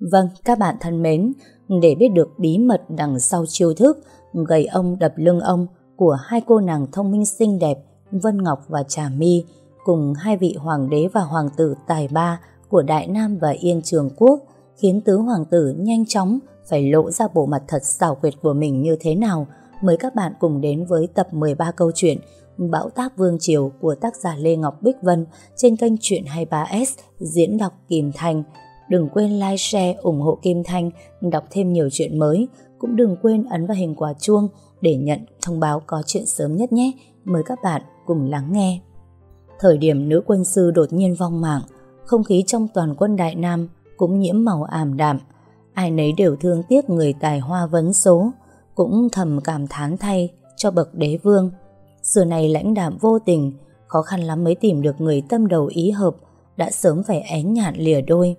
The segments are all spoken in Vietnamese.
Vâng, các bạn thân mến, để biết được bí mật đằng sau chiêu thức gầy ông đập lưng ông của hai cô nàng thông minh xinh đẹp Vân Ngọc và Trà My cùng hai vị hoàng đế và hoàng tử tài ba của Đại Nam và Yên Trường Quốc khiến tứ hoàng tử nhanh chóng phải lộ ra bộ mặt thật xảo quyệt của mình như thế nào mời các bạn cùng đến với tập 13 câu chuyện Bão táp Vương Triều của tác giả Lê Ngọc Bích Vân trên kênh Chuyện 23S diễn đọc Kim thành. Đừng quên like, share, ủng hộ Kim Thanh đọc thêm nhiều chuyện mới. Cũng đừng quên ấn vào hình quả chuông để nhận thông báo có chuyện sớm nhất nhé. Mời các bạn cùng lắng nghe. Thời điểm nữ quân sư đột nhiên vong mạng, không khí trong toàn quân Đại Nam cũng nhiễm màu ảm đạm. Ai nấy đều thương tiếc người tài hoa vấn số, cũng thầm cảm thán thay cho bậc đế vương. Xưa này lãnh đạm vô tình, khó khăn lắm mới tìm được người tâm đầu ý hợp, đã sớm phải én nhạn lìa đôi.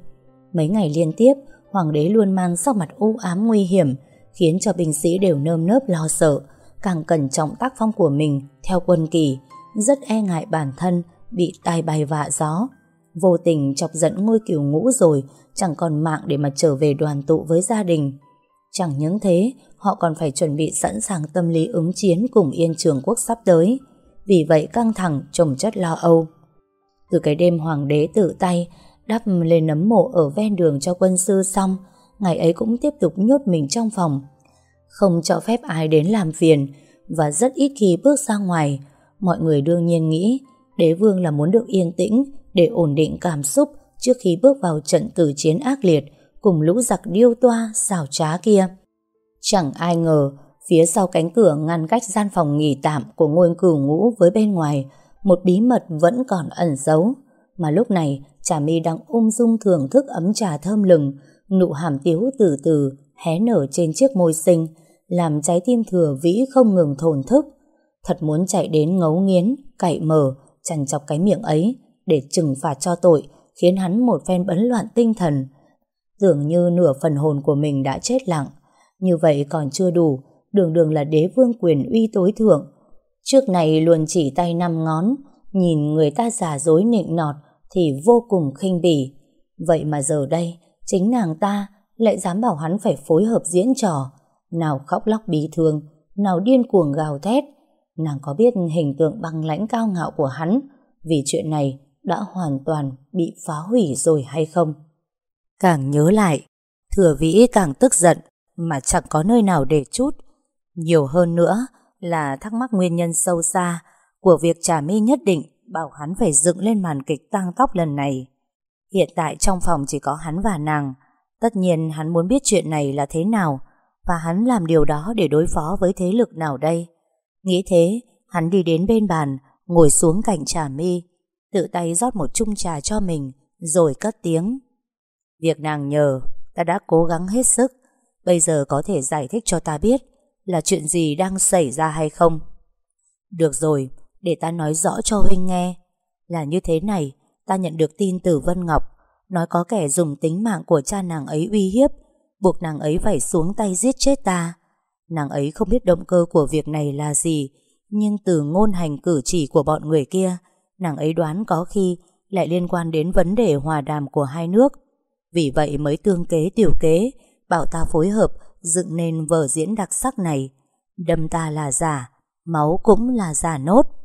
Mấy ngày liên tiếp, hoàng đế luôn mang sắc mặt u ám nguy hiểm, khiến cho binh sĩ đều nơm nớp lo sợ, càng cẩn trọng tác phong của mình theo quân kỳ, rất e ngại bản thân bị tai bay vạ gió. Vô tình chọc giận ngôi cửu ngũ rồi, chẳng còn mạng để mà trở về đoàn tụ với gia đình. Chẳng những thế, họ còn phải chuẩn bị sẵn sàng tâm lý ứng chiến cùng Yên Trường Quốc sắp tới. Vì vậy căng thẳng, trồng chất lo âu. Từ cái đêm hoàng đế tự tay đắp lên nấm mộ ở ven đường cho quân sư xong, ngày ấy cũng tiếp tục nhốt mình trong phòng. Không cho phép ai đến làm phiền và rất ít khi bước ra ngoài. Mọi người đương nhiên nghĩ đế vương là muốn được yên tĩnh để ổn định cảm xúc trước khi bước vào trận tử chiến ác liệt cùng lũ giặc điêu toa xảo trá kia. Chẳng ai ngờ, phía sau cánh cửa ngăn cách gian phòng nghỉ tạm của ngôi cửu ngũ với bên ngoài, một bí mật vẫn còn ẩn giấu. Mà lúc này, Trà My đang ung dung thưởng thức ấm trà thơm lừng, nụ hàm tiếu từ từ hé nở trên chiếc môi xinh, làm trái tim thừa vĩ không ngừng thổn thức. Thật muốn chạy đến ngấu nghiến, cậy mở, chằn chọc cái miệng ấy để trừng phạt cho tội, khiến hắn một phen bấn loạn tinh thần. Dường như nửa phần hồn của mình đã chết lặng. Như vậy còn chưa đủ, đường đường là đế vương quyền uy tối thượng. Trước này luôn chỉ tay năm ngón, nhìn người ta giả dối nịnh nọt thì vô cùng khinh bỉ. Vậy mà giờ đây, chính nàng ta lại dám bảo hắn phải phối hợp diễn trò, nào khóc lóc bí thương, nào điên cuồng gào thét. Nàng có biết hình tượng băng lãnh cao ngạo của hắn vì chuyện này đã hoàn toàn bị phá hủy rồi hay không? Càng nhớ lại, thừa vĩ càng tức giận mà chẳng có nơi nào để chút. Nhiều hơn nữa là thắc mắc nguyên nhân sâu xa của việc Trà mi nhất định bảo hắn phải dựng lên màn kịch tăng tóc lần này. Hiện tại trong phòng chỉ có hắn và nàng. Tất nhiên hắn muốn biết chuyện này là thế nào và hắn làm điều đó để đối phó với thế lực nào đây. Nghĩ thế, hắn đi đến bên bàn, ngồi xuống cạnh Trà mi tự tay rót một chung trà cho mình, rồi cất tiếng. Việc nàng nhờ, ta đã cố gắng hết sức, bây giờ có thể giải thích cho ta biết là chuyện gì đang xảy ra hay không. Được rồi, để ta nói rõ cho Huynh nghe. Là như thế này, ta nhận được tin từ Vân Ngọc, nói có kẻ dùng tính mạng của cha nàng ấy uy hiếp, buộc nàng ấy phải xuống tay giết chết ta. Nàng ấy không biết động cơ của việc này là gì, nhưng từ ngôn hành cử chỉ của bọn người kia, nàng ấy đoán có khi lại liên quan đến vấn đề hòa đàm của hai nước. Vì vậy mới tương kế tiểu kế, bảo ta phối hợp dựng nên vở diễn đặc sắc này. Đâm ta là giả, máu cũng là giả nốt.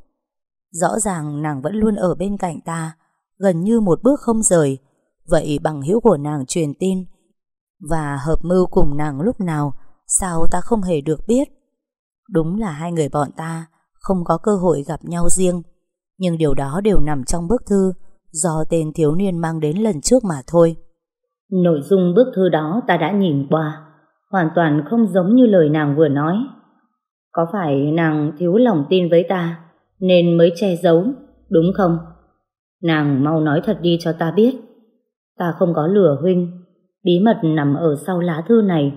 Rõ ràng nàng vẫn luôn ở bên cạnh ta, gần như một bước không rời. Vậy bằng hữu của nàng truyền tin và hợp mưu cùng nàng lúc nào, sao ta không hề được biết? Đúng là hai người bọn ta không có cơ hội gặp nhau riêng, nhưng điều đó đều nằm trong bức thư do tên thiếu niên mang đến lần trước mà thôi. Nội dung bức thư đó ta đã nhìn qua, hoàn toàn không giống như lời nàng vừa nói. Có phải nàng thiếu lòng tin với ta, nên mới che giấu, đúng không? Nàng mau nói thật đi cho ta biết. Ta không có lừa huynh, bí mật nằm ở sau lá thư này.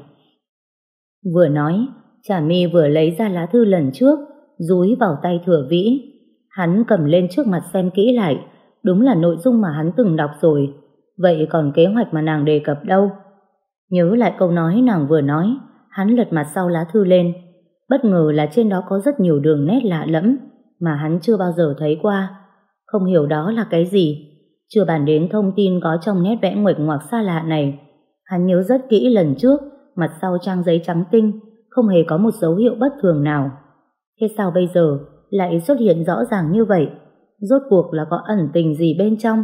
Vừa nói, Trà My vừa lấy ra lá thư lần trước, dúi vào tay thừa vĩ. Hắn cầm lên trước mặt xem kỹ lại, đúng là nội dung mà hắn từng đọc rồi. Vậy còn kế hoạch mà nàng đề cập đâu? Nhớ lại câu nói nàng vừa nói, hắn lật mặt sau lá thư lên. Bất ngờ là trên đó có rất nhiều đường nét lạ lẫm mà hắn chưa bao giờ thấy qua. Không hiểu đó là cái gì. Chưa bàn đến thông tin có trong nét vẽ nguệch ngoạc xa lạ này. Hắn nhớ rất kỹ lần trước, mặt sau trang giấy trắng tinh, không hề có một dấu hiệu bất thường nào. Thế sao bây giờ lại xuất hiện rõ ràng như vậy? Rốt cuộc là có ẩn tình gì bên trong?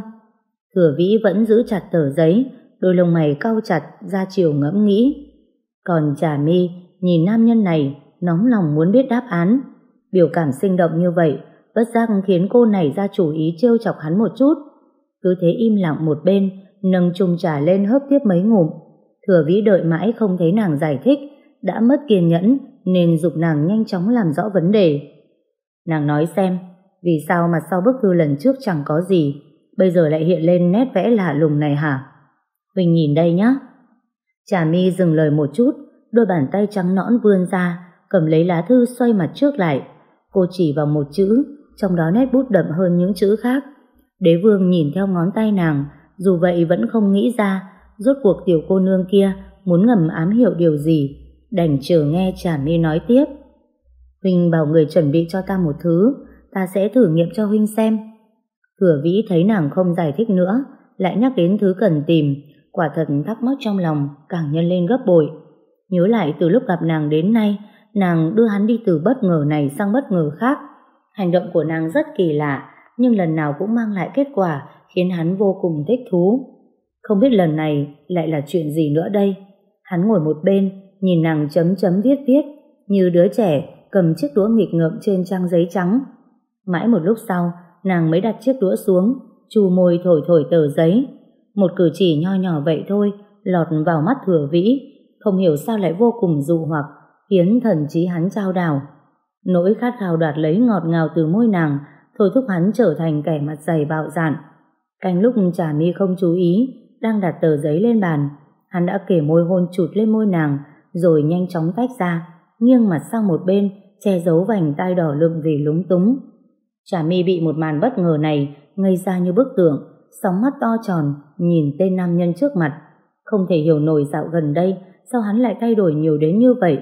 Thừa vĩ vẫn giữ chặt tờ giấy, đôi lông mày cau chặt ra chiều ngẫm nghĩ. Còn trà mi nhìn nam nhân này nóng lòng muốn biết đáp án. Biểu cảm sinh động như vậy bất giác khiến cô này ra chủ ý trêu chọc hắn một chút. Cứ thế im lặng một bên nâng chung trà lên hớp tiếp mấy ngụm. Thừa vĩ đợi mãi không thấy nàng giải thích đã mất kiên nhẫn nên dục nàng nhanh chóng làm rõ vấn đề. Nàng nói xem vì sao mà sau bức thư lần trước chẳng có gì bây giờ lại hiện lên nét vẽ lạ lùng này hả? Huỳnh nhìn đây nhá. Trà mi dừng lời một chút, đôi bàn tay trắng nõn vươn ra, cầm lấy lá thư xoay mặt trước lại. Cô chỉ vào một chữ, trong đó nét bút đậm hơn những chữ khác. Đế vương nhìn theo ngón tay nàng, dù vậy vẫn không nghĩ ra, rốt cuộc tiểu cô nương kia muốn ngầm ám hiệu điều gì. Đành chờ nghe Trà mi nói tiếp. Huynh bảo người chuẩn bị cho ta một thứ, ta sẽ thử nghiệm cho Huynh xem. Thừa vĩ thấy nàng không giải thích nữa, lại nhắc đến thứ cần tìm, quả thật thắc mắc trong lòng, càng nhân lên gấp bội. Nhớ lại từ lúc gặp nàng đến nay, nàng đưa hắn đi từ bất ngờ này sang bất ngờ khác. Hành động của nàng rất kỳ lạ, nhưng lần nào cũng mang lại kết quả khiến hắn vô cùng thích thú. Không biết lần này lại là chuyện gì nữa đây. Hắn ngồi một bên, nhìn nàng chấm chấm viết viết, như đứa trẻ cầm chiếc đũa nghịch ngợm trên trang giấy trắng. Mãi một lúc sau, nàng mới đặt chiếc đũa xuống, chu môi thổi thổi tờ giấy. Một cử chỉ nho nhỏ vậy thôi, lọt vào mắt thừa vĩ, không hiểu sao lại vô cùng dụ hoặc, khiến thần trí hắn trao đảo. Nỗi khát khao đoạt lấy ngọt ngào từ môi nàng, thôi thúc hắn trở thành kẻ mặt dày bạo dạn. Canh lúc trà mi không chú ý, đang đặt tờ giấy lên bàn, hắn đã kể môi hôn chụt lên môi nàng, rồi nhanh chóng tách ra, nghiêng mặt sang một bên, che giấu vành tai đỏ lượng vì lúng túng. Trà mi bị một màn bất ngờ này ngây ra như bức tượng, sóng mắt to tròn nhìn tên nam nhân trước mặt. Không thể hiểu nổi dạo gần đây sao hắn lại thay đổi nhiều đến như vậy.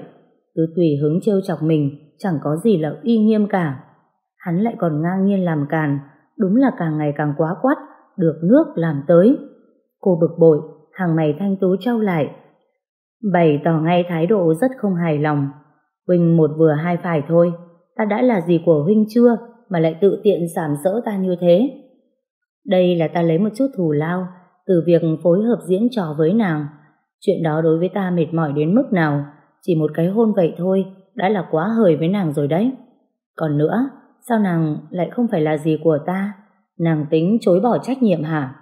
Cứ tùy hứng trêu chọc mình chẳng có gì là uy nghiêm cả. Hắn lại còn ngang nhiên làm càn đúng là càng ngày càng quá quắt được nước làm tới. Cô bực bội hàng mày thanh tú trao lại bày tỏ ngay thái độ rất không hài lòng. Huynh một vừa hai phải thôi ta đã là gì của Huynh chưa mà lại tự tiện giảm sỡ ta như thế. Đây là ta lấy một chút thù lao từ việc phối hợp diễn trò với nàng. Chuyện đó đối với ta mệt mỏi đến mức nào, chỉ một cái hôn vậy thôi đã là quá hời với nàng rồi đấy. Còn nữa, sao nàng lại không phải là gì của ta? Nàng tính chối bỏ trách nhiệm hả?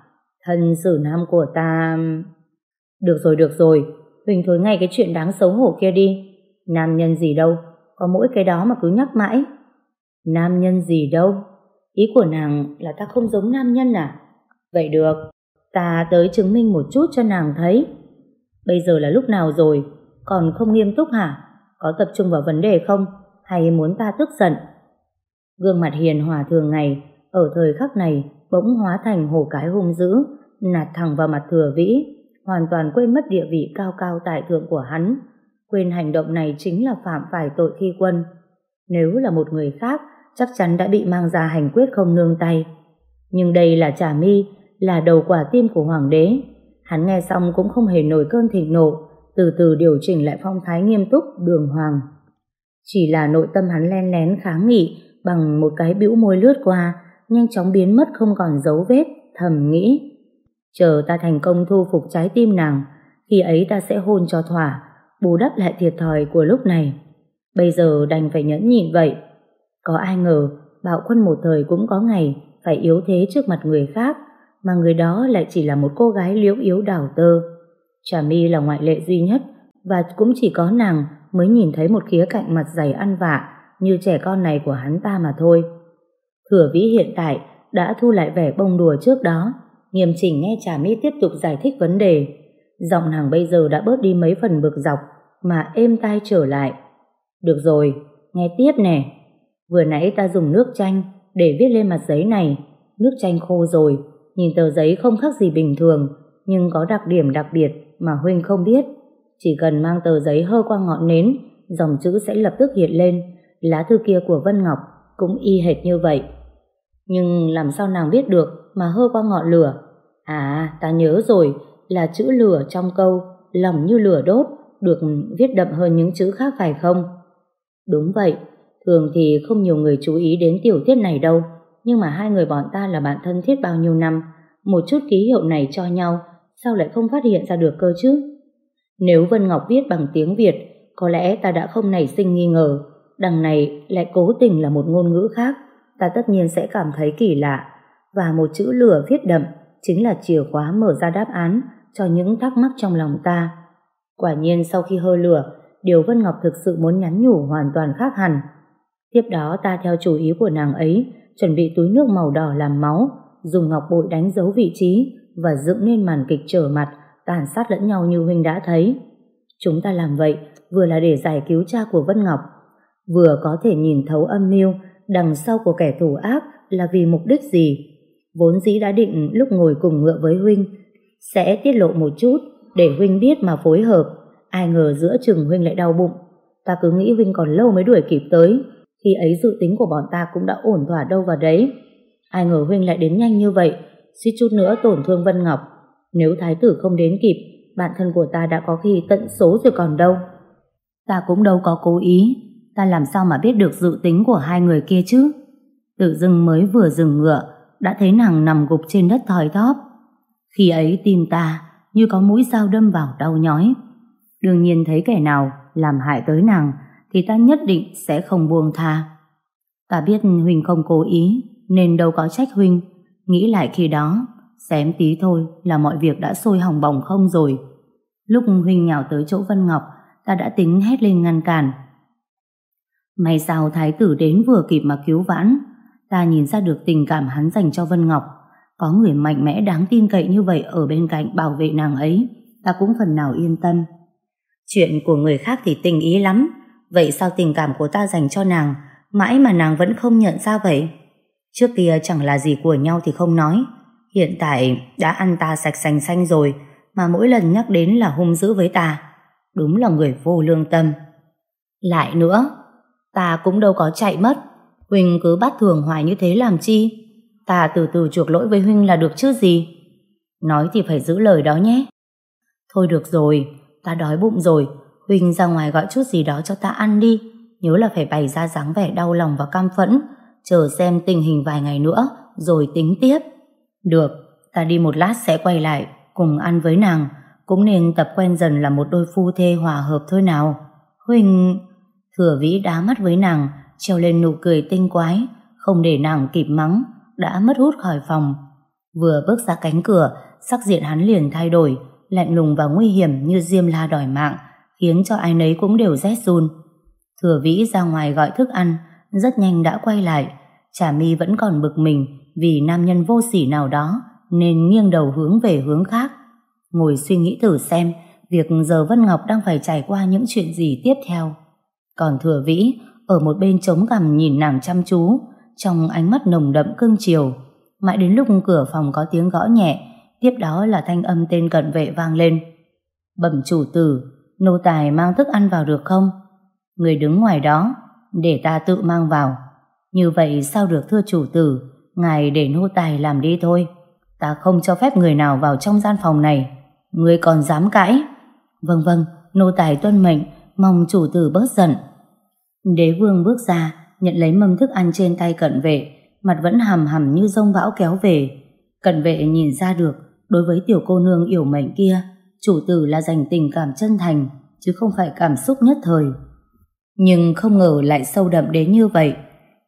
Thân xử nam của ta... Được rồi, được rồi, Huỳnh thối ngay cái chuyện đáng xấu hổ kia đi. Nam nhân gì đâu, có mỗi cái đó mà cứ nhắc mãi. Nam nhân gì đâu? Ý của nàng là ta không giống nam nhân à? Vậy được, ta tới chứng minh một chút cho nàng thấy. Bây giờ là lúc nào rồi? Còn không nghiêm túc hả? Có tập trung vào vấn đề không? Hay muốn ta tức giận? Gương mặt hiền hòa thường ngày, ở thời khắc này bỗng hóa thành hồ cái hung dữ, nạt thẳng vào mặt thừa vĩ, hoàn toàn quên mất địa vị cao cao tại thượng của hắn. Quên hành động này chính là phạm phải tội khi quân. Nếu là một người khác, chắc chắn đã bị mang ra hành quyết không nương tay. Nhưng đây là Trà Mi, là đầu quả tim của hoàng đế. Hắn nghe xong cũng không hề nổi cơn thịnh nộ, từ từ điều chỉnh lại phong thái nghiêm túc, đường hoàng. Chỉ là nội tâm hắn len lén kháng nghị bằng một cái bĩu môi lướt qua, nhanh chóng biến mất không còn dấu vết, thầm nghĩ. Chờ ta thành công thu phục trái tim nàng, khi ấy ta sẽ hôn cho thỏa, bù đắp lại thiệt thòi của lúc này. Bây giờ đành phải nhẫn nhịn vậy. Có ai ngờ, bạo quân một thời cũng có ngày phải yếu thế trước mặt người khác, mà người đó lại chỉ là một cô gái liễu yếu đảo tơ. Trà My là ngoại lệ duy nhất, và cũng chỉ có nàng mới nhìn thấy một khía cạnh mặt dày ăn vạ như trẻ con này của hắn ta mà thôi. Thừa vĩ hiện tại đã thu lại vẻ bông đùa trước đó, nghiêm chỉnh nghe Trà My tiếp tục giải thích vấn đề. Giọng nàng bây giờ đã bớt đi mấy phần bực dọc, mà êm tai trở lại. Được rồi, nghe tiếp nè. Vừa nãy ta dùng nước chanh để viết lên mặt giấy này. Nước chanh khô rồi, nhìn tờ giấy không khác gì bình thường, nhưng có đặc điểm đặc biệt mà Huynh không biết. Chỉ cần mang tờ giấy hơ qua ngọn nến, dòng chữ sẽ lập tức hiện lên. Lá thư kia của Vân Ngọc cũng y hệt như vậy. Nhưng làm sao nàng biết được mà hơ qua ngọn lửa? À, ta nhớ rồi, là chữ lửa trong câu lòng như lửa đốt, được viết đậm hơn những chữ khác phải không? Đúng vậy, thường thì không nhiều người chú ý đến tiểu tiết này đâu, nhưng mà hai người bọn ta là bạn thân thiết bao nhiêu năm, một chút ký hiệu này cho nhau, sao lại không phát hiện ra được cơ chứ? Nếu Vân Ngọc viết bằng tiếng Việt, có lẽ ta đã không nảy sinh nghi ngờ, đằng này lại cố tình là một ngôn ngữ khác, ta tất nhiên sẽ cảm thấy kỳ lạ. Và một chữ lửa viết đậm chính là chìa khóa mở ra đáp án cho những thắc mắc trong lòng ta. Quả nhiên sau khi hơi lửa, điều Vân Ngọc thực sự muốn nhắn nhủ hoàn toàn khác hẳn. Tiếp đó ta theo chủ ý của nàng ấy, chuẩn bị túi nước màu đỏ làm máu, dùng ngọc bội đánh dấu vị trí và dựng nên màn kịch trở mặt, tàn sát lẫn nhau như huynh đã thấy. Chúng ta làm vậy vừa là để giải cứu cha của Vân Ngọc, vừa có thể nhìn thấu âm mưu đằng sau của kẻ thù ác là vì mục đích gì. Vốn dĩ đã định lúc ngồi cùng ngựa với huynh sẽ tiết lộ một chút để huynh biết mà phối hợp. Ai ngờ giữa chừng huynh lại đau bụng. Ta cứ nghĩ huynh còn lâu mới đuổi kịp tới. Khi ấy dự tính của bọn ta cũng đã ổn thỏa đâu vào đấy. Ai ngờ huynh lại đến nhanh như vậy, suýt chút nữa tổn thương Vân Ngọc. Nếu thái tử không đến kịp, bạn thân của ta đã có khi tận số rồi còn đâu. Ta cũng đâu có cố ý, ta làm sao mà biết được dự tính của hai người kia chứ? Tự dưng mới vừa dừng ngựa, đã thấy nàng nằm gục trên đất thòi thóp. Khi ấy tim ta như có mũi dao đâm vào đau nhói. Đương nhiên thấy kẻ nào làm hại tới nàng thì ta nhất định sẽ không buông tha. Ta biết Huỳnh không cố ý nên đâu có trách Huỳnh. Nghĩ lại khi đó, xém tí thôi là mọi việc đã sôi hỏng bỏng không rồi. Lúc huynh nhào tới chỗ Vân Ngọc, ta đã tính hét lên ngăn cản. May sao thái tử đến vừa kịp mà cứu vãn. Ta nhìn ra được tình cảm hắn dành cho Vân Ngọc. Có người mạnh mẽ đáng tin cậy như vậy ở bên cạnh bảo vệ nàng ấy, ta cũng phần nào yên tâm. Chuyện của người khác thì tình ý lắm, vậy sao tình cảm của ta dành cho nàng, mãi mà nàng vẫn không nhận ra vậy? Trước kia chẳng là gì của nhau thì không nói, hiện tại đã ăn ta sạch sành xanh rồi, mà mỗi lần nhắc đến là hung dữ với ta. Đúng là người vô lương tâm. Lại nữa, ta cũng đâu có chạy mất, Huỳnh cứ bắt thường hoài như thế làm chi? Ta từ từ chuộc lỗi với Huynh là được chứ gì? Nói thì phải giữ lời đó nhé. Thôi được rồi, ta đói bụng rồi. Huynh ra ngoài gọi chút gì đó cho ta ăn đi. Nhớ là phải bày ra dáng vẻ đau lòng và cam phẫn. Chờ xem tình hình vài ngày nữa, rồi tính tiếp. Được, ta đi một lát sẽ quay lại, cùng ăn với nàng. Cũng nên tập quen dần là một đôi phu thê hòa hợp thôi nào. huỳnh Thừa vĩ đá mắt với nàng, treo lên nụ cười tinh quái, không để nàng kịp mắng, đã mất hút khỏi phòng. Vừa bước ra cánh cửa, sắc diện hắn liền thay đổi, lạnh lùng và nguy hiểm như diêm la đòi mạng, khiến cho ai nấy cũng đều rét run. Thừa vĩ ra ngoài gọi thức ăn, rất nhanh đã quay lại. Trà mi vẫn còn bực mình vì nam nhân vô sỉ nào đó nên nghiêng đầu hướng về hướng khác. Ngồi suy nghĩ thử xem việc giờ Vân Ngọc đang phải trải qua những chuyện gì tiếp theo. Còn thừa vĩ ở một bên chống cằm nhìn nàng chăm chú, trong ánh mắt nồng đậm cưng chiều. Mãi đến lúc cửa phòng có tiếng gõ nhẹ, tiếp đó là thanh âm tên cận vệ vang lên. Bẩm chủ tử, nô tài mang thức ăn vào được không? Người đứng ngoài đó, để ta tự mang vào. Như vậy sao được thưa chủ tử, ngài để nô tài làm đi thôi. Ta không cho phép người nào vào trong gian phòng này. Người còn dám cãi? Vâng vâng, nô tài tuân mệnh, mong chủ tử bớt giận. Đế vương bước ra, nhận lấy mâm thức ăn trên tay cận vệ, mặt vẫn hầm hầm như rông bão kéo về. Cận vệ nhìn ra được, đối với tiểu cô nương yểu mệnh kia, chủ tử là dành tình cảm chân thành, chứ không phải cảm xúc nhất thời. Nhưng không ngờ lại sâu đậm đến như vậy.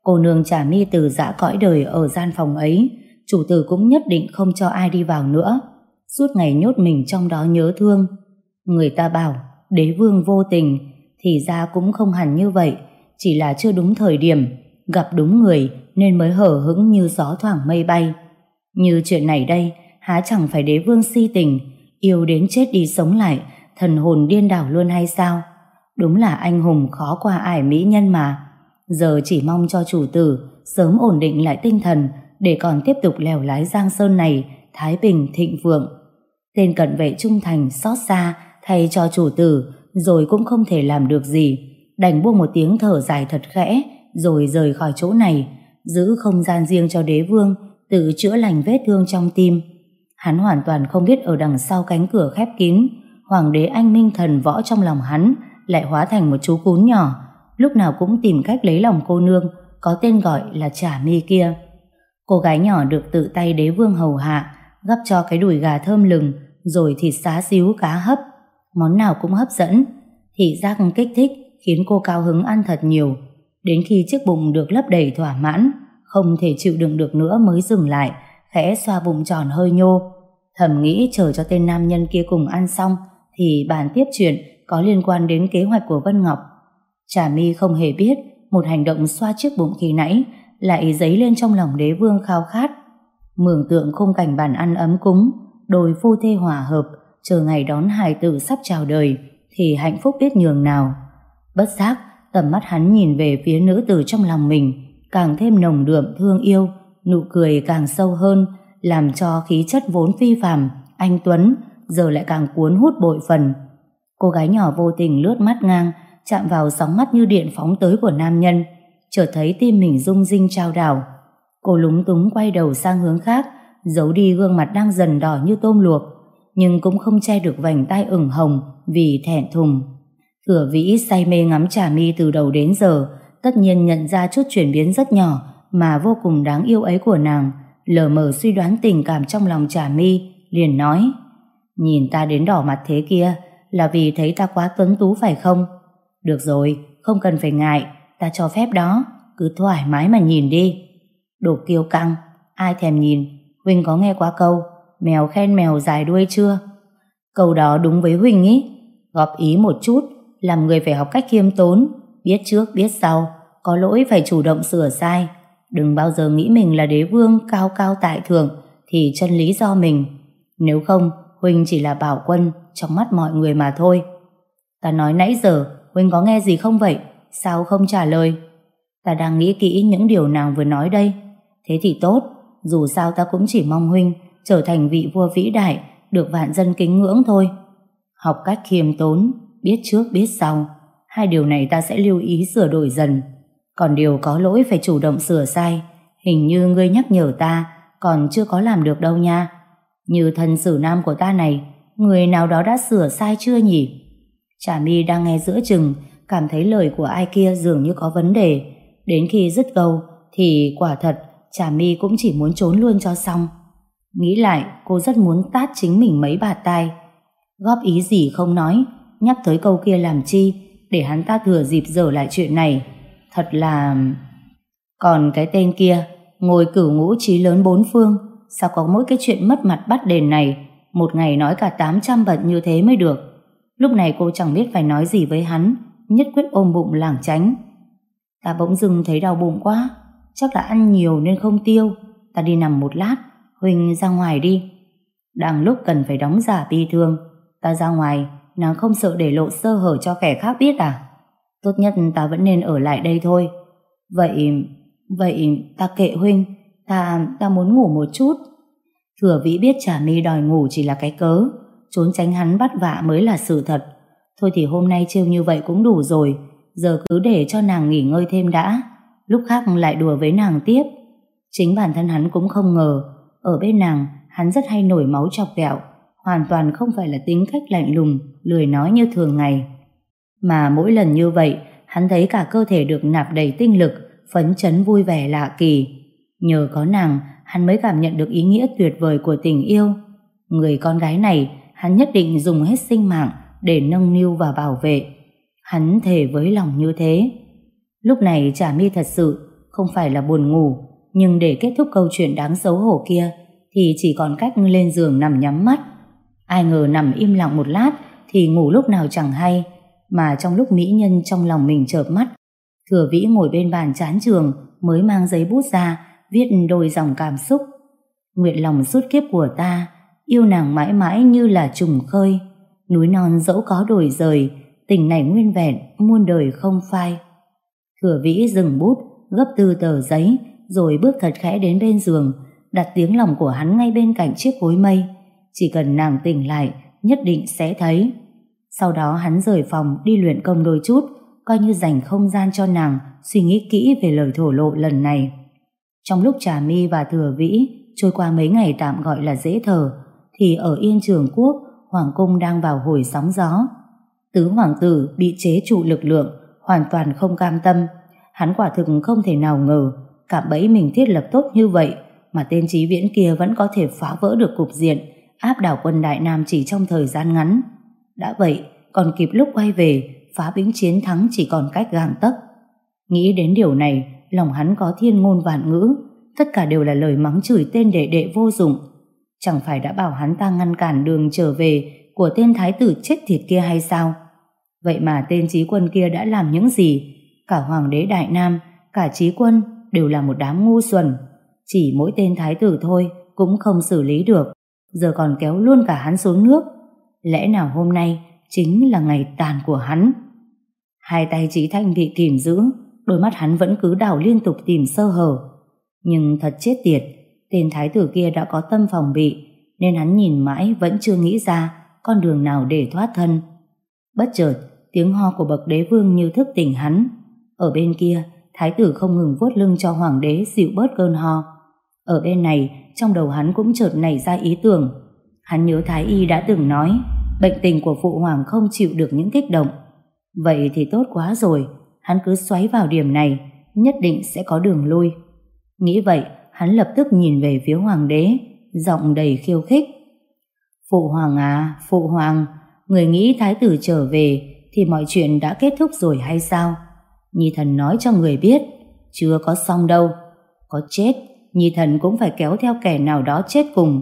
Cô nương trả mi từ dã cõi đời ở gian phòng ấy, chủ tử cũng nhất định không cho ai đi vào nữa. Suốt ngày nhốt mình trong đó nhớ thương. Người ta bảo, đế vương vô tình, thì ra cũng không hẳn như vậy, chỉ là chưa đúng thời điểm, gặp đúng người nên mới hở hững như gió thoảng mây bay. Như chuyện này đây, há chẳng phải đế vương si tình, yêu đến chết đi sống lại, thần hồn điên đảo luôn hay sao? Đúng là anh hùng khó qua ải mỹ nhân mà. Giờ chỉ mong cho chủ tử sớm ổn định lại tinh thần để còn tiếp tục lèo lái giang sơn này thái bình thịnh vượng. Tên cận vệ trung thành xót xa thay cho chủ tử rồi cũng không thể làm được gì đành buông một tiếng thở dài thật khẽ, rồi rời khỏi chỗ này, giữ không gian riêng cho đế vương, tự chữa lành vết thương trong tim. Hắn hoàn toàn không biết ở đằng sau cánh cửa khép kín, Hoàng đế anh minh thần võ trong lòng hắn lại hóa thành một chú cún nhỏ, lúc nào cũng tìm cách lấy lòng cô nương có tên gọi là Trà Mi kia. Cô gái nhỏ được tự tay đế vương hầu hạ, gắp cho cái đùi gà thơm lừng, rồi thịt xá xíu cá hấp. Món nào cũng hấp dẫn, thị giác kích thích khiến cô cao hứng ăn thật nhiều. Đến khi chiếc bụng được lấp đầy thỏa mãn, không thể chịu đựng được nữa mới dừng lại, khẽ xoa bụng tròn hơi nhô. Thầm nghĩ chờ cho tên nam nhân kia cùng ăn xong, thì bàn tiếp chuyện có liên quan đến kế hoạch của Vân Ngọc. Trà mi không hề biết một hành động xoa chiếc bụng khi nãy lại dấy lên trong lòng đế vương khao khát. Mường tượng khung cảnh bàn ăn ấm cúng, đôi phu thê hòa hợp, chờ ngày đón hài tử sắp chào đời, thì hạnh phúc biết nhường nào. Bất giác, tầm mắt hắn nhìn về phía nữ tử trong lòng mình, càng thêm nồng đượm thương yêu, nụ cười càng sâu hơn, làm cho khí chất vốn phi phàm, anh Tuấn, giờ lại càng cuốn hút bội phần. Cô gái nhỏ vô tình lướt mắt ngang, chạm vào sóng mắt như điện phóng tới của nam nhân, chợt thấy tim mình rung rinh trao đảo. Cô lúng túng quay đầu sang hướng khác, giấu đi gương mặt đang dần đỏ như tôm luộc, nhưng cũng không che được vành tai ửng hồng vì thẹn thùng. Thừa vĩ say mê ngắm trà mi từ đầu đến giờ, tất nhiên nhận ra chút chuyển biến rất nhỏ mà vô cùng đáng yêu ấy của nàng, lờ mờ suy đoán tình cảm trong lòng trà mi, liền nói, nhìn ta đến đỏ mặt thế kia, là vì thấy ta quá tuấn tú phải không? Được rồi, không cần phải ngại, ta cho phép đó, cứ thoải mái mà nhìn đi. Đồ kiêu căng, ai thèm nhìn, Huynh có nghe qua câu, mèo khen mèo dài đuôi chưa? Câu đó đúng với Huynh ý, góp ý một chút, làm người phải học cách khiêm tốn, biết trước biết sau, có lỗi phải chủ động sửa sai. Đừng bao giờ nghĩ mình là đế vương cao cao tại thượng, thì chân lý do mình. Nếu không, Huynh chỉ là bảo quân trong mắt mọi người mà thôi. Ta nói nãy giờ, Huynh có nghe gì không vậy? Sao không trả lời? Ta đang nghĩ kỹ những điều nàng vừa nói đây. Thế thì tốt, dù sao ta cũng chỉ mong Huynh trở thành vị vua vĩ đại, được vạn dân kính ngưỡng thôi. Học cách khiêm tốn, biết trước biết sau. Hai điều này ta sẽ lưu ý sửa đổi dần. Còn điều có lỗi phải chủ động sửa sai. Hình như ngươi nhắc nhở ta, còn chưa có làm được đâu nha. Như thần sử nam của ta này, người nào đó đã sửa sai chưa nhỉ? Trà mi đang nghe giữa chừng, cảm thấy lời của ai kia dường như có vấn đề. Đến khi dứt câu, thì quả thật, Trà mi cũng chỉ muốn trốn luôn cho xong. Nghĩ lại, cô rất muốn tát chính mình mấy bạt tai. Góp ý gì không nói, nhắc tới câu kia làm chi, để hắn ta thừa dịp dở lại chuyện này. Thật là... Còn cái tên kia, ngồi cửu ngũ trí lớn bốn phương, sao có mỗi cái chuyện mất mặt bắt đền này, một ngày nói cả 800 bận như thế mới được. Lúc này cô chẳng biết phải nói gì với hắn, nhất quyết ôm bụng lảng tránh. Ta bỗng dưng thấy đau bụng quá, chắc là ăn nhiều nên không tiêu. Ta đi nằm một lát, Huỳnh ra ngoài đi. Đang lúc cần phải đóng giả bi thương, ta ra ngoài, nàng không sợ để lộ sơ hở cho kẻ khác biết à? Tốt nhất ta vẫn nên ở lại đây thôi. Vậy, vậy ta kệ Huynh, ta, ta muốn ngủ một chút. Thừa vĩ biết trả mi đòi ngủ chỉ là cái cớ, trốn tránh hắn bắt vạ mới là sự thật. Thôi thì hôm nay trêu như vậy cũng đủ rồi, giờ cứ để cho nàng nghỉ ngơi thêm đã, lúc khác lại đùa với nàng tiếp. Chính bản thân hắn cũng không ngờ, ở bên nàng hắn rất hay nổi máu chọc ghẹo, hoàn toàn không phải là tính cách lạnh lùng, lười nói như thường ngày. Mà mỗi lần như vậy, hắn thấy cả cơ thể được nạp đầy tinh lực, phấn chấn vui vẻ lạ kỳ. Nhờ có nàng, hắn mới cảm nhận được ý nghĩa tuyệt vời của tình yêu. Người con gái này hắn nhất định dùng hết sinh mạng để nâng niu và bảo vệ. Hắn thề với lòng như thế. Lúc này Trà mi thật sự không phải là buồn ngủ, nhưng để kết thúc câu chuyện đáng xấu hổ kia thì chỉ còn cách lên giường nằm nhắm mắt. Ai ngờ nằm im lặng một lát thì ngủ lúc nào chẳng hay, mà trong lúc mỹ nhân trong lòng mình chợp mắt, Thừa Vĩ ngồi bên bàn chán trường mới mang giấy bút ra viết đôi dòng cảm xúc. Nguyện lòng suốt kiếp của ta, yêu nàng mãi mãi như là trùng khơi. Núi non dẫu có đổi rời, tình này nguyên vẹn, muôn đời không phai. Thừa vĩ dừng bút, gấp tư tờ giấy, rồi bước thật khẽ đến bên giường, đặt tiếng lòng của hắn ngay bên cạnh chiếc gối mây. Chỉ cần nàng tỉnh lại, nhất định sẽ thấy. Sau đó hắn rời phòng đi luyện công đôi chút, coi như dành không gian cho nàng, suy nghĩ kỹ về lời thổ lộ lần này trong lúc Trà My và Thừa Vĩ trôi qua mấy ngày tạm gọi là dễ thở thì ở Yên Trường Quốc Hoàng cung đang vào hồi sóng gió. Tứ hoàng tử bị chế trụ lực lượng, hoàn toàn không cam tâm. Hắn quả thực không thể nào ngờ, cảm bẫy mình thiết lập tốt như vậy, mà tên trí viễn kia vẫn có thể phá vỡ được cục diện, áp đảo quân Đại Nam chỉ trong thời gian ngắn. Đã vậy, còn kịp lúc quay về, phá bĩnh chiến thắng chỉ còn cách gàng tấc. Nghĩ đến điều này, lòng hắn có thiên ngôn vạn ngữ, tất cả đều là lời mắng chửi tên đệ đệ vô dụng. Chẳng phải đã bảo hắn ta ngăn cản đường trở về của tên thái tử chết thịt kia hay sao? Vậy mà tên trí quân kia đã làm những gì? Cả hoàng đế Đại Nam, cả trí quân đều là một đám ngu xuẩn. Chỉ mỗi tên thái tử thôi cũng không xử lý được. Giờ còn kéo luôn cả hắn xuống nước. Lẽ nào hôm nay chính là ngày tàn của hắn? Hai tay Trí Thanh bị kìm giữ, đôi mắt hắn vẫn cứ đảo liên tục tìm sơ hở. Nhưng thật chết tiệt, tên thái tử kia đã có tâm phòng bị, nên hắn nhìn mãi vẫn chưa nghĩ ra con đường nào để thoát thân. Bất chợt, tiếng ho của bậc đế vương như thức tỉnh hắn. Ở bên kia, thái tử không ngừng vuốt lưng cho hoàng đế dịu bớt cơn ho. Ở bên này, trong đầu hắn cũng chợt nảy ra ý tưởng. Hắn nhớ thái y đã từng nói, bệnh tình của phụ hoàng không chịu được những kích động. Vậy thì tốt quá rồi, hắn cứ xoáy vào điểm này, nhất định sẽ có đường lui. Nghĩ vậy, hắn lập tức nhìn về phía hoàng đế, giọng đầy khiêu khích. Phụ hoàng à, phụ hoàng, người nghĩ thái tử trở về thì mọi chuyện đã kết thúc rồi hay sao? Nhi thần nói cho người biết, chưa có xong đâu. Có chết, Nhi thần cũng phải kéo theo kẻ nào đó chết cùng.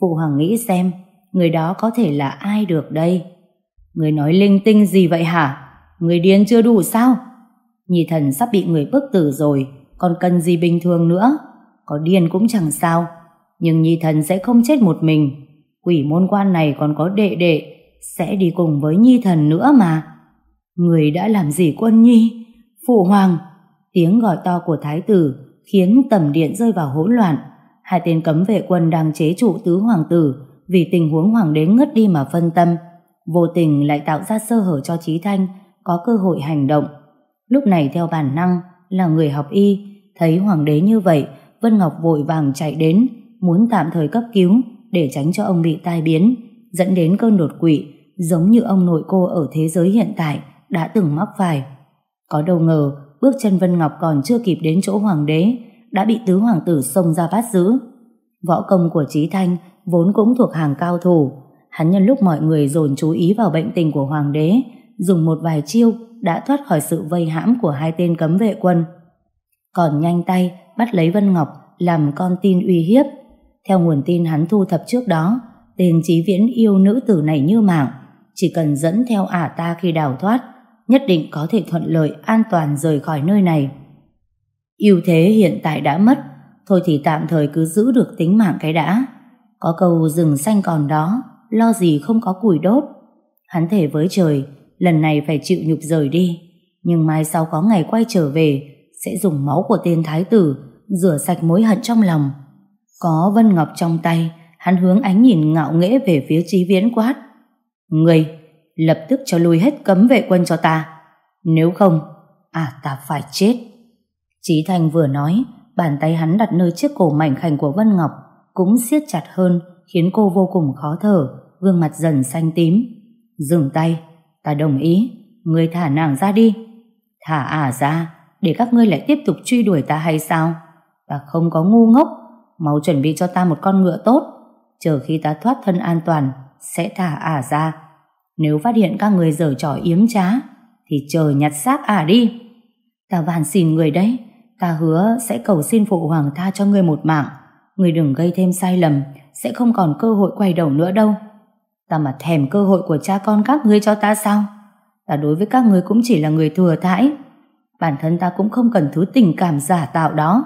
Phụ hoàng nghĩ xem, người đó có thể là ai được đây? Người nói linh tinh gì vậy hả? Người điên chưa đủ sao? Nhi thần sắp bị người bức tử rồi, còn cần gì bình thường nữa? Có điên cũng chẳng sao. Nhưng Nhi thần sẽ không chết một mình. Quỷ môn quan này còn có đệ đệ, sẽ đi cùng với Nhi thần nữa mà. Người đã làm gì quân Nhi? Phụ hoàng! Tiếng gọi to của thái tử khiến tầm điện rơi vào hỗn loạn. Hai tên cấm vệ quân đang chế trụ tứ hoàng tử vì tình huống hoàng đế ngất đi mà phân tâm vô tình lại tạo ra sơ hở cho Trí Thanh có cơ hội hành động. Lúc này theo bản năng là người học y, thấy hoàng đế như vậy, Vân Ngọc vội vàng chạy đến, muốn tạm thời cấp cứu để tránh cho ông bị tai biến, dẫn đến cơn đột quỵ, giống như ông nội cô ở thế giới hiện tại đã từng mắc phải. Có đâu ngờ, bước chân Vân Ngọc còn chưa kịp đến chỗ hoàng đế, đã bị tứ hoàng tử xông ra bắt giữ. Võ công của Trí Thanh vốn cũng thuộc hàng cao thủ, Hắn nhân lúc mọi người dồn chú ý vào bệnh tình của hoàng đế, dùng một vài chiêu đã thoát khỏi sự vây hãm của hai tên cấm vệ quân. Còn nhanh tay bắt lấy Vân Ngọc làm con tin uy hiếp. Theo nguồn tin hắn thu thập trước đó, tên trí viễn yêu nữ tử này như mạng, chỉ cần dẫn theo ả ta khi đào thoát, nhất định có thể thuận lợi an toàn rời khỏi nơi này. ưu thế hiện tại đã mất, thôi thì tạm thời cứ giữ được tính mạng cái đã. Có câu rừng xanh còn đó, lo gì không có củi đốt. Hắn thể với trời, lần này phải chịu nhục rời đi. Nhưng mai sau có ngày quay trở về, sẽ dùng máu của tên thái tử, rửa sạch mối hận trong lòng. Có Vân Ngọc trong tay, hắn hướng ánh nhìn ngạo nghễ về phía trí viễn quát. Người, lập tức cho lui hết cấm vệ quân cho ta. Nếu không, à ta phải chết. Trí Thành vừa nói, bàn tay hắn đặt nơi chiếc cổ mảnh khảnh của Vân Ngọc cũng siết chặt hơn, khiến cô vô cùng khó thở, gương mặt dần xanh tím. Dừng tay, ta đồng ý, ngươi thả nàng ra đi. Thả ả ra, để các ngươi lại tiếp tục truy đuổi ta hay sao? Ta không có ngu ngốc, mau chuẩn bị cho ta một con ngựa tốt, chờ khi ta thoát thân an toàn, sẽ thả ả ra. Nếu phát hiện các người dở trò yếm trá, thì chờ nhặt xác ả đi. Ta van xin người đấy, ta hứa sẽ cầu xin phụ hoàng tha cho ngươi một mạng. Người đừng gây thêm sai lầm, sẽ không còn cơ hội quay đầu nữa đâu. Ta mà thèm cơ hội của cha con các ngươi cho ta sao? Ta đối với các ngươi cũng chỉ là người thừa thãi. Bản thân ta cũng không cần thứ tình cảm giả tạo đó.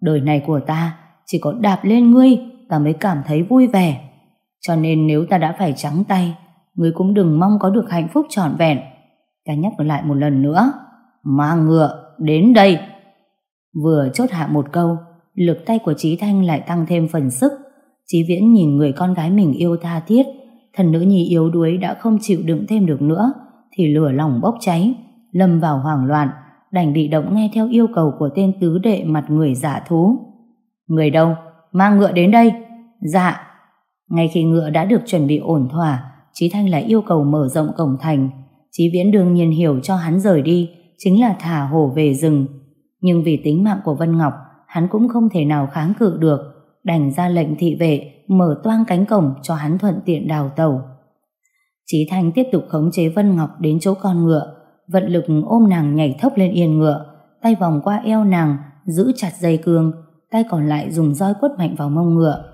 Đời này của ta chỉ có đạp lên ngươi ta mới cảm thấy vui vẻ. Cho nên nếu ta đã phải trắng tay, ngươi cũng đừng mong có được hạnh phúc trọn vẹn. Ta nhắc lại một lần nữa. Mang ngựa, đến đây. Vừa chốt hạ một câu, lực tay của Trí Thanh lại tăng thêm phần sức. trí Viễn nhìn người con gái mình yêu tha thiết, thần nữ nhi yếu đuối đã không chịu đựng thêm được nữa, thì lửa lòng bốc cháy, lâm vào hoảng loạn, đành bị động nghe theo yêu cầu của tên tứ đệ mặt người giả thú. Người đâu? Mang ngựa đến đây. Dạ. Ngay khi ngựa đã được chuẩn bị ổn thỏa, Chí Thanh lại yêu cầu mở rộng cổng thành. Chí Viễn đương nhiên hiểu cho hắn rời đi, chính là thả hổ về rừng. Nhưng vì tính mạng của Vân Ngọc, hắn cũng không thể nào kháng cự được, đành ra lệnh thị vệ mở toang cánh cổng cho hắn thuận tiện đào tàu. Chí Thanh tiếp tục khống chế Vân Ngọc đến chỗ con ngựa, vận lực ôm nàng nhảy thốc lên yên ngựa, tay vòng qua eo nàng, giữ chặt dây cương, tay còn lại dùng roi quất mạnh vào mông ngựa.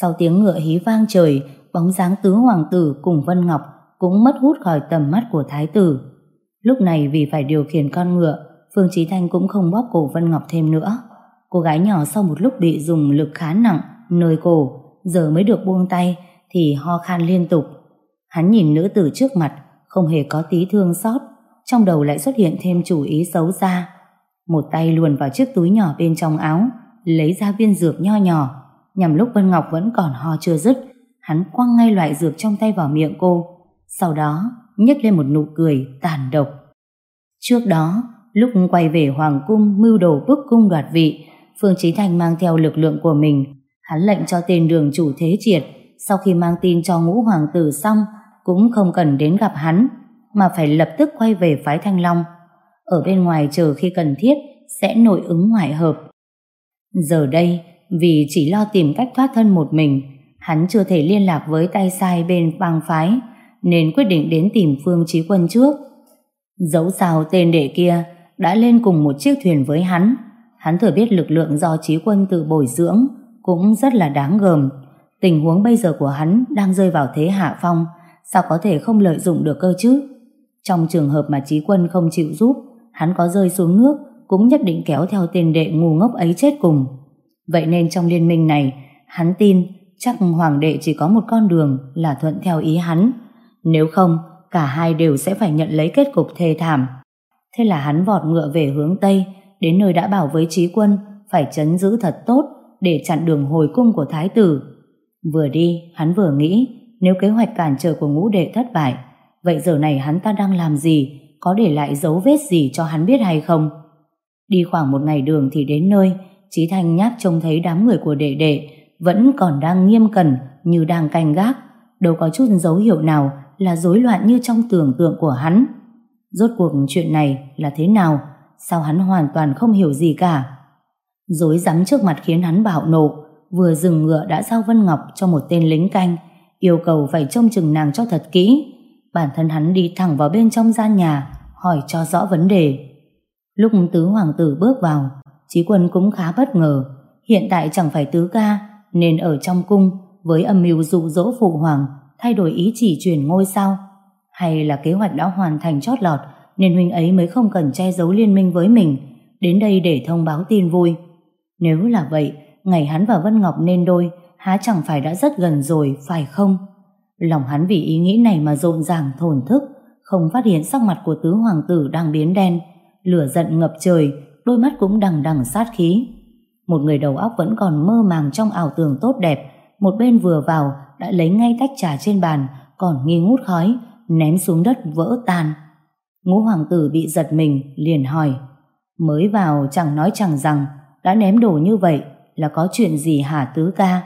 Sau tiếng ngựa hí vang trời, bóng dáng tứ hoàng tử cùng Vân Ngọc cũng mất hút khỏi tầm mắt của thái tử. Lúc này vì phải điều khiển con ngựa, Phương Chí Thanh cũng không bóp cổ Vân Ngọc thêm nữa. Cô gái nhỏ sau một lúc bị dùng lực khá nặng, nơi cổ, giờ mới được buông tay, thì ho khan liên tục. Hắn nhìn nữ tử trước mặt, không hề có tí thương xót, trong đầu lại xuất hiện thêm chủ ý xấu xa. Một tay luồn vào chiếc túi nhỏ bên trong áo, lấy ra viên dược nho nhỏ, nhằm lúc Vân Ngọc vẫn còn ho chưa dứt, hắn quăng ngay loại dược trong tay vào miệng cô, sau đó nhếch lên một nụ cười tàn độc. Trước đó, lúc quay về Hoàng Cung mưu đồ bức cung đoạt vị, Phương Chí Thành mang theo lực lượng của mình, hắn lệnh cho tên đường chủ thế triệt, sau khi mang tin cho ngũ hoàng tử xong, cũng không cần đến gặp hắn, mà phải lập tức quay về phái Thanh Long. Ở bên ngoài chờ khi cần thiết, sẽ nội ứng ngoại hợp. Giờ đây, vì chỉ lo tìm cách thoát thân một mình, hắn chưa thể liên lạc với tay sai bên bang phái, nên quyết định đến tìm Phương Chí Quân trước. Dẫu sao tên đệ kia đã lên cùng một chiếc thuyền với hắn, hắn thừa biết lực lượng do trí Quân tự bồi dưỡng cũng rất là đáng gờm. Tình huống bây giờ của hắn đang rơi vào thế hạ phong, sao có thể không lợi dụng được cơ chứ? Trong trường hợp mà trí Quân không chịu giúp, hắn có rơi xuống nước cũng nhất định kéo theo tên đệ ngu ngốc ấy chết cùng. Vậy nên trong liên minh này, hắn tin chắc hoàng đệ chỉ có một con đường là thuận theo ý hắn. Nếu không, cả hai đều sẽ phải nhận lấy kết cục thê thảm. Thế là hắn vọt ngựa về hướng Tây, đến nơi đã bảo với trí quân phải chấn giữ thật tốt để chặn đường hồi cung của thái tử. Vừa đi, hắn vừa nghĩ nếu kế hoạch cản trở của ngũ đệ thất bại, vậy giờ này hắn ta đang làm gì, có để lại dấu vết gì cho hắn biết hay không? Đi khoảng một ngày đường thì đến nơi, Chí Thanh nhát trông thấy đám người của đệ đệ vẫn còn đang nghiêm cẩn như đang canh gác, đâu có chút dấu hiệu nào là rối loạn như trong tưởng tượng của hắn. Rốt cuộc chuyện này là thế nào? Sao hắn hoàn toàn không hiểu gì cả? Dối rắm trước mặt khiến hắn bạo nộ, vừa dừng ngựa đã giao Vân Ngọc cho một tên lính canh, yêu cầu phải trông chừng nàng cho thật kỹ. Bản thân hắn đi thẳng vào bên trong gian nhà, hỏi cho rõ vấn đề. Lúc tứ hoàng tử bước vào, Chí quân cũng khá bất ngờ. Hiện tại chẳng phải tứ ca, nên ở trong cung với âm mưu dụ dỗ phụ hoàng thay đổi ý chỉ truyền ngôi sao? Hay là kế hoạch đã hoàn thành chót lọt nên huynh ấy mới không cần che giấu liên minh với mình đến đây để thông báo tin vui? Nếu là vậy, ngày hắn và Vân Ngọc nên đôi há chẳng phải đã rất gần rồi, phải không? Lòng hắn vì ý nghĩ này mà rộn ràng thổn thức, không phát hiện sắc mặt của tứ hoàng tử đang biến đen, lửa giận ngập trời, đôi mắt cũng đằng đằng sát khí. Một người đầu óc vẫn còn mơ màng trong ảo tưởng tốt đẹp, một bên vừa vào đã lấy ngay tách trà trên bàn, còn nghi ngút khói, ném xuống đất vỡ tan. Ngũ hoàng tử bị giật mình, liền hỏi, mới vào chẳng nói chẳng rằng, đã ném đồ như vậy là có chuyện gì hả tứ ca?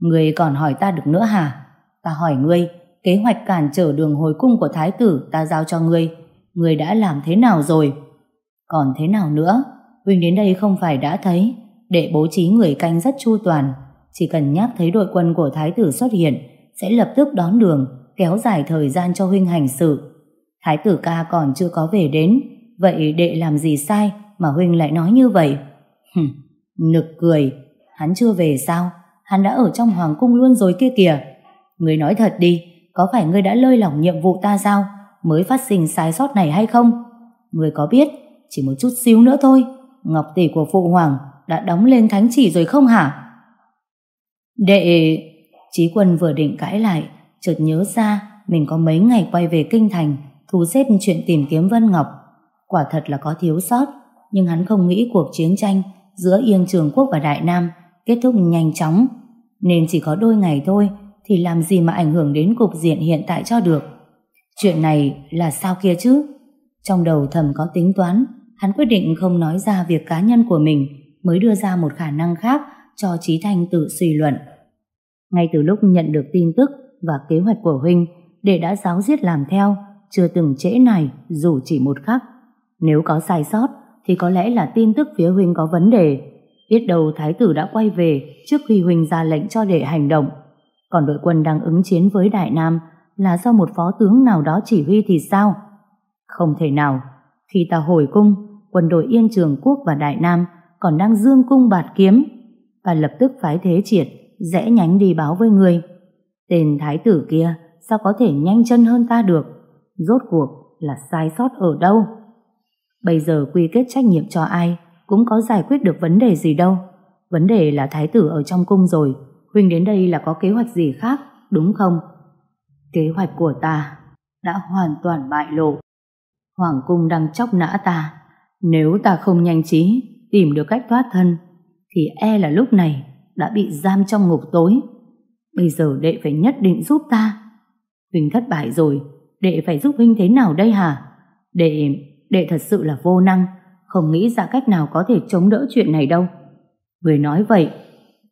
Người còn hỏi ta được nữa hả? Ta hỏi ngươi, kế hoạch cản trở đường hồi cung của thái tử ta giao cho ngươi, ngươi đã làm thế nào rồi? Còn thế nào nữa? Huynh đến đây không phải đã thấy để bố trí người canh rất chu toàn chỉ cần nhắc thấy đội quân của thái tử xuất hiện sẽ lập tức đón đường kéo dài thời gian cho huynh hành sự thái tử ca còn chưa có về đến. Vậy đệ làm gì sai mà huynh lại nói như vậy? Hừm, nực cười. Hắn chưa về sao? Hắn đã ở trong hoàng cung luôn rồi kia kìa. Người nói thật đi có phải ngươi đã lơi lỏng nhiệm vụ ta sao? Mới phát sinh sai sót này hay không? Người có biết chỉ một chút xíu nữa thôi. Ngọc tỷ của phụ hoàng đã đóng lên thánh chỉ rồi không hả? Đệ... Chí quân vừa định cãi lại, chợt nhớ ra mình có mấy ngày quay về kinh thành thu xếp chuyện tìm kiếm Vân Ngọc. Quả thật là có thiếu sót, nhưng hắn không nghĩ cuộc chiến tranh giữa Yên Trường Quốc và Đại Nam kết thúc nhanh chóng, nên chỉ có đôi ngày thôi thì làm gì mà ảnh hưởng đến cục diện hiện tại cho được. Chuyện này là sao kia chứ? Trong đầu thầm có tính toán, hắn quyết định không nói ra việc cá nhân của mình mới đưa ra một khả năng khác cho Trí Thanh tự suy luận. Ngay từ lúc nhận được tin tức và kế hoạch của Huynh, đệ đã giáo giết làm theo, chưa từng trễ này dù chỉ một khắc. Nếu có sai sót, thì có lẽ là tin tức phía huynh có vấn đề. Biết đâu thái tử đã quay về trước khi huynh ra lệnh cho đệ hành động. Còn đội quân đang ứng chiến với Đại Nam là do một phó tướng nào đó chỉ huy thì sao? Không thể nào. Khi ta hồi cung, quân đội Yên Trường Quốc và Đại Nam còn đang dương cung bạt kiếm. và lập tức phái thế triệt, rẽ nhánh đi báo với người. Tên thái tử kia sao có thể nhanh chân hơn ta được? Rốt cuộc là sai sót ở đâu? Bây giờ quy kết trách nhiệm cho ai cũng có giải quyết được vấn đề gì đâu. Vấn đề là thái tử ở trong cung rồi. Huynh đến đây là có kế hoạch gì khác, đúng không? Kế hoạch của ta đã hoàn toàn bại lộ. Hoàng cung đang chóc nã ta. Nếu ta không nhanh trí tìm được cách thoát thân thì e là lúc này đã bị giam trong ngục tối. Bây giờ đệ phải nhất định giúp ta. Huynh thất bại rồi, đệ phải giúp Huynh thế nào đây hả? Đệ, đệ thật sự là vô năng, không nghĩ ra cách nào có thể chống đỡ chuyện này đâu. Người nói vậy,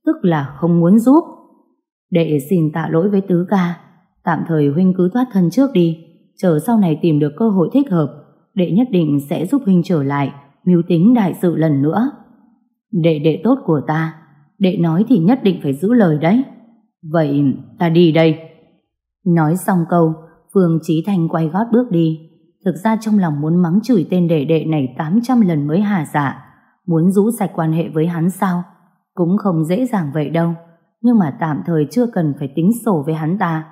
tức là không muốn giúp. Đệ xin tạ lỗi với tứ ca, tạm thời Huynh cứ thoát thân trước đi, chờ sau này tìm được cơ hội thích hợp, đệ nhất định sẽ giúp Huynh trở lại, mưu tính đại sự lần nữa. Đệ đệ tốt của ta, đệ nói thì nhất định phải giữ lời đấy. Vậy ta đi đây. Nói xong câu, Phương Chí Thành quay gót bước đi. Thực ra trong lòng muốn mắng chửi tên đệ đệ này 800 lần mới hà dạ. Muốn rũ sạch quan hệ với hắn sao? Cũng không dễ dàng vậy đâu. Nhưng mà tạm thời chưa cần phải tính sổ với hắn ta.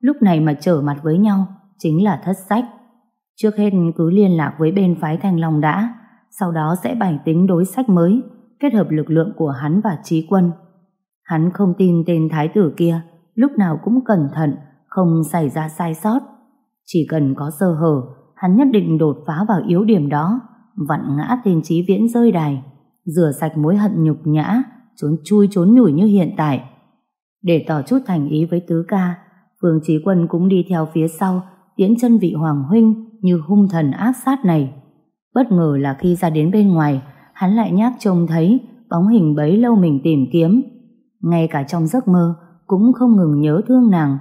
Lúc này mà trở mặt với nhau, chính là thất sách. Trước hết cứ liên lạc với bên phái Thanh Long đã, sau đó sẽ bày tính đối sách mới, kết hợp lực lượng của hắn và trí quân. Hắn không tin tên thái tử kia, lúc nào cũng cẩn thận, không xảy ra sai sót. Chỉ cần có sơ hở, hắn nhất định đột phá vào yếu điểm đó, vặn ngã tên trí viễn rơi đài, rửa sạch mối hận nhục nhã, trốn chui trốn nhủi như hiện tại. Để tỏ chút thành ý với tứ ca, Phương Trí Quân cũng đi theo phía sau, tiễn chân vị Hoàng Huynh như hung thần ác sát này. Bất ngờ là khi ra đến bên ngoài, hắn lại nhác trông thấy bóng hình bấy lâu mình tìm kiếm. Ngay cả trong giấc mơ cũng không ngừng nhớ thương nàng,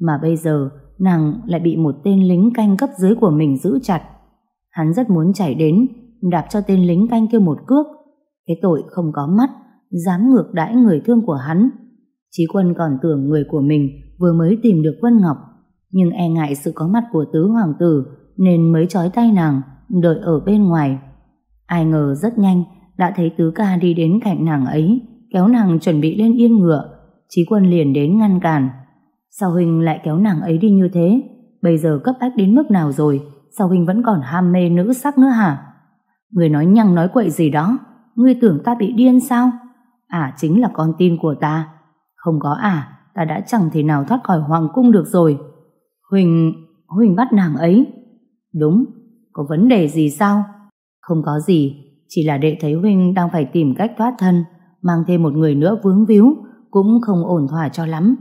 mà bây giờ nàng lại bị một tên lính canh cấp dưới của mình giữ chặt. Hắn rất muốn chạy đến, đạp cho tên lính canh kia một cước. Cái tội không có mắt, dám ngược đãi người thương của hắn. Chí quân còn tưởng người của mình vừa mới tìm được Vân Ngọc, nhưng e ngại sự có mặt của tứ hoàng tử nên mới trói tay nàng, đợi ở bên ngoài. Ai ngờ rất nhanh đã thấy tứ ca đi đến cạnh nàng ấy, kéo nàng chuẩn bị lên yên ngựa. Chí quân liền đến ngăn cản. Sao Huynh lại kéo nàng ấy đi như thế? Bây giờ cấp bách đến mức nào rồi? Sao Huynh vẫn còn ham mê nữ sắc nữa hả? Người nói nhăng nói quậy gì đó? Ngươi tưởng ta bị điên sao? À chính là con tin của ta. Không có à, ta đã chẳng thể nào thoát khỏi hoàng cung được rồi. Huỳnh, Huỳnh bắt nàng ấy. Đúng, có vấn đề gì sao? Không có gì, chỉ là đệ thấy huỳnh đang phải tìm cách thoát thân, mang thêm một người nữa vướng víu, cũng không ổn thỏa cho lắm.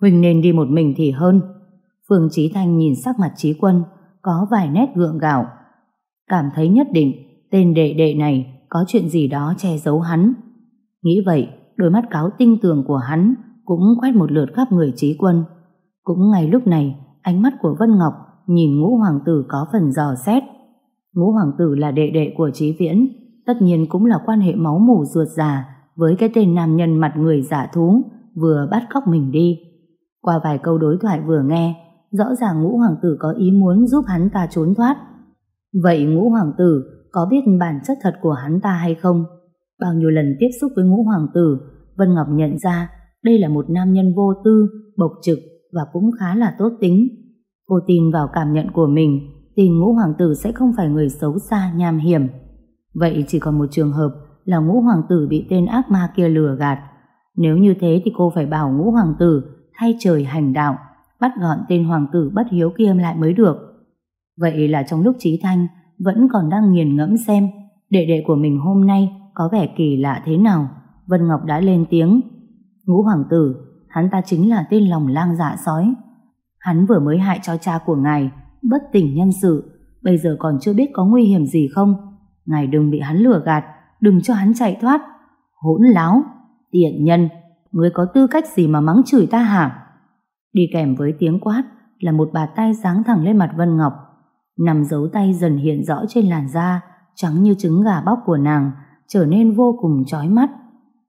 Huynh nên đi một mình thì hơn. Phương Chí Thanh nhìn sắc mặt Chí Quân, có vài nét gượng gạo. Cảm thấy nhất định, tên đệ đệ này có chuyện gì đó che giấu hắn. Nghĩ vậy, đôi mắt cáo tinh tường của hắn cũng quét một lượt khắp người Chí Quân. Cũng ngay lúc này, ánh mắt của Vân Ngọc nhìn ngũ hoàng tử có phần dò xét. Ngũ hoàng tử là đệ đệ của Chí Viễn, tất nhiên cũng là quan hệ máu mủ ruột già với cái tên nam nhân mặt người giả thú vừa bắt cóc mình đi. Qua vài câu đối thoại vừa nghe, rõ ràng ngũ hoàng tử có ý muốn giúp hắn ta trốn thoát. Vậy ngũ hoàng tử có biết bản chất thật của hắn ta hay không? Bao nhiêu lần tiếp xúc với ngũ hoàng tử, Vân Ngọc nhận ra đây là một nam nhân vô tư, bộc trực và cũng khá là tốt tính. Cô tin vào cảm nhận của mình, tin ngũ hoàng tử sẽ không phải người xấu xa nham hiểm. Vậy chỉ còn một trường hợp là ngũ hoàng tử bị tên ác ma kia lừa gạt. Nếu như thế thì cô phải bảo ngũ hoàng tử thay trời hành đạo, bắt gọn tên hoàng tử bất hiếu kia lại mới được. Vậy là trong lúc Trí Thanh vẫn còn đang nghiền ngẫm xem đệ đệ của mình hôm nay có vẻ kỳ lạ thế nào, Vân Ngọc đã lên tiếng. Ngũ hoàng tử, hắn ta chính là tên lòng lang dạ sói. Hắn vừa mới hại cho cha của ngài, bất tỉnh nhân sự, bây giờ còn chưa biết có nguy hiểm gì không. Ngài đừng bị hắn lừa gạt, đừng cho hắn chạy thoát. Hỗn láo, tiện nhân, ngươi có tư cách gì mà mắng chửi ta hả? Đi kèm với tiếng quát là một bà tay giáng thẳng lên mặt Vân Ngọc. Nằm dấu tay dần hiện rõ trên làn da, trắng như trứng gà bóc của nàng, trở nên vô cùng chói mắt.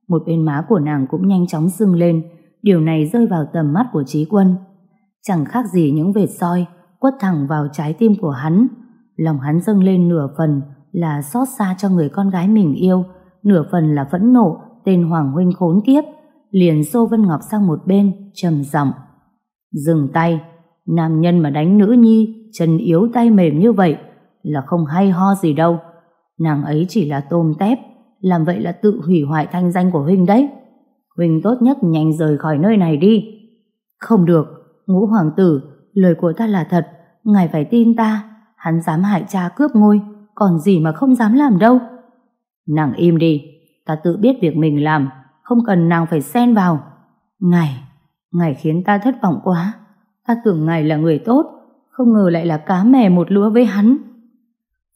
Một bên má của nàng cũng nhanh chóng sưng lên, điều này rơi vào tầm mắt của trí quân. Chẳng khác gì những vệt soi, quất thẳng vào trái tim của hắn. Lòng hắn dâng lên nửa phần là xót xa cho người con gái mình yêu, nửa phần là phẫn nộ tên Hoàng Huynh khốn kiếp, liền xô Vân Ngọc sang một bên, trầm giọng Dừng tay, nam nhân mà đánh nữ nhi, chân yếu tay mềm như vậy, là không hay ho gì đâu. Nàng ấy chỉ là tôm tép, làm vậy là tự hủy hoại thanh danh của Huynh đấy. Huynh tốt nhất nhanh rời khỏi nơi này đi. Không được, ngũ hoàng tử, lời của ta là thật, ngài phải tin ta, hắn dám hại cha cướp ngôi, còn gì mà không dám làm đâu. Nàng im đi, ta tự biết việc mình làm, không cần nàng phải xen vào. Ngài, ngài khiến ta thất vọng quá, ta tưởng ngài là người tốt, không ngờ lại là cá mè một lúa với hắn.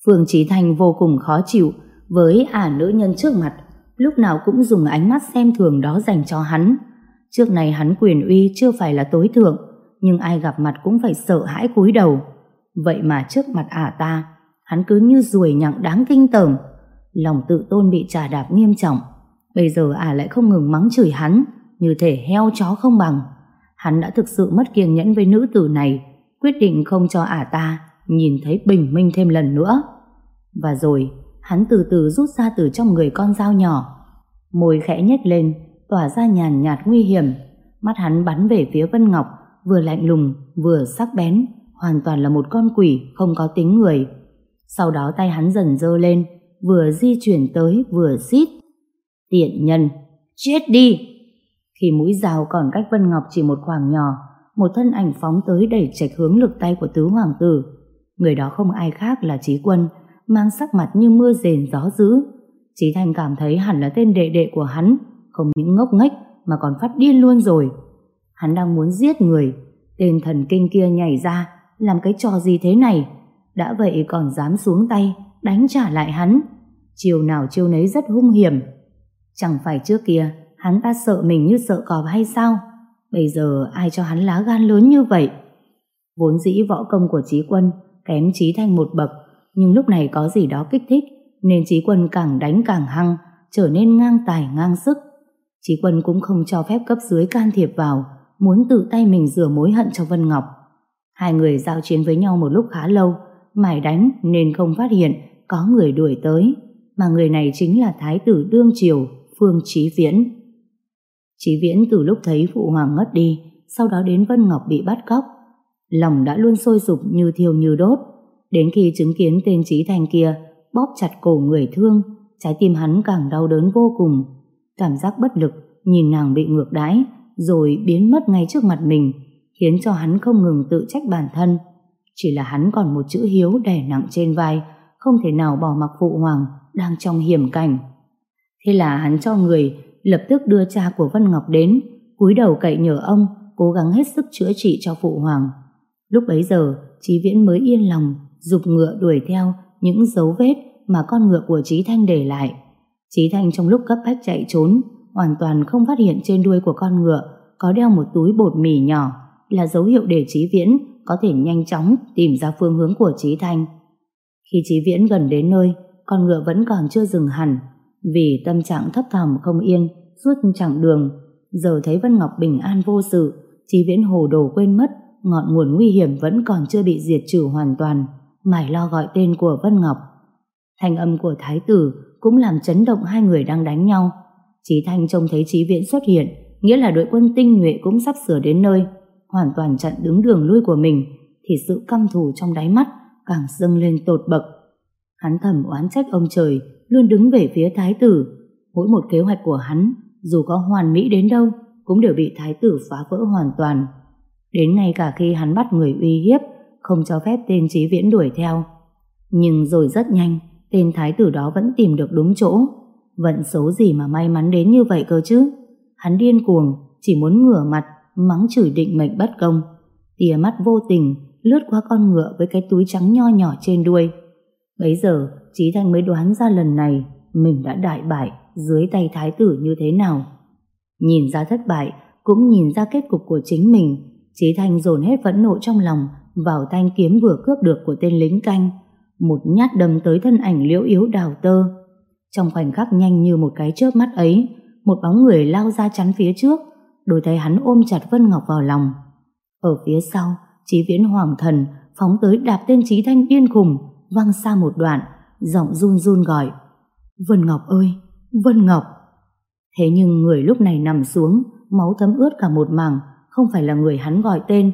Phương Trí Thành vô cùng khó chịu với ả nữ nhân trước mặt, lúc nào cũng dùng ánh mắt xem thường đó dành cho hắn. Trước này hắn quyền uy chưa phải là tối thượng, nhưng ai gặp mặt cũng phải sợ hãi cúi đầu. Vậy mà trước mặt ả ta, hắn cứ như ruồi nhặng đáng kinh tởm. Lòng tự tôn bị trà đạp nghiêm trọng. Bây giờ ả lại không ngừng mắng chửi hắn, như thể heo chó không bằng. Hắn đã thực sự mất kiên nhẫn với nữ tử này, quyết định không cho ả ta nhìn thấy bình minh thêm lần nữa. Và rồi, hắn từ từ rút ra từ trong người con dao nhỏ. Môi khẽ nhếch lên, tỏa ra nhàn nhạt nguy hiểm. Mắt hắn bắn về phía Vân Ngọc, vừa lạnh lùng, vừa sắc bén, hoàn toàn là một con quỷ không có tính người. Sau đó tay hắn dần dơ lên, vừa di chuyển tới vừa xít. Tiện nhân, chết đi! Khi mũi dao còn cách Vân Ngọc chỉ một khoảng nhỏ, một thân ảnh phóng tới đẩy trạch hướng lực tay của tứ hoàng tử. Người đó không ai khác là Trí Quân, mang sắc mặt như mưa rền gió dữ. Trí Thanh cảm thấy hẳn là tên đệ đệ của hắn, không những ngốc nghếch mà còn phát điên luôn rồi. Hắn đang muốn giết người, tên thần kinh kia nhảy ra, làm cái trò gì thế này? Đã vậy còn dám xuống tay, đánh trả lại hắn. Chiều nào chiêu nấy rất hung hiểm. Chẳng phải trước kia, hắn ta sợ mình như sợ cọp hay sao? Bây giờ ai cho hắn lá gan lớn như vậy? Vốn dĩ võ công của trí quân kém trí thanh một bậc, nhưng lúc này có gì đó kích thích, nên trí quân càng đánh càng hăng, trở nên ngang tài ngang sức. Trí quân cũng không cho phép cấp dưới can thiệp vào, muốn tự tay mình rửa mối hận cho Vân Ngọc. Hai người giao chiến với nhau một lúc khá lâu, mải đánh nên không phát hiện có người đuổi tới, mà người này chính là Thái tử Đương Triều, Phương Chí Viễn. Chí Viễn từ lúc thấy Phụ Hoàng ngất đi, sau đó đến Vân Ngọc bị bắt cóc, lòng đã luôn sôi sục như thiêu như đốt, đến khi chứng kiến tên Chí Thành kia bóp chặt cổ người thương, trái tim hắn càng đau đớn vô cùng, cảm giác bất lực nhìn nàng bị ngược đãi, rồi biến mất ngay trước mặt mình, khiến cho hắn không ngừng tự trách bản thân. Chỉ là hắn còn một chữ hiếu đè nặng trên vai, không thể nào bỏ mặc phụ hoàng đang trong hiểm cảnh. Thế là hắn cho người lập tức đưa cha của Vân Ngọc đến, cúi đầu cậy nhờ ông cố gắng hết sức chữa trị cho phụ hoàng. Lúc bấy giờ, Chí Viễn mới yên lòng, dục ngựa đuổi theo những dấu vết mà con ngựa của Chí Thanh để lại. Chí Thanh trong lúc cấp bách chạy trốn, hoàn toàn không phát hiện trên đuôi của con ngựa có đeo một túi bột mì nhỏ là dấu hiệu để Chí Viễn có thể nhanh chóng tìm ra phương hướng của Chí Thanh. Khi Chí Viễn gần đến nơi, con ngựa vẫn còn chưa dừng hẳn vì tâm trạng thấp thỏm không yên suốt chặng đường. Giờ thấy Vân Ngọc bình an vô sự, Chí Viễn hồ đồ quên mất ngọn nguồn nguy hiểm vẫn còn chưa bị diệt trừ hoàn toàn, mải lo gọi tên của Vân Ngọc. Thanh âm của Thái tử cũng làm chấn động hai người đang đánh nhau. Chí Thanh trông thấy Chí Viễn xuất hiện, nghĩa là đội quân tinh nhuệ cũng sắp sửa đến nơi, hoàn toàn chặn đứng đường lui của mình, thì sự căm thù trong đáy mắt càng dâng lên tột bậc. Hắn thầm oán trách ông trời luôn đứng về phía thái tử. Mỗi một kế hoạch của hắn, dù có hoàn mỹ đến đâu, cũng đều bị thái tử phá vỡ hoàn toàn. Đến ngay cả khi hắn bắt người uy hiếp, không cho phép tên trí viễn đuổi theo. Nhưng rồi rất nhanh, tên thái tử đó vẫn tìm được đúng chỗ. Vận số gì mà may mắn đến như vậy cơ chứ? Hắn điên cuồng, chỉ muốn ngửa mặt, mắng chửi định mệnh bất công. Tìa mắt vô tình, lướt qua con ngựa với cái túi trắng nho nhỏ trên đuôi. Bấy giờ, Trí Thanh mới đoán ra lần này mình đã đại bại dưới tay thái tử như thế nào. Nhìn ra thất bại, cũng nhìn ra kết cục của chính mình, Chí Thanh dồn hết phẫn nộ trong lòng vào thanh kiếm vừa cướp được của tên lính canh. Một nhát đâm tới thân ảnh liễu yếu đào tơ. Trong khoảnh khắc nhanh như một cái chớp mắt ấy, một bóng người lao ra chắn phía trước, đôi tay hắn ôm chặt Vân Ngọc vào lòng. Ở phía sau, Chí Viễn Hoàng Thần phóng tới đạp tên Chí Thanh điên khùng, văng xa một đoạn, giọng run run gọi. Vân Ngọc ơi, Vân Ngọc! Thế nhưng người lúc này nằm xuống, máu thấm ướt cả một mảng, không phải là người hắn gọi tên,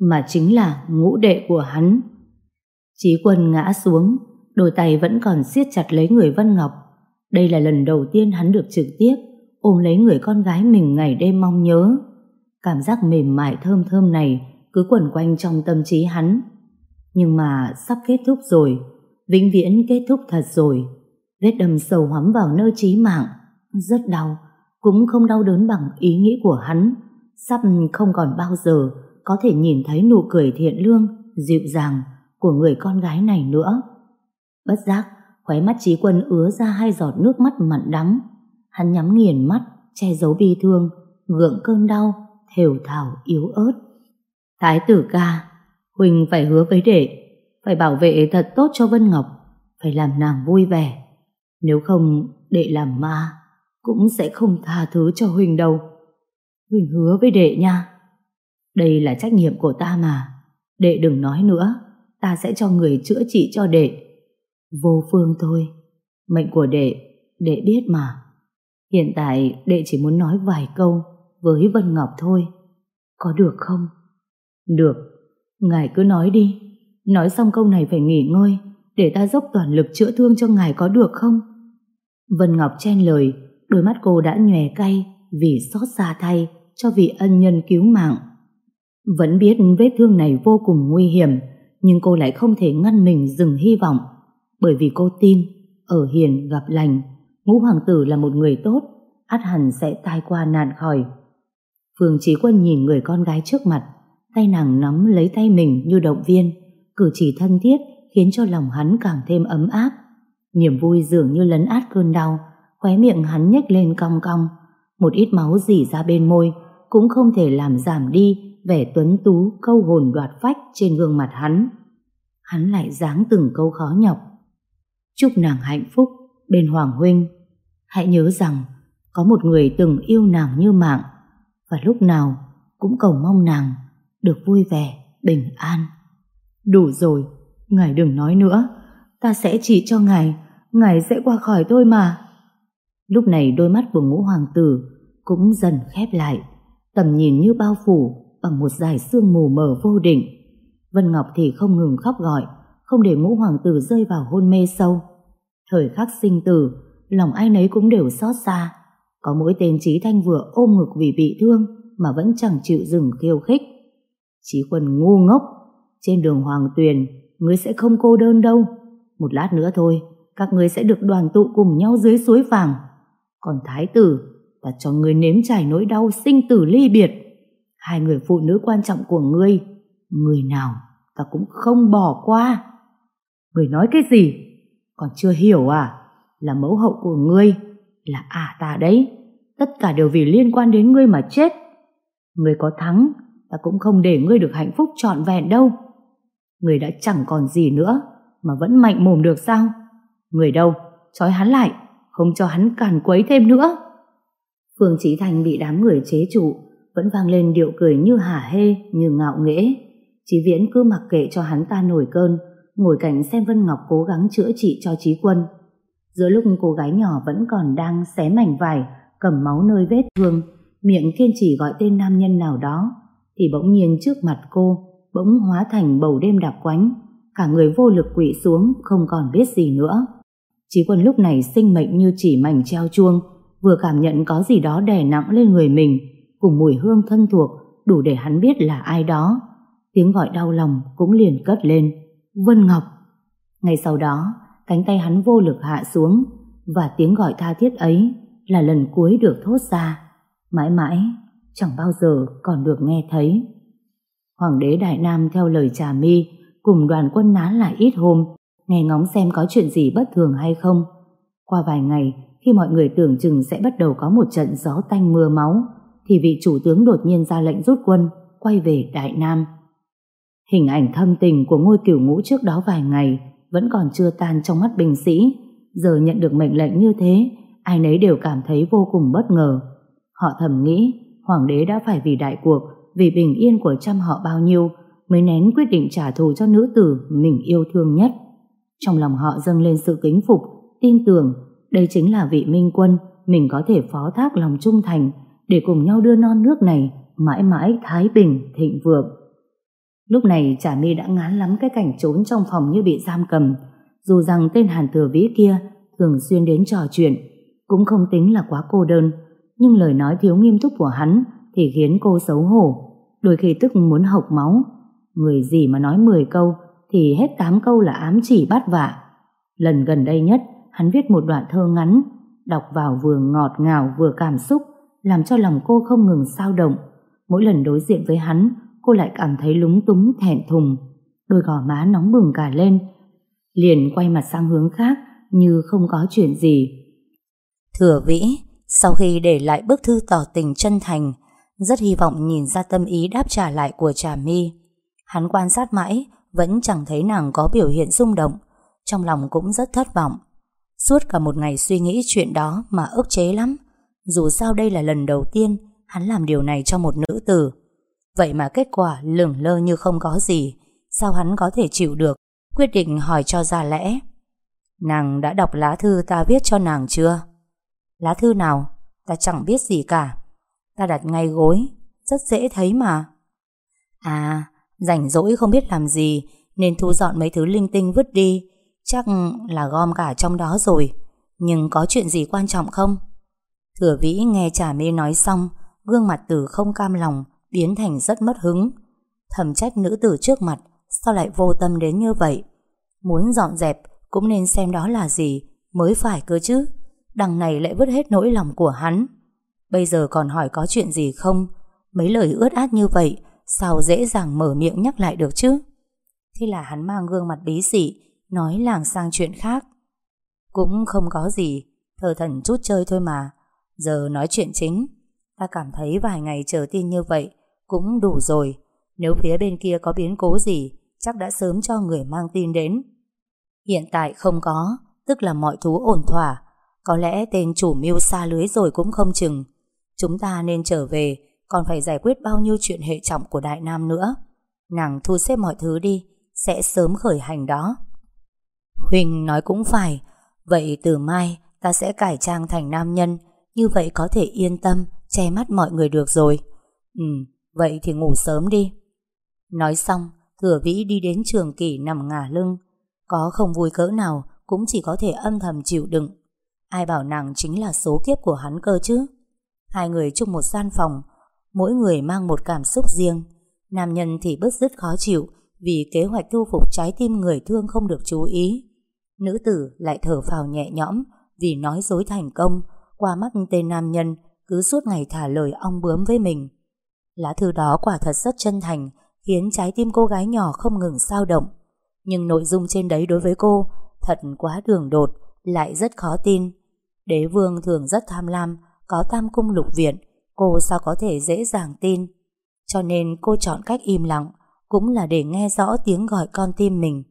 mà chính là ngũ đệ của hắn. Chí quân ngã xuống, đôi tay vẫn còn siết chặt lấy người Vân Ngọc. Đây là lần đầu tiên hắn được trực tiếp ôm lấy người con gái mình ngày đêm mong nhớ. Cảm giác mềm mại thơm thơm này cứ quẩn quanh trong tâm trí hắn. Nhưng mà sắp kết thúc rồi, vĩnh viễn kết thúc thật rồi. Vết đâm sâu hoắm vào nơi trí mạng, rất đau, cũng không đau đớn bằng ý nghĩ của hắn. Sắp không còn bao giờ có thể nhìn thấy nụ cười thiện lương, dịu dàng của người con gái này nữa. Bất giác, khóe mắt trí quân ứa ra hai giọt nước mắt mặn đắng. Hắn nhắm nghiền mắt, che giấu bi thương, gượng cơn đau, thều thào yếu ớt. Thái tử ca, Huỳnh phải hứa với đệ, phải bảo vệ thật tốt cho Vân Ngọc, phải làm nàng vui vẻ. Nếu không, đệ làm ma, cũng sẽ không tha thứ cho Huỳnh đâu. Huỳnh hứa với đệ nha. Đây là trách nhiệm của ta mà. Đệ đừng nói nữa, ta sẽ cho người chữa trị cho đệ. Vô phương thôi, mệnh của đệ, đệ biết mà. Hiện tại đệ chỉ muốn nói vài câu với Vân Ngọc thôi. Có được không? Được, ngài cứ nói đi. Nói xong câu này phải nghỉ ngơi để ta dốc toàn lực chữa thương cho ngài có được không? Vân Ngọc chen lời, đôi mắt cô đã nhòe cay vì xót xa thay cho vị ân nhân cứu mạng. Vẫn biết vết thương này vô cùng nguy hiểm, nhưng cô lại không thể ngăn mình dừng hy vọng, bởi vì cô tin ở hiền gặp lành, ngũ hoàng tử là một người tốt, át hẳn sẽ tai qua nạn khỏi. Phương Chí Quân nhìn người con gái trước mặt, tay nàng nắm lấy tay mình như động viên, cử chỉ thân thiết khiến cho lòng hắn càng thêm ấm áp. Niềm vui dường như lấn át cơn đau, khóe miệng hắn nhếch lên cong cong, một ít máu dỉ ra bên môi, cũng không thể làm giảm đi vẻ tuấn tú câu hồn đoạt phách trên gương mặt hắn. Hắn lại dáng từng câu khó nhọc. Chúc nàng hạnh phúc bên Hoàng Huynh. Hãy nhớ rằng có một người từng yêu nàng như mạng và lúc nào cũng cầu mong nàng được vui vẻ, bình an. Đủ rồi, ngài đừng nói nữa, ta sẽ chỉ cho ngài, ngài sẽ qua khỏi thôi mà. Lúc này đôi mắt của ngũ hoàng tử cũng dần khép lại, tầm nhìn như bao phủ bằng một dải sương mù mờ vô định. Vân Ngọc thì không ngừng khóc gọi, không để ngũ hoàng tử rơi vào hôn mê sâu. Thời khắc sinh tử, lòng ai nấy cũng đều xót xa. Có mỗi tên Trí Thanh vừa ôm ngực vì bị thương mà vẫn chẳng chịu dừng khiêu khích. Trí quân ngu ngốc, trên đường Hoàng Tuyền, ngươi sẽ không cô đơn đâu. Một lát nữa thôi, các ngươi sẽ được đoàn tụ cùng nhau dưới suối vàng. Còn Thái tử, ta cho ngươi nếm trải nỗi đau sinh tử ly biệt. Hai người phụ nữ quan trọng của ngươi, người nào ta cũng không bỏ qua. người nói cái gì? Còn chưa hiểu à? Là mẫu hậu của ngươi, là à ta đấy. Tất cả đều vì liên quan đến ngươi mà chết. Ngươi có thắng, ta cũng không để ngươi được hạnh phúc trọn vẹn đâu người đã chẳng còn gì nữa, mà vẫn mạnh mồm được sao? Người đâu? Trói hắn lại, không cho hắn càn quấy thêm nữa. Phương Chí Thành bị đám người chế trụ, vẫn vang lên điệu cười như hả hê, như ngạo nghễ. Chí Viễn cứ mặc kệ cho hắn ta nổi cơn, ngồi cạnh xem Vân Ngọc cố gắng chữa trị cho Chí Quân. Giữa lúc cô gái nhỏ vẫn còn đang xé mảnh vải, cầm máu nơi vết thương, miệng kiên trì gọi tên nam nhân nào đó, thì bỗng nhiên trước mặt cô, bỗng hóa thành bầu đêm đặc quánh, cả người vô lực quỵ xuống, không còn biết gì nữa. Chí Quân lúc này sinh mệnh như chỉ mảnh treo chuông, vừa cảm nhận có gì đó đè nặng lên người mình, cùng mùi hương thân thuộc, đủ để hắn biết là ai đó. Tiếng gọi đau lòng cũng liền cất lên. Vân Ngọc. Ngay sau đó, cánh tay hắn vô lực hạ xuống, và tiếng gọi tha thiết ấy là lần cuối được thốt ra. Mãi mãi, chẳng bao giờ còn được nghe thấy. Hoàng đế Đại Nam theo lời trà mi, cùng đoàn quân nán lại ít hôm, nghe ngóng xem có chuyện gì bất thường hay không. Qua vài ngày, khi mọi người tưởng chừng sẽ bắt đầu có một trận gió tanh mưa máu, thì vị chủ tướng đột nhiên ra lệnh rút quân, quay về Đại Nam. Hình ảnh thâm tình của ngôi cửu ngũ trước đó vài ngày vẫn còn chưa tan trong mắt binh sĩ. Giờ nhận được mệnh lệnh như thế, ai nấy đều cảm thấy vô cùng bất ngờ. Họ thầm nghĩ, hoàng đế đã phải vì đại cuộc, vì bình yên của trăm họ bao nhiêu, mới nén quyết định trả thù cho nữ tử mình yêu thương nhất. Trong lòng họ dâng lên sự kính phục, tin tưởng đây chính là vị minh quân mình có thể phó thác lòng trung thành để cùng nhau đưa non nước này mãi mãi thái bình, thịnh vượng. Lúc này Trà My đã ngán lắm cái cảnh trốn trong phòng như bị giam cầm, dù rằng tên Hàn Thừa Vĩ kia thường xuyên đến trò chuyện, cũng không tính là quá cô đơn, nhưng lời nói thiếu nghiêm túc của hắn thì khiến cô xấu hổ, đôi khi tức muốn hộc máu. Người gì mà nói 10 câu thì hết 8 câu là ám chỉ bắt vạ. Lần gần đây nhất, hắn viết một đoạn thơ ngắn, đọc vào vừa ngọt ngào vừa cảm xúc, làm cho lòng cô không ngừng sao động. Mỗi lần đối diện với hắn, cô lại cảm thấy lúng túng thẹn thùng. Đôi gò má nóng bừng cả lên, liền quay mặt sang hướng khác như không có chuyện gì. Thừa vĩ, sau khi để lại bức thư tỏ tình chân thành, rất hy vọng nhìn ra tâm ý đáp trả lại của Trà My. Hắn quan sát mãi, vẫn chẳng thấy nàng có biểu hiện rung động, trong lòng cũng rất thất vọng. Suốt cả một ngày suy nghĩ chuyện đó mà ức chế lắm. Dù sao đây là lần đầu tiên hắn làm điều này cho một nữ tử. Vậy mà kết quả lửng lơ như không có gì. Sao hắn có thể chịu được? Quyết định hỏi cho ra lẽ. Nàng đã đọc lá thư ta viết cho nàng chưa? Lá thư nào? Ta chẳng biết gì cả. Ta đặt ngay gối, rất dễ thấy mà. À, rảnh rỗi không biết làm gì, nên thu dọn mấy thứ linh tinh vứt đi. Chắc là gom cả trong đó rồi. Nhưng có chuyện gì quan trọng không? Thừa vĩ nghe trả mê nói xong, gương mặt từ không cam lòng, biến thành rất mất hứng. Thầm trách nữ tử trước mặt, sao lại vô tâm đến như vậy? Muốn dọn dẹp, cũng nên xem đó là gì, mới phải cơ chứ. Đằng này lại vứt hết nỗi lòng của hắn. Bây giờ còn hỏi có chuyện gì không? Mấy lời ướt át như vậy, sao dễ dàng mở miệng nhắc lại được chứ? Thế là hắn mang gương mặt bí xị, nói làng sang chuyện khác. Cũng không có gì, thờ thần chút chơi thôi mà. Giờ nói chuyện chính, ta cảm thấy vài ngày chờ tin như vậy cũng đủ rồi. Nếu phía bên kia có biến cố gì, chắc đã sớm cho người mang tin đến. Hiện tại không có, tức là mọi thú ổn thỏa. Có lẽ tên chủ mưu xa lưới rồi cũng không chừng. Chúng ta nên trở về, còn phải giải quyết bao nhiêu chuyện hệ trọng của Đại Nam nữa. Nàng thu xếp mọi thứ đi, sẽ sớm khởi hành đó. Huỳnh nói cũng phải, vậy từ mai ta sẽ cải trang thành nam nhân, như vậy có thể yên tâm, che mắt mọi người được rồi. Ừ, vậy thì ngủ sớm đi. Nói xong, thừa vĩ đi đến trường kỷ nằm ngả lưng. Có không vui cỡ nào, cũng chỉ có thể âm thầm chịu đựng. Ai bảo nàng chính là số kiếp của hắn cơ chứ? Hai người chung một gian phòng, mỗi người mang một cảm xúc riêng. Nam nhân thì bứt rứt khó chịu vì kế hoạch thu phục trái tim người thương không được chú ý. Nữ tử lại thở phào nhẹ nhõm vì nói dối thành công qua mắt tên nam nhân cứ suốt ngày thả lời ong bướm với mình. Lá thư đó quả thật rất chân thành khiến trái tim cô gái nhỏ không ngừng sao động. Nhưng nội dung trên đấy đối với cô thật quá đường đột, lại rất khó tin. Đế vương thường rất tham lam, có tam cung lục viện, cô sao có thể dễ dàng tin. Cho nên cô chọn cách im lặng, cũng là để nghe rõ tiếng gọi con tim mình.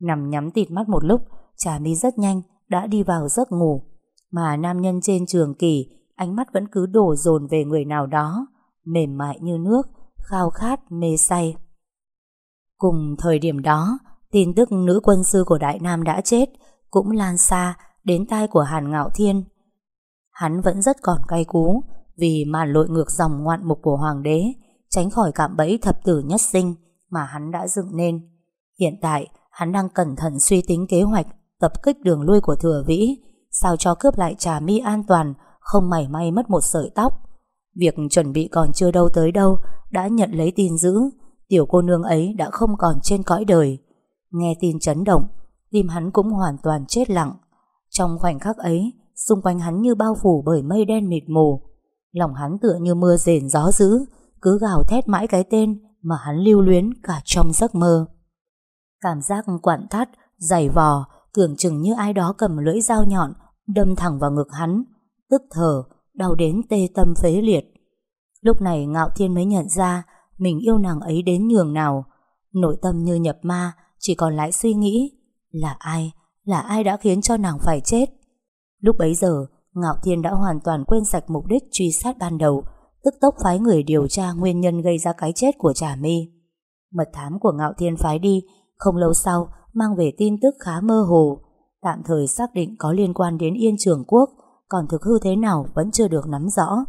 Nằm nhắm tịt mắt một lúc, Trà mi rất nhanh đã đi vào giấc ngủ. Mà nam nhân trên trường kỳ, ánh mắt vẫn cứ đổ dồn về người nào đó, mềm mại như nước, khao khát, mê say. Cùng thời điểm đó, tin tức nữ quân sư của Đại Nam đã chết cũng lan xa đến tai của Hàn Ngạo Thiên. Hắn vẫn rất còn cay cú vì màn lội ngược dòng ngoạn mục của Hoàng đế, tránh khỏi cạm bẫy thập tử nhất sinh mà hắn đã dựng nên. Hiện tại, hắn đang cẩn thận suy tính kế hoạch tập kích đường lui của thừa vĩ, sao cho cướp lại trà mi an toàn, không mảy may mất một sợi tóc. Việc chuẩn bị còn chưa đâu tới đâu, đã nhận lấy tin dữ, tiểu cô nương ấy đã không còn trên cõi đời. Nghe tin chấn động, tim hắn cũng hoàn toàn chết lặng. Trong khoảnh khắc ấy, xung quanh hắn như bao phủ bởi mây đen mịt mù. Lòng hắn tựa như mưa rền gió dữ, cứ gào thét mãi cái tên mà hắn lưu luyến cả trong giấc mơ. Cảm giác quặn thắt, dày vò, tưởng chừng như ai đó cầm lưỡi dao nhọn, đâm thẳng vào ngực hắn, tức thở, đau đến tê tâm phế liệt. Lúc này Ngạo Thiên mới nhận ra mình yêu nàng ấy đến nhường nào. Nội tâm như nhập ma, chỉ còn lại suy nghĩ, là ai, là ai đã khiến cho nàng phải chết. Lúc bấy giờ, Ngạo Thiên đã hoàn toàn quên sạch mục đích truy sát ban đầu, tức tốc phái người điều tra nguyên nhân gây ra cái chết của Trà My. Mật thám của Ngạo Thiên phái đi, không lâu sau mang về tin tức khá mơ hồ, tạm thời xác định có liên quan đến Yên Trường Quốc, còn thực hư thế nào vẫn chưa được nắm rõ.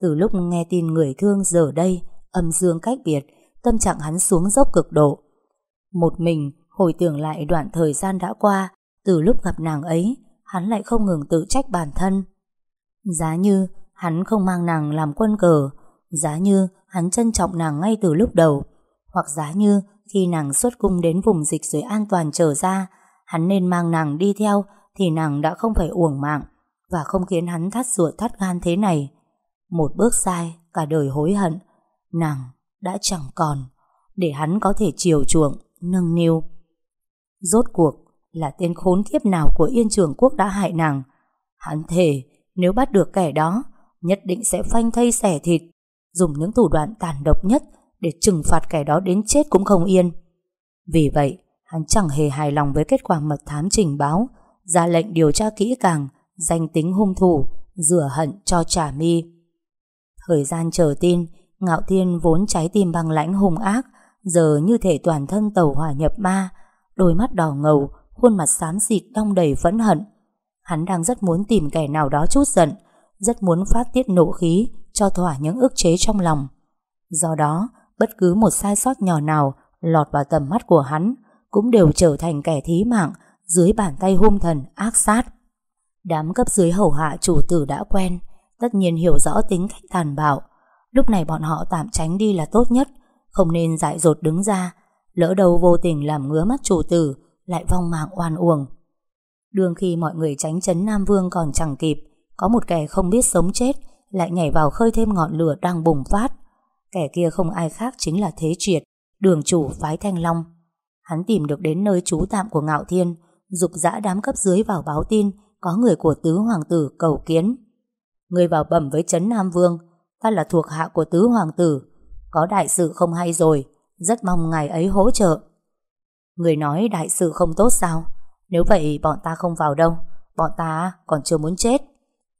Từ lúc nghe tin người thương giờ đây, âm dương cách biệt, tâm trạng hắn xuống dốc cực độ. Một mình, hồi tưởng lại đoạn thời gian đã qua, từ lúc gặp nàng ấy, hắn lại không ngừng tự trách bản thân. Giá như hắn không mang nàng làm quân cờ, giá như hắn trân trọng nàng ngay từ lúc đầu, hoặc giá như khi nàng xuất cung đến vùng dịch dưới an toàn trở ra, hắn nên mang nàng đi theo thì nàng đã không phải uổng mạng và không khiến hắn thắt ruột thắt gan thế này. Một bước sai, cả đời hối hận, nàng đã chẳng còn để hắn có thể chiều chuộng, nâng niu. Rốt cuộc là tên khốn kiếp nào của Yên Trường Quốc đã hại nàng. Hắn thề nếu bắt được kẻ đó, nhất định sẽ phanh thây xẻ thịt, dùng những thủ đoạn tàn độc nhất để trừng phạt kẻ đó đến chết cũng không yên. Vì vậy, hắn chẳng hề hài lòng với kết quả mật thám trình báo, ra lệnh điều tra kỹ càng, danh tính hung thủ, rửa hận cho trả mi. Thời gian chờ tin, Ngạo Thiên vốn trái tim băng lãnh hung ác, giờ như thể toàn thân tàu hỏa nhập ma, đôi mắt đỏ ngầu, khuôn mặt xám xịt đong đầy phẫn hận. Hắn đang rất muốn tìm kẻ nào đó chút giận, rất muốn phát tiết nộ khí cho thỏa những ức chế trong lòng. Do đó, bất cứ một sai sót nhỏ nào lọt vào tầm mắt của hắn cũng đều trở thành kẻ thí mạng dưới bàn tay hung thần ác sát. Đám cấp dưới hầu hạ chủ tử đã quen, tất nhiên hiểu rõ tính cách tàn bạo. Lúc này bọn họ tạm tránh đi là tốt nhất, không nên dại dột đứng ra, lỡ đầu vô tình làm ngứa mắt chủ tử, lại vong mạng oan uổng. Đương khi mọi người tránh chấn Nam Vương còn chẳng kịp, có một kẻ không biết sống chết lại nhảy vào khơi thêm ngọn lửa đang bùng phát. Kẻ kia không ai khác chính là Thế Triệt, đường chủ phái Thanh Long. Hắn tìm được đến nơi trú tạm của Ngạo Thiên, dục dã đám cấp dưới vào báo tin có người của tứ hoàng tử cầu kiến. Người vào bẩm với Trấn Nam Vương, ta là thuộc hạ của tứ hoàng tử, có đại sự không hay rồi, rất mong ngài ấy hỗ trợ. Người nói đại sự không tốt sao? Nếu vậy bọn ta không vào đâu, bọn ta còn chưa muốn chết.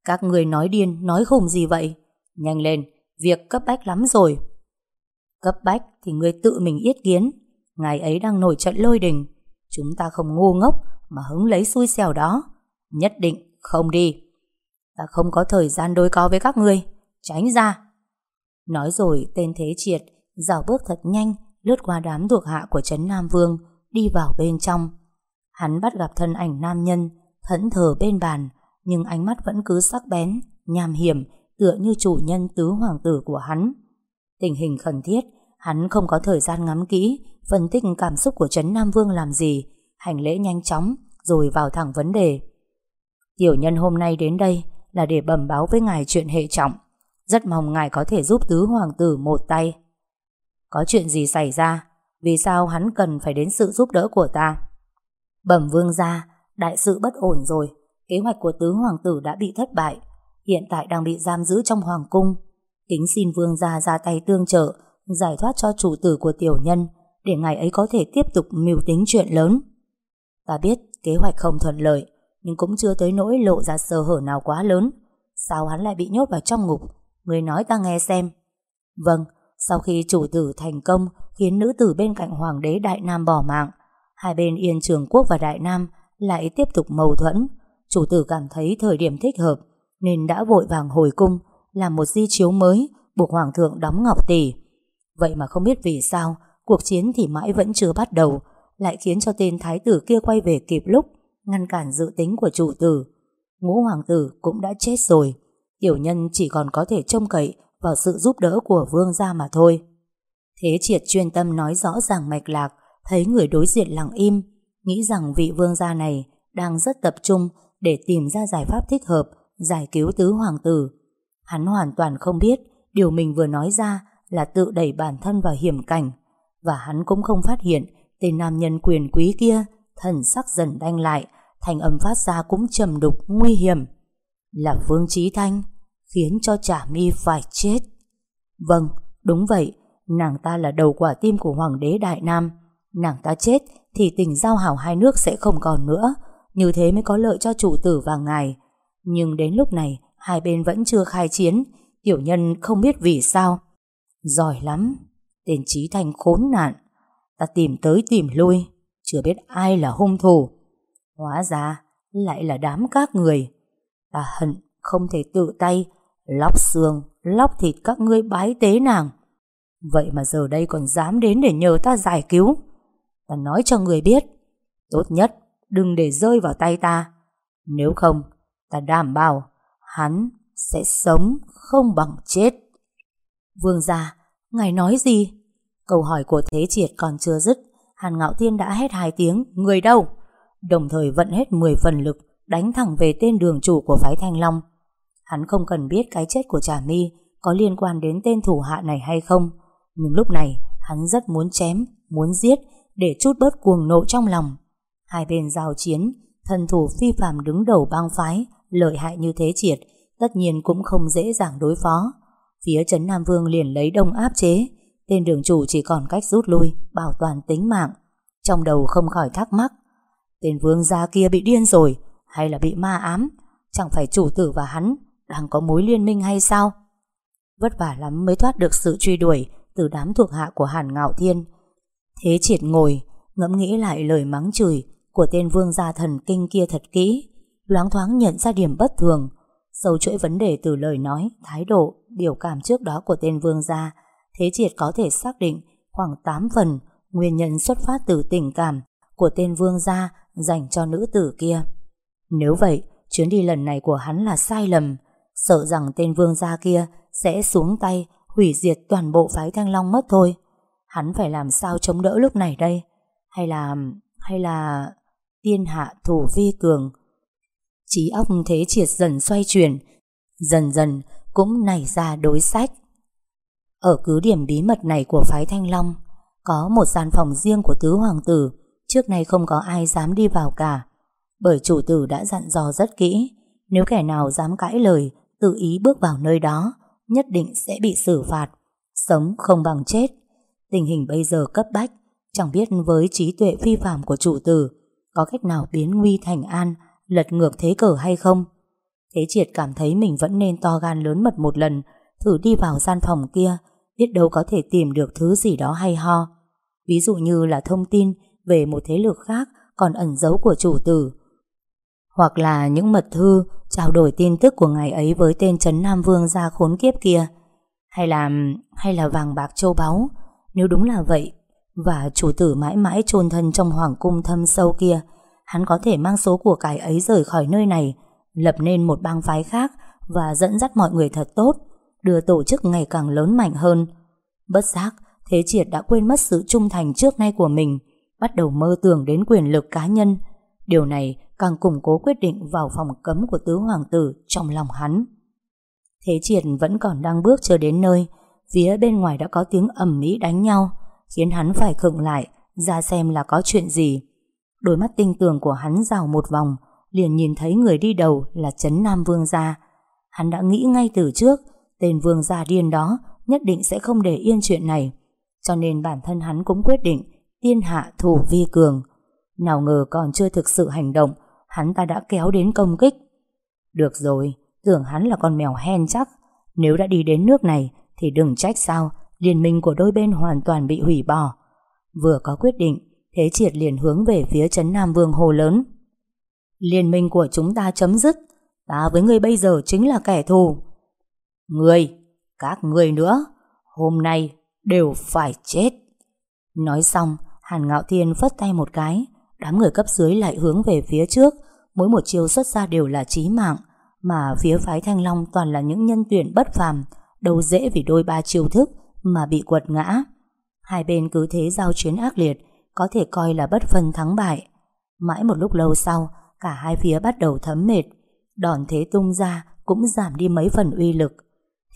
Các người nói điên, nói khùng gì vậy? Nhanh lên, việc cấp bách lắm rồi. Cấp bách thì người tự mình yết kiến, ngài ấy đang nổi trận lôi đình. Chúng ta không ngu ngốc mà hứng lấy xui xẻo đó. Nhất định không đi. Ta không có thời gian đối co với các ngươi. Tránh ra. Nói rồi tên Thế Triệt dào bước thật nhanh lướt qua đám thuộc hạ của Trấn Nam Vương đi vào bên trong. Hắn bắt gặp thân ảnh nam nhân thẫn thờ bên bàn nhưng ánh mắt vẫn cứ sắc bén, nham hiểm tựa như chủ nhân tứ hoàng tử của hắn. Tình hình khẩn thiết hắn không có thời gian ngắm kỹ phân tích cảm xúc của Trấn Nam Vương làm gì hành lễ nhanh chóng rồi vào thẳng vấn đề. Tiểu nhân hôm nay đến đây là để bẩm báo với ngài chuyện hệ trọng. Rất mong ngài có thể giúp tứ hoàng tử một tay. Có chuyện gì xảy ra? Vì sao hắn cần phải đến sự giúp đỡ của ta? Bẩm vương gia, đại sự bất ổn rồi. Kế hoạch của tứ hoàng tử đã bị thất bại. Hiện tại đang bị giam giữ trong hoàng cung. Kính xin vương gia ra tay tương trợ, giải thoát cho chủ tử của tiểu nhân, để ngài ấy có thể tiếp tục mưu tính chuyện lớn. Ta biết kế hoạch không thuận lợi, nhưng cũng chưa tới nỗi lộ ra sơ hở nào quá lớn. Sao hắn lại bị nhốt vào trong ngục? Người nói ta nghe xem. Vâng, sau khi chủ tử thành công khiến nữ tử bên cạnh hoàng đế Đại Nam bỏ mạng, hai bên Yên Trường Quốc và Đại Nam lại tiếp tục mâu thuẫn. Chủ tử cảm thấy thời điểm thích hợp nên đã vội vàng hồi cung làm một di chiếu mới buộc hoàng thượng đóng ngọc tỷ. Vậy mà không biết vì sao cuộc chiến thì mãi vẫn chưa bắt đầu lại khiến cho tên thái tử kia quay về kịp lúc ngăn cản dự tính của chủ tử. Ngũ hoàng tử cũng đã chết rồi. Tiểu nhân chỉ còn có thể trông cậy vào sự giúp đỡ của vương gia mà thôi. Thế triệt chuyên tâm nói rõ ràng mạch lạc, thấy người đối diện lặng im, nghĩ rằng vị vương gia này đang rất tập trung để tìm ra giải pháp thích hợp, giải cứu tứ hoàng tử. Hắn hoàn toàn không biết điều mình vừa nói ra là tự đẩy bản thân vào hiểm cảnh, và hắn cũng không phát hiện tên nam nhân quyền quý kia thần sắc dần đanh lại, thành âm phát ra cũng trầm đục nguy hiểm. Là Vương Trí Thanh khiến cho Trả Mi phải chết. Vâng, đúng vậy, nàng ta là đầu quả tim của Hoàng đế Đại Nam. Nàng ta chết thì tình giao hảo hai nước sẽ không còn nữa. Như thế mới có lợi cho chủ tử và ngài. Nhưng đến lúc này, hai bên vẫn chưa khai chiến. Tiểu nhân không biết vì sao. Giỏi lắm. Tên Trí Thành khốn nạn. Ta tìm tới tìm lui. Chưa biết ai là hung thủ. Hóa ra lại là đám các người. Ta hận không thể tự tay lóc xương, lóc thịt các ngươi bái tế nàng. Vậy mà giờ đây còn dám đến để nhờ ta giải cứu. Ta nói cho người biết, tốt nhất đừng để rơi vào tay ta. Nếu không, ta đảm bảo hắn sẽ sống không bằng chết. Vương gia, ngài nói gì? Câu hỏi của Thế Triệt còn chưa dứt, Hàn Ngạo Thiên đã hét hai tiếng, người đâu? Đồng thời vận hết 10 phần lực, đánh thẳng về tên đường chủ của phái Thanh Long. Hắn không cần biết cái chết của Trà My có liên quan đến tên thủ hạ này hay không, nhưng lúc này hắn rất muốn chém, muốn giết để chút bớt cuồng nộ trong lòng. Hai bên giao chiến, thần thủ phi phàm đứng đầu bang phái, lợi hại như thế triệt, tất nhiên cũng không dễ dàng đối phó. Phía Trấn Nam Vương liền lấy đông áp chế, tên đường chủ chỉ còn cách rút lui, bảo toàn tính mạng. Trong đầu không khỏi thắc mắc, tên vương gia kia bị điên rồi, hay là bị ma ám, chẳng phải chủ tử và hắn đang có mối liên minh hay sao? Vất vả lắm mới thoát được sự truy đuổi từ đám thuộc hạ của Hàn Ngạo Thiên. Thế triệt ngồi, ngẫm nghĩ lại lời mắng chửi của tên vương gia thần kinh kia thật kỹ, loáng thoáng nhận ra điểm bất thường, sâu chuỗi vấn đề từ lời nói, thái độ, biểu cảm trước đó của tên vương gia, Thế triệt có thể xác định khoảng 8 phần nguyên nhân xuất phát từ tình cảm của tên vương gia dành cho nữ tử kia. Nếu vậy, chuyến đi lần này của hắn là sai lầm, sợ rằng tên vương gia kia sẽ xuống tay hủy diệt toàn bộ phái Thanh Long mất thôi. Hắn phải làm sao chống đỡ lúc này đây? Hay là... hay là... tiên hạ thủ vi cường? Trí óc thế triệt dần xoay chuyển, dần dần cũng nảy ra đối sách. Ở cứ điểm bí mật này của phái Thanh Long, có một gian phòng riêng của tứ hoàng tử, trước nay không có ai dám đi vào cả. Bởi chủ tử đã dặn dò rất kỹ, nếu kẻ nào dám cãi lời, tự ý bước vào nơi đó, nhất định sẽ bị xử phạt, sống không bằng chết. Tình hình bây giờ cấp bách, chẳng biết với trí tuệ phi phạm của chủ tử, có cách nào biến nguy thành an, lật ngược thế cờ hay không? Thế triệt cảm thấy mình vẫn nên to gan lớn mật một lần, thử đi vào gian phòng kia, biết đâu có thể tìm được thứ gì đó hay ho. Ví dụ như là thông tin về một thế lực khác còn ẩn giấu của chủ tử, hoặc là những mật thư trao đổi tin tức của ngày ấy với tên Trấn Nam Vương gia khốn kiếp kia. Hay là hay là vàng bạc châu báu. Nếu đúng là vậy, và chủ tử mãi mãi chôn thân trong hoàng cung thâm sâu kia, hắn có thể mang số của cải ấy rời khỏi nơi này, lập nên một bang phái khác và dẫn dắt mọi người thật tốt, đưa tổ chức ngày càng lớn mạnh hơn. Bất giác, Thế Triệt đã quên mất sự trung thành trước nay của mình, bắt đầu mơ tưởng đến quyền lực cá nhân. Điều này càng củng cố quyết định vào phòng cấm của tứ hoàng tử trong lòng hắn. Thế Triệt vẫn còn đang bước chờ đến nơi, phía bên ngoài đã có tiếng ầm mỹ đánh nhau, khiến hắn phải khựng lại, ra xem là có chuyện gì. Đôi mắt tinh tường của hắn rào một vòng, liền nhìn thấy người đi đầu là Trấn Nam Vương Gia. Hắn đã nghĩ ngay từ trước, tên Vương Gia điên đó nhất định sẽ không để yên chuyện này, cho nên bản thân hắn cũng quyết định tiên hạ thủ vi cường. Nào ngờ còn chưa thực sự hành động hắn ta đã kéo đến công kích. Được rồi, tưởng hắn là con mèo hen chắc. Nếu đã đi đến nước này, thì đừng trách sao liên minh của đôi bên hoàn toàn bị hủy bỏ. Vừa có quyết định, Thế Triệt liền hướng về phía Trấn Nam Vương hồ lớn. Liên minh của chúng ta chấm dứt, ta với ngươi bây giờ chính là kẻ thù. Ngươi, các ngươi nữa, hôm nay đều phải chết. Nói xong, Hàn Ngạo Thiên phất tay một cái, Đám người cấp dưới lại hướng về phía trước. Mỗi một chiêu xuất ra đều là chí mạng, Mà phía phái Thanh Long toàn là những nhân tuyển bất phàm, Đâu dễ vì đôi ba chiêu thức Mà bị quật ngã. Hai bên cứ thế giao chiến ác liệt, Có thể coi là bất phân thắng bại. Mãi một lúc lâu sau, Cả hai phía bắt đầu thấm mệt, Đòn thế tung ra cũng giảm đi mấy phần uy lực.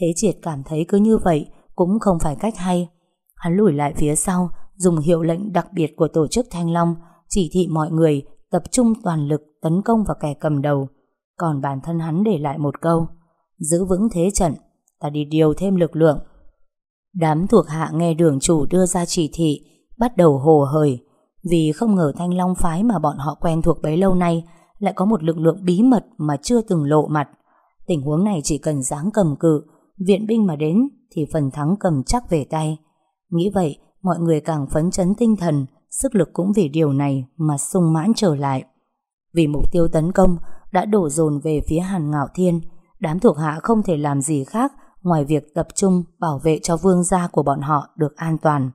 Thế triệt cảm thấy cứ như vậy Cũng không phải cách hay. Hắn lùi lại phía sau, Dùng hiệu lệnh đặc biệt của tổ chức Thanh Long chỉ thị mọi người tập trung toàn lực tấn công vào kẻ cầm đầu. Còn bản thân hắn để lại một câu, giữ vững thế trận, ta đi điều thêm lực lượng. Đám thuộc hạ nghe đường chủ đưa ra chỉ thị, bắt đầu hồ hởi, vì không ngờ Thanh Long phái mà bọn họ quen thuộc bấy lâu nay lại có một lực lượng bí mật mà chưa từng lộ mặt. Tình huống này chỉ cần dáng cầm cự, viện binh mà đến thì phần thắng cầm chắc về tay. Nghĩ vậy, mọi người càng phấn chấn tinh thần, sức lực cũng vì điều này mà sung mãn trở lại. Vì mục tiêu tấn công đã đổ dồn về phía Hàn Ngạo Thiên, đám thuộc hạ không thể làm gì khác ngoài việc tập trung bảo vệ cho vương gia của bọn họ được an toàn.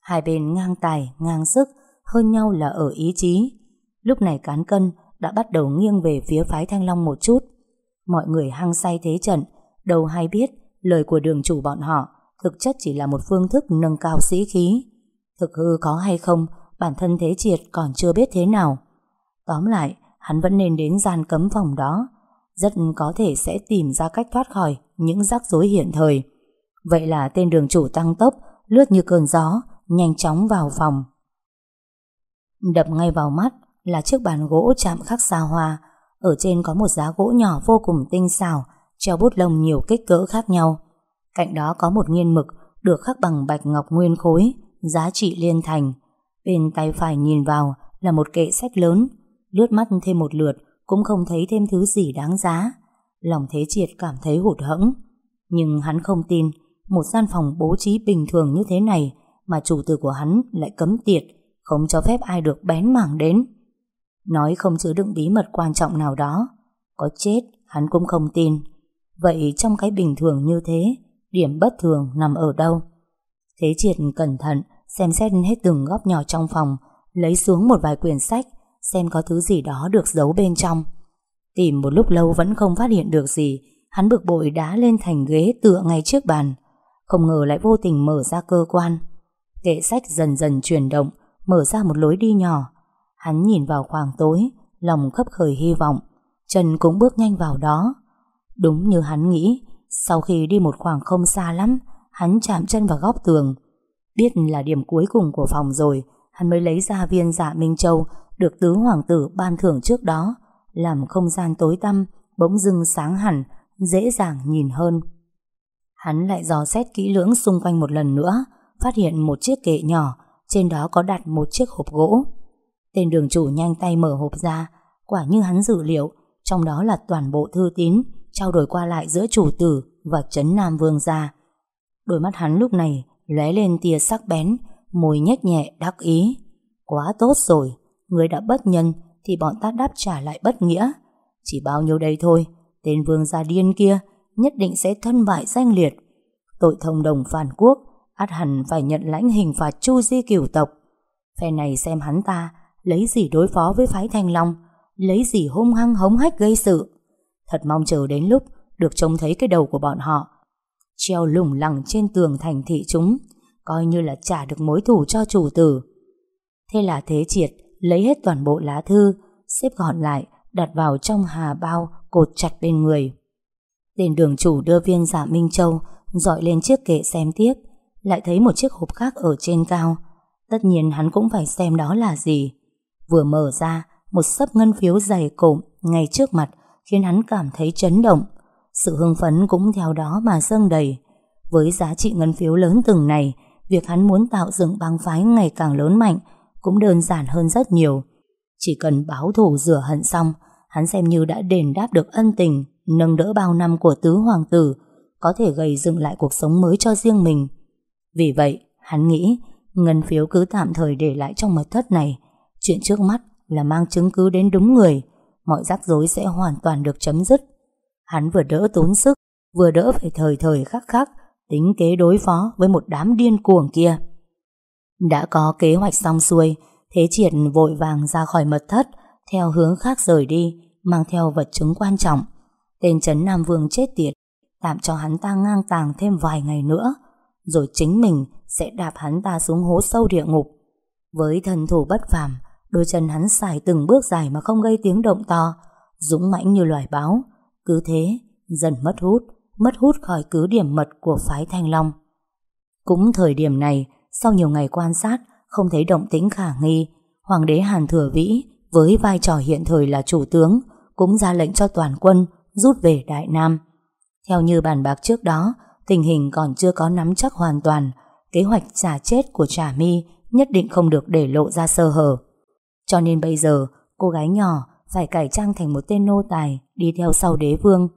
Hai bên ngang tài, ngang sức, hơn nhau là ở ý chí. Lúc này cán cân đã bắt đầu nghiêng về phía phái Thanh Long một chút. Mọi người hăng say thế trận, đâu hay biết lời của đường chủ bọn họ thực chất chỉ là một phương thức nâng cao sĩ khí. Thực hư có hay không, bản thân Thế Triệt còn chưa biết thế nào. Tóm lại, hắn vẫn nên đến gian cấm phòng đó. Rất có thể sẽ tìm ra cách thoát khỏi những rắc rối hiện thời. Vậy là tên đường chủ tăng tốc, lướt như cơn gió, nhanh chóng vào phòng. Đập ngay vào mắt là chiếc bàn gỗ chạm khắc xa hoa. Ở trên có một giá gỗ nhỏ vô cùng tinh xảo, treo bút lông nhiều kích cỡ khác nhau. Cạnh đó có một nghiên mực được khắc bằng bạch ngọc nguyên khối, giá trị liên thành. Bên tay phải nhìn vào là một kệ sách lớn, lướt mắt thêm một lượt cũng không thấy thêm thứ gì đáng giá. Lòng Thế Triệt cảm thấy hụt hẫng. Nhưng hắn không tin một gian phòng bố trí bình thường như thế này mà chủ tử của hắn lại cấm tiệt, không cho phép ai được bén mảng đến. Nói không chứa đựng bí mật quan trọng nào đó. Có chết, hắn cũng không tin. Vậy trong cái bình thường như thế, điểm bất thường nằm ở đâu? Thế triệt cẩn thận, xem xét hết từng góc nhỏ trong phòng, lấy xuống một vài quyển sách, xem có thứ gì đó được giấu bên trong. Tìm một lúc lâu vẫn không phát hiện được gì, hắn bực bội đá lên thành ghế tựa ngay trước bàn. Không ngờ lại vô tình mở ra cơ quan. Kệ sách dần dần chuyển động, mở ra một lối đi nhỏ. Hắn nhìn vào khoảng tối, lòng khấp khởi hy vọng. Trần cũng bước nhanh vào đó. Đúng như hắn nghĩ, sau khi đi một khoảng không xa lắm, hắn chạm chân vào góc tường. Biết là điểm cuối cùng của phòng rồi, hắn mới lấy ra viên dạ Minh Châu được tứ hoàng tử ban thưởng trước đó, làm không gian tối tăm, bỗng dưng sáng hẳn, dễ dàng nhìn hơn. Hắn lại dò xét kỹ lưỡng xung quanh một lần nữa, phát hiện một chiếc kệ nhỏ, trên đó có đặt một chiếc hộp gỗ. Tên đường chủ nhanh tay mở hộp ra, quả như hắn dự liệu, trong đó là toàn bộ thư tín, trao đổi qua lại giữa chủ tử và Trấn Nam Vương gia. Đôi mắt hắn lúc này lóe lên tia sắc bén, môi nhếch nhẹ đắc ý. Quá tốt rồi, người đã bất nhân thì bọn ta đáp trả lại bất nghĩa. Chỉ bao nhiêu đây thôi, tên vương gia điên kia nhất định sẽ thân bại danh liệt. Tội thông đồng phản quốc, át hẳn phải nhận lãnh hình phạt chu di cửu tộc. Phe này xem hắn ta lấy gì đối phó với phái thanh long, lấy gì hung hăng hống hách gây sự. Thật mong chờ đến lúc được trông thấy cái đầu của bọn họ treo lủng lẳng trên tường thành thị chúng, coi như là trả được mối thù cho chủ tử. Thế là Thế Triệt lấy hết toàn bộ lá thư, xếp gọn lại, đặt vào trong hà bao, cột chặt bên người. Đền đường chủ đưa viên giả Minh Châu dọi lên chiếc kệ xem tiếp, lại thấy một chiếc hộp khác ở trên cao. Tất nhiên hắn cũng phải xem đó là gì. Vừa mở ra, một sấp ngân phiếu dày cộm ngay trước mặt khiến hắn cảm thấy chấn động. Sự hưng phấn cũng theo đó mà dâng đầy. Với giá trị ngân phiếu lớn từng này, việc hắn muốn tạo dựng bang phái ngày càng lớn mạnh cũng đơn giản hơn rất nhiều. Chỉ cần báo thù rửa hận xong, hắn xem như đã đền đáp được ân tình, nâng đỡ bao năm của tứ hoàng tử, có thể gây dựng lại cuộc sống mới cho riêng mình. Vì vậy, hắn nghĩ ngân phiếu cứ tạm thời để lại trong mật thất này. Chuyện trước mắt là mang chứng cứ đến đúng người, mọi rắc rối sẽ hoàn toàn được chấm dứt. Hắn vừa đỡ tốn sức, vừa đỡ phải thời thời khắc khắc, tính kế đối phó với một đám điên cuồng kia. Đã có kế hoạch xong xuôi, Thế Triệt vội vàng ra khỏi mật thất, theo hướng khác rời đi, mang theo vật chứng quan trọng. Tên Trấn Nam Vương chết tiệt, tạm cho hắn ta ngang tàng thêm vài ngày nữa, rồi chính mình sẽ đạp hắn ta xuống hố sâu địa ngục. Với thần thủ bất phàm, đôi chân hắn xài từng bước dài mà không gây tiếng động to, dũng mãnh như loài báo, cứ thế, dần mất hút, mất hút khỏi cứ điểm mật của phái Thanh Long. Cũng thời điểm này, sau nhiều ngày quan sát, không thấy động tĩnh khả nghi, Hoàng đế Hàn Thừa Vĩ với vai trò hiện thời là chủ tướng cũng ra lệnh cho toàn quân rút về Đại Nam. Theo như bàn bạc trước đó, tình hình còn chưa có nắm chắc hoàn toàn, kế hoạch trả chết của Trà My nhất định không được để lộ ra sơ hở. Cho nên bây giờ, cô gái nhỏ phải cải trang thành một tên nô tài đi theo sau đế vương.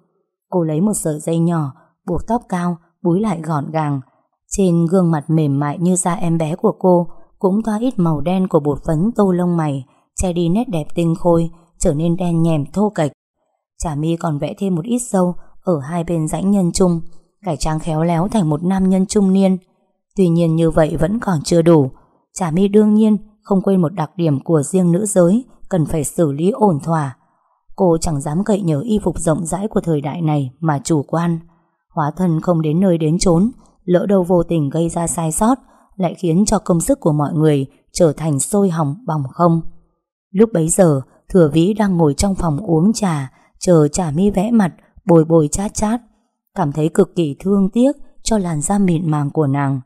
Cô lấy một sợi dây nhỏ, buộc tóc cao, búi lại gọn gàng. Trên gương mặt mềm mại như da em bé của cô cũng thoa ít màu đen của bột phấn tô lông mày, che đi nét đẹp tinh khôi, trở nên đen nhèm thô kệch. Trà mi còn vẽ thêm một ít sâu ở hai bên rãnh nhân trung, cải trang khéo léo thành một nam nhân trung niên. Tuy nhiên như vậy vẫn còn chưa đủ. Trà mi đương nhiên không quên một đặc điểm của riêng nữ giới cần phải xử lý ổn thỏa. Cô chẳng dám cậy nhờ y phục rộng rãi của thời đại này mà chủ quan. Hóa thân không đến nơi đến chốn, lỡ đâu vô tình gây ra sai sót, lại khiến cho công sức của mọi người trở thành sôi hỏng bỏng không. Lúc bấy giờ, Thừa Vĩ đang ngồi trong phòng uống trà, chờ trà mi vẽ mặt, bồi bồi chát chát, cảm thấy cực kỳ thương tiếc cho làn da mịn màng của nàng.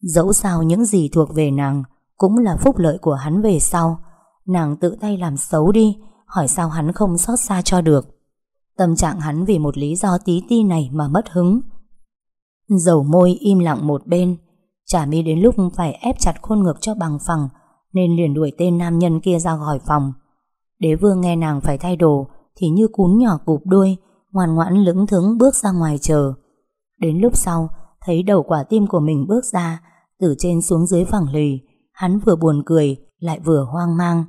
Dẫu sao những gì thuộc về nàng cũng là phúc lợi của hắn về sau. Nàng tự tay làm xấu đi, hỏi sao hắn không xót xa cho được. Tâm trạng hắn vì một lý do tí ti này mà mất hứng. Dầu môi im lặng một bên, Chả mi đến lúc phải ép chặt khuôn ngực cho bằng phẳng, nên liền đuổi tên nam nhân kia ra khỏi phòng. Đế vương nghe nàng phải thay đồ, thì như cún nhỏ cụp đuôi, ngoan ngoãn lững thững bước ra ngoài chờ. Đến lúc sau, thấy đầu quả tim của mình bước ra, từ trên xuống dưới phẳng lì, hắn vừa buồn cười, lại vừa hoang mang.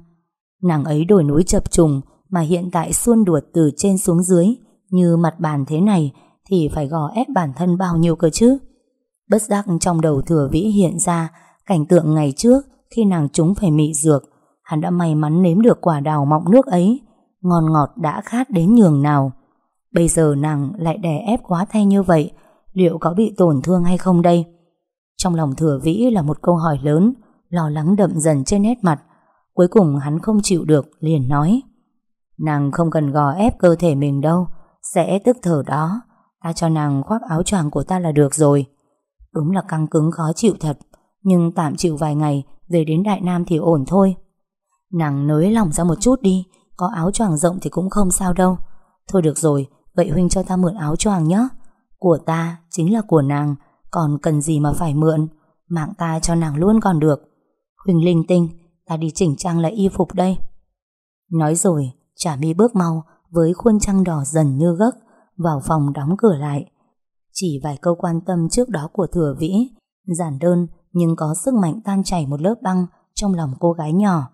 Nàng ấy đổi núi chập trùng, mà hiện tại xuôn đuột từ trên xuống dưới, như mặt bàn thế này, thì phải gò ép bản thân bao nhiêu cơ chứ? Bất giác trong đầu thừa vĩ hiện ra cảnh tượng ngày trước khi nàng chúng phải mị dược. Hắn đã may mắn nếm được quả đào mọng nước ấy, ngon ngọt đã khát đến nhường nào. Bây giờ nàng lại đè ép quá thay như vậy, liệu có bị tổn thương hay không đây? Trong lòng thừa vĩ là một câu hỏi lớn, lo lắng đậm dần trên nét mặt. Cuối cùng hắn không chịu được, liền nói. Nàng không cần gò ép cơ thể mình đâu, sẽ tức thở đó. Ta cho nàng khoác áo choàng của ta là được rồi. Đúng là căng cứng khó chịu thật Nhưng tạm chịu vài ngày Về đến Đại Nam thì ổn thôi Nàng nới lòng ra một chút đi Có áo choàng rộng thì cũng không sao đâu Thôi được rồi Vậy Huynh cho ta mượn áo choàng nhé Của ta chính là của nàng Còn cần gì mà phải mượn Mạng ta cho nàng luôn còn được Huynh linh tinh Ta đi chỉnh trang lại y phục đây Nói rồi Trả mi bước mau Với khuôn trăng đỏ dần như gấc Vào phòng đóng cửa lại chỉ vài câu quan tâm trước đó của thừa vĩ, giản đơn nhưng có sức mạnh tan chảy một lớp băng trong lòng cô gái nhỏ.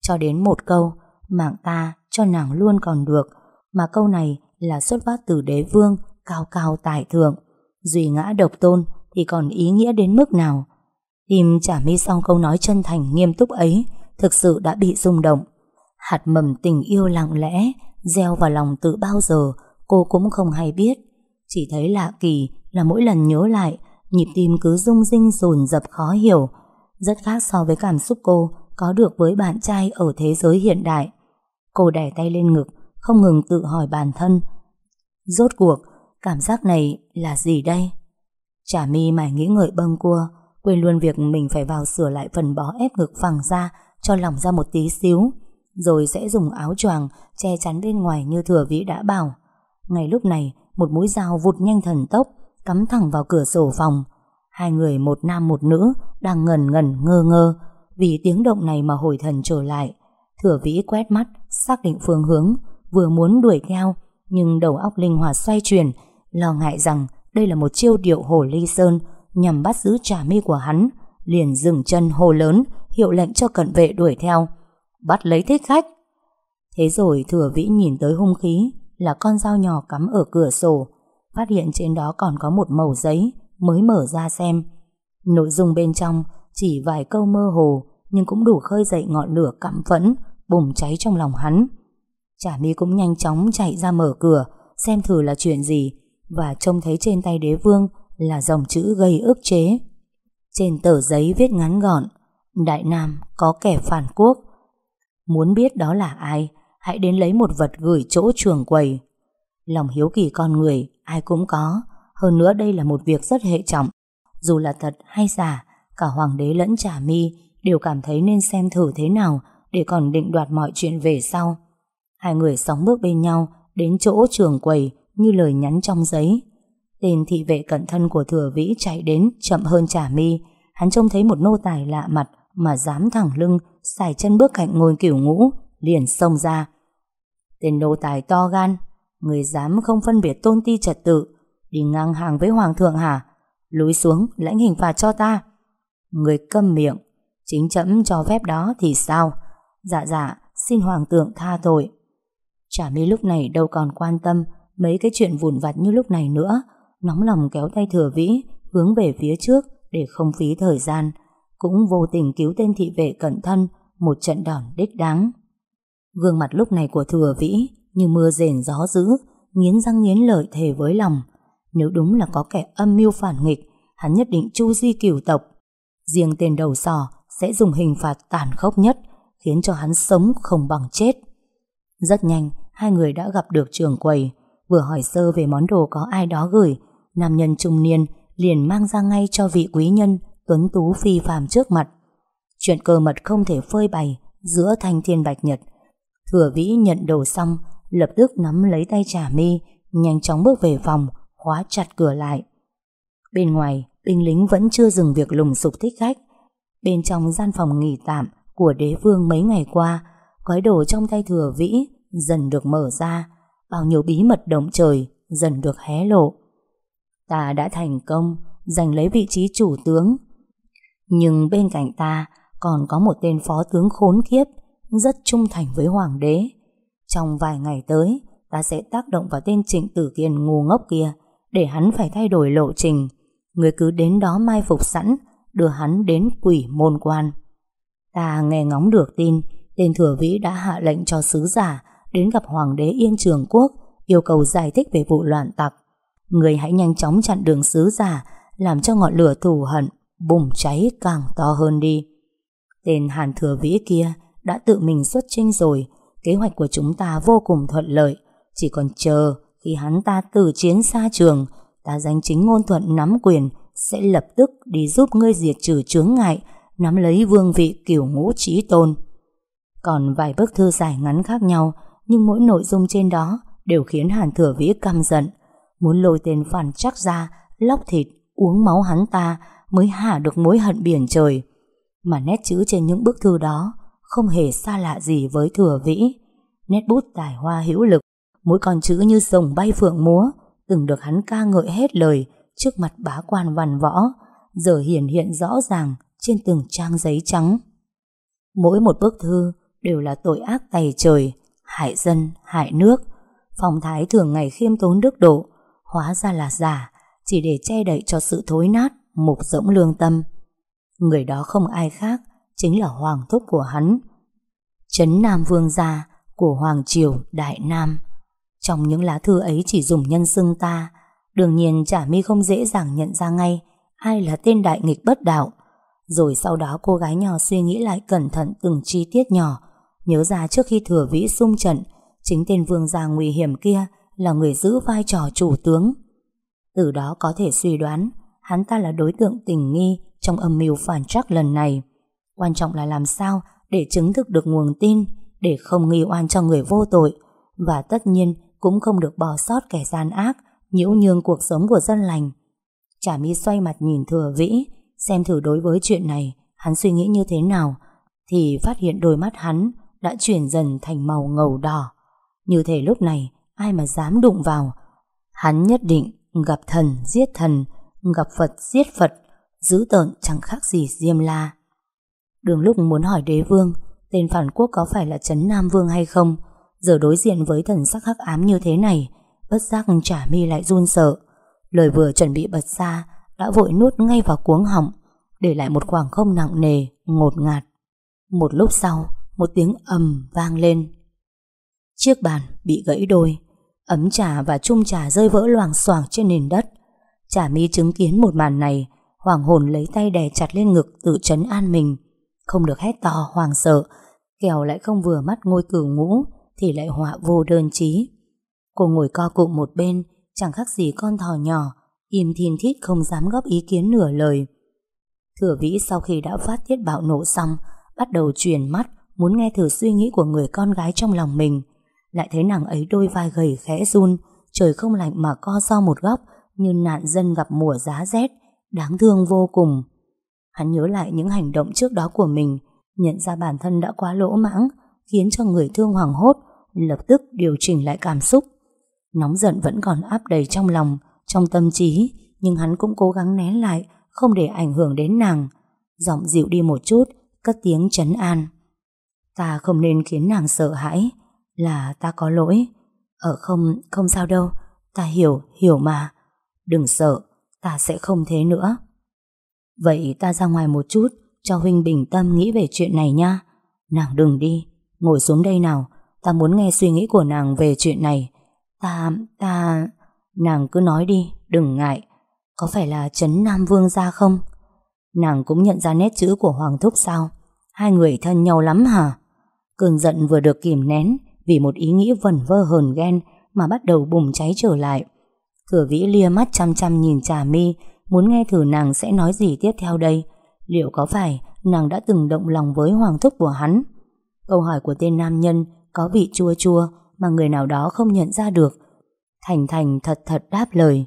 Cho đến một câu, mạng ta cho nàng luôn còn được, mà câu này là xuất phát từ đế vương cao cao tài thượng. Duy ngã độc tôn thì còn ý nghĩa đến mức nào? Tim trả mi sau câu nói chân thành nghiêm túc ấy thực sự đã bị rung động. Hạt mầm tình yêu lặng lẽ gieo vào lòng từ bao giờ cô cũng không hay biết. Chỉ thấy lạ kỳ là mỗi lần nhớ lại, nhịp tim cứ rung rinh rồn dập khó hiểu. Rất khác so với cảm xúc cô có được với bạn trai ở thế giới hiện đại. Cô đè tay lên ngực, không ngừng tự hỏi bản thân. Rốt cuộc, cảm giác này là gì đây? Chả mi mải nghĩ ngợi bâng cua, quên luôn việc mình phải vào sửa lại phần bó ép ngực phẳng ra cho lỏng ra một tí xíu, rồi sẽ dùng áo choàng che chắn bên ngoài như thừa vĩ đã bảo. Ngay lúc này, một mũi dao vụt nhanh thần tốc, cắm thẳng vào cửa sổ phòng. Hai người một nam một nữ đang ngần ngần ngơ ngơ, vì tiếng động này mà hồi thần trở lại. Thừa vĩ quét mắt, xác định phương hướng, vừa muốn đuổi theo, nhưng đầu óc linh hoạt xoay chuyển, lo ngại rằng đây là một chiêu điệu hồ ly sơn nhằm bắt giữ trả mi của hắn, liền dừng chân hồ lớn, hiệu lệnh cho cận vệ đuổi theo. Bắt lấy thích khách. Thế rồi thừa vĩ nhìn tới hung khí, là con dao nhỏ cắm ở cửa sổ, phát hiện trên đó còn có một mẩu giấy mới mở ra xem. Nội dung bên trong chỉ vài câu mơ hồ nhưng cũng đủ khơi dậy ngọn lửa căm phẫn bùng cháy trong lòng hắn. Trả mi cũng nhanh chóng chạy ra mở cửa xem thử là chuyện gì và trông thấy trên tay đế vương là dòng chữ gây ức chế. Trên tờ giấy viết ngắn gọn Đại Nam có kẻ phản quốc Muốn biết đó là ai hãy đến lấy một vật gửi chỗ trường quầy. Lòng hiếu kỳ con người, ai cũng có. Hơn nữa đây là một việc rất hệ trọng. Dù là thật hay giả, cả hoàng đế lẫn trả mi đều cảm thấy nên xem thử thế nào để còn định đoạt mọi chuyện về sau. Hai người sóng bước bên nhau đến chỗ trường quầy như lời nhắn trong giấy. Tên thị vệ cận thân của thừa vĩ chạy đến chậm hơn trả mi. Hắn trông thấy một nô tài lạ mặt mà dám thẳng lưng, xài chân bước cạnh ngôi kiểu ngũ, liền xông ra. Tên nô tài to gan, người dám không phân biệt tôn ti trật tự, đi ngang hàng với hoàng thượng hả? Lúi xuống, lãnh hình phạt cho ta. Người câm miệng, chính chấm cho phép đó thì sao? Dạ dạ, xin hoàng thượng tha tội. Trả mi lúc này đâu còn quan tâm mấy cái chuyện vụn vặt như lúc này nữa, nóng lòng kéo tay thừa vĩ, hướng về phía trước để không phí thời gian, cũng vô tình cứu tên thị vệ cẩn thân một trận đòn đích đáng. Gương mặt lúc này của thừa vĩ như mưa rền gió dữ, nghiến răng nghiến lợi thề với lòng. Nếu đúng là có kẻ âm mưu phản nghịch, hắn nhất định chu di cửu tộc. Riêng tên đầu sò sẽ dùng hình phạt tàn khốc nhất, khiến cho hắn sống không bằng chết. Rất nhanh, hai người đã gặp được trường quầy, vừa hỏi sơ về món đồ có ai đó gửi, nam nhân trung niên liền mang ra ngay cho vị quý nhân tuấn tú phi phàm trước mặt. Chuyện cơ mật không thể phơi bày giữa thanh thiên bạch nhật. Thừa vĩ nhận đồ xong, lập tức nắm lấy tay trả mi, nhanh chóng bước về phòng, khóa chặt cửa lại. Bên ngoài, binh lính vẫn chưa dừng việc lùng sục thích khách. Bên trong gian phòng nghỉ tạm của đế vương mấy ngày qua, gói đồ trong tay thừa vĩ dần được mở ra, bao nhiêu bí mật động trời dần được hé lộ. Ta đã thành công giành lấy vị trí chủ tướng. Nhưng bên cạnh ta còn có một tên phó tướng khốn kiếp rất trung thành với hoàng đế. Trong vài ngày tới, ta sẽ tác động vào tên trịnh tử kiên ngu ngốc kia để hắn phải thay đổi lộ trình. Người cứ đến đó mai phục sẵn, đưa hắn đến quỷ môn quan. Ta nghe ngóng được tin, tên thừa vĩ đã hạ lệnh cho sứ giả đến gặp hoàng đế Yên Trường Quốc, yêu cầu giải thích về vụ loạn tặc. Người hãy nhanh chóng chặn đường sứ giả, làm cho ngọn lửa thù hận bùng cháy càng to hơn đi. Tên Hàn Thừa Vĩ kia đã tự mình xuất chinh rồi, kế hoạch của chúng ta vô cùng thuận lợi, chỉ còn chờ khi hắn ta từ chiến xa trường, ta danh chính ngôn thuận nắm quyền sẽ lập tức đi giúp ngươi diệt trừ chướng ngại, nắm lấy vương vị kiểu ngũ trí tôn. Còn vài bức thư dài ngắn khác nhau, nhưng mỗi nội dung trên đó đều khiến Hàn Thừa Vĩ căm giận, muốn lôi tên phản chắc ra, lóc thịt, uống máu hắn ta mới hạ được mối hận biển trời. Mà nét chữ trên những bức thư đó không hề xa lạ gì với Thừa Vĩ. Nét bút tài hoa hữu lực, mỗi con chữ như rồng bay phượng múa, từng được hắn ca ngợi hết lời trước mặt bá quan văn võ, giờ hiển hiện rõ ràng trên từng trang giấy trắng. Mỗi một bức thư đều là tội ác tày trời, hại dân, hại nước. Phong thái thường ngày khiêm tốn đức độ, hóa ra là giả, chỉ để che đậy cho sự thối nát, mục rỗng lương tâm. Người đó không ai khác, chính là hoàng thúc của hắn. Trấn Nam Vương gia của Hoàng Triều Đại Nam. Trong những lá thư ấy chỉ dùng nhân xưng ta, đương nhiên Trả Mi không dễ dàng nhận ra ngay ai là tên đại nghịch bất đạo. Rồi sau đó cô gái nhỏ suy nghĩ lại cẩn thận từng chi tiết nhỏ, nhớ ra trước khi thừa vĩ xung trận, chính tên vương gia nguy hiểm kia là người giữ vai trò chủ tướng. Từ đó có thể suy đoán hắn ta là đối tượng tình nghi trong âm mưu phản trắc lần này. Quan trọng là làm sao để chứng thực được nguồn tin, để không nghi oan cho người vô tội, và tất nhiên cũng không được bỏ sót kẻ gian ác, nhiễu nhương cuộc sống của dân lành. Chả mi xoay mặt nhìn thừa vĩ, xem thử đối với chuyện này, hắn suy nghĩ như thế nào, thì phát hiện đôi mắt hắn đã chuyển dần thành màu ngầu đỏ. Như thể lúc này, ai mà dám đụng vào, hắn nhất định gặp thần giết thần, gặp Phật giết Phật, dữ tợn chẳng khác gì Diêm La. Đường lúc muốn hỏi đế vương, tên phản quốc có phải là Trấn Nam Vương hay không, giờ đối diện với thần sắc hắc ám như thế này, bất giác trả mi lại run sợ. Lời vừa chuẩn bị bật ra, đã vội nuốt ngay vào cuống họng, để lại một khoảng không nặng nề, ngột ngạt. Một lúc sau, một tiếng ầm vang lên. Chiếc bàn bị gãy đôi, ấm trà và chung trà rơi vỡ loảng xoảng trên nền đất. Trà mi chứng kiến một màn này, hoàng hồn lấy tay đè chặt lên ngực tự chấn an mình. Không được hét to hoàng sợ, kẻo lại không vừa mắt ngôi cửu ngũ thì lại họa vô đơn chí. Cô ngồi co cụm một bên, chẳng khác gì con thỏ nhỏ, im thiên thít không dám góp ý kiến nửa lời. Thừa vĩ sau khi đã phát tiết bạo nộ xong, bắt đầu chuyển mắt, muốn nghe thử suy nghĩ của người con gái trong lòng mình. Lại thấy nàng ấy đôi vai gầy khẽ run, trời không lạnh mà co do một góc, như nạn dân gặp mùa giá rét, đáng thương vô cùng. Hắn nhớ lại những hành động trước đó của mình, nhận ra bản thân đã quá lỗ mãng, khiến cho người thương hoảng hốt, lập tức điều chỉnh lại cảm xúc. Nóng giận vẫn còn áp đầy trong lòng, trong tâm trí, nhưng hắn cũng cố gắng nén lại, không để ảnh hưởng đến nàng. Giọng dịu đi một chút, cất tiếng chấn an. Ta không nên khiến nàng sợ hãi, là ta có lỗi. Ở không, không sao đâu, ta hiểu, hiểu mà. Đừng sợ, ta sẽ không thế nữa. Vậy ta ra ngoài một chút, cho Huynh bình tâm nghĩ về chuyện này nha. Nàng đừng đi, ngồi xuống đây nào, ta muốn nghe suy nghĩ của nàng về chuyện này. Ta, ta... Nàng cứ nói đi, đừng ngại. Có phải là Trấn Nam Vương ra không? Nàng cũng nhận ra nét chữ của Hoàng Thúc sao? Hai người thân nhau lắm hả? Cơn giận vừa được kìm nén vì một ý nghĩ vẩn vơ hờn ghen mà bắt đầu bùng cháy trở lại. Thừa vĩ lia mắt chăm chăm nhìn trà mi muốn nghe thử nàng sẽ nói gì tiếp theo đây. Liệu có phải nàng đã từng động lòng với Hoàng Thúc của hắn? Câu hỏi của tên nam nhân có vị chua chua mà người nào đó không nhận ra được. Thành Thành thật thật đáp lời.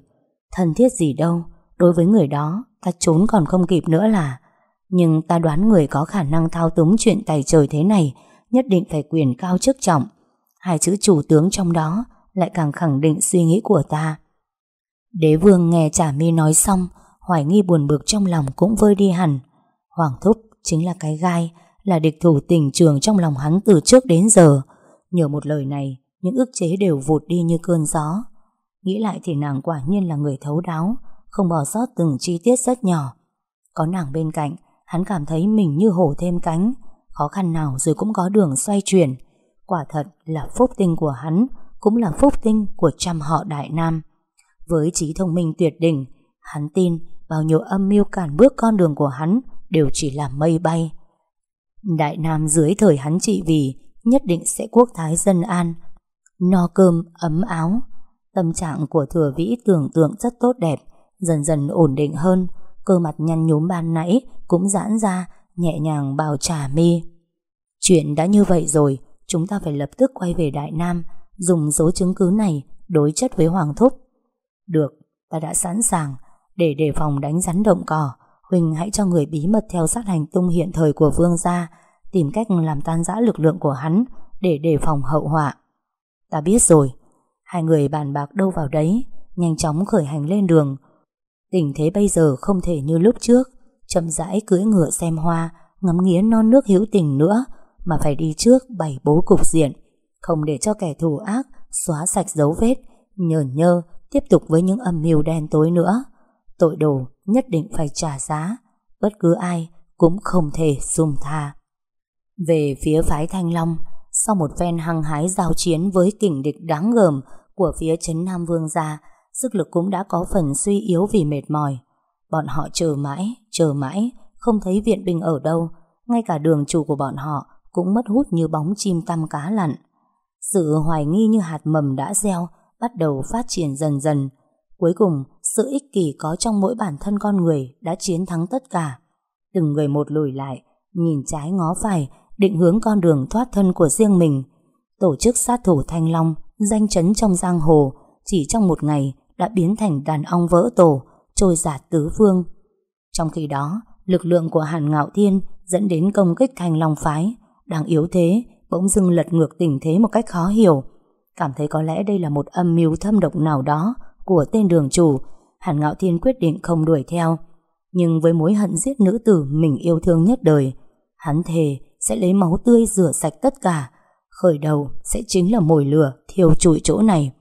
Thân thiết gì đâu, đối với người đó ta trốn còn không kịp nữa là. Nhưng ta đoán người có khả năng thao túng chuyện tài trời thế này nhất định phải quyền cao chức trọng. Hai chữ chủ tướng trong đó lại càng khẳng định suy nghĩ của ta. Đế vương nghe trả mi nói xong, hoài nghi buồn bực trong lòng cũng vơi đi hẳn. Hoàng thúc chính là cái gai, là địch thủ tình trường trong lòng hắn từ trước đến giờ. Nhờ một lời này, những ức chế đều vụt đi như cơn gió. Nghĩ lại thì nàng quả nhiên là người thấu đáo, không bỏ sót từng chi tiết rất nhỏ. Có nàng bên cạnh, hắn cảm thấy mình như hổ thêm cánh, khó khăn nào rồi cũng có đường xoay chuyển. Quả thật là phúc tinh của hắn, cũng là phúc tinh của trăm họ Đại Nam. Với trí thông minh tuyệt đỉnh, hắn tin bao nhiêu âm mưu cản bước con đường của hắn đều chỉ là mây bay. Đại Nam dưới thời hắn trị vì nhất định sẽ quốc thái dân an, no cơm, ấm áo. Tâm trạng của thừa vĩ tưởng tượng rất tốt đẹp, dần dần ổn định hơn, cơ mặt nhăn nhúm ban nãy cũng giãn ra, nhẹ nhàng bào trà mi. Chuyện đã như vậy rồi, chúng ta phải lập tức quay về Đại Nam, dùng số chứng cứ này đối chất với Hoàng Thúc. Được, ta đã sẵn sàng, để đề phòng đánh rắn động cỏ, Huỳnh hãy cho người bí mật theo sát hành tung hiện thời của Vương gia, tìm cách làm tan rã lực lượng của hắn để đề phòng hậu họa. Ta biết rồi, hai người bàn bạc đâu vào đấy, nhanh chóng khởi hành lên đường. Tình thế bây giờ không thể như lúc trước, chậm rãi cưỡi ngựa xem hoa, ngắm nghía non nước hữu tình nữa, mà phải đi trước bày bố cục diện, không để cho kẻ thù ác xóa sạch dấu vết, nhờn nhơ tiếp tục với những âm mưu đen tối nữa. Tội đồ nhất định phải trả giá, bất cứ ai cũng không thể dung tha. Về phía phái Thanh Long, sau một phen hăng hái giao chiến với kình địch đáng gờm của phía chấn Nam Vương gia, sức lực cũng đã có phần suy yếu vì mệt mỏi. Bọn họ chờ mãi, chờ mãi, không thấy viện binh ở đâu, ngay cả đường chủ của bọn họ cũng mất hút như bóng chim tăm cá lặn. Sự hoài nghi như hạt mầm đã gieo bắt đầu phát triển dần dần. Cuối cùng, sự ích kỷ có trong mỗi bản thân con người đã chiến thắng tất cả. Từng người một lùi lại, nhìn trái ngó phải, định hướng con đường thoát thân của riêng mình. Tổ chức sát thủ Thanh Long, danh chấn trong giang hồ, chỉ trong một ngày đã biến thành đàn ong vỡ tổ, trôi giạt tứ phương. Trong khi đó, lực lượng của Hàn Ngạo Thiên dẫn đến công kích Thanh Long phái, đang yếu thế, bỗng dưng lật ngược tình thế một cách khó hiểu. Cảm thấy có lẽ đây là một âm mưu thâm độc nào đó của tên đường chủ, Hàn Ngạo Thiên quyết định không đuổi theo. Nhưng với mối hận giết nữ tử mình yêu thương nhất đời, hắn thề sẽ lấy máu tươi rửa sạch tất cả, khởi đầu sẽ chính là mồi lửa thiêu trụi chỗ này.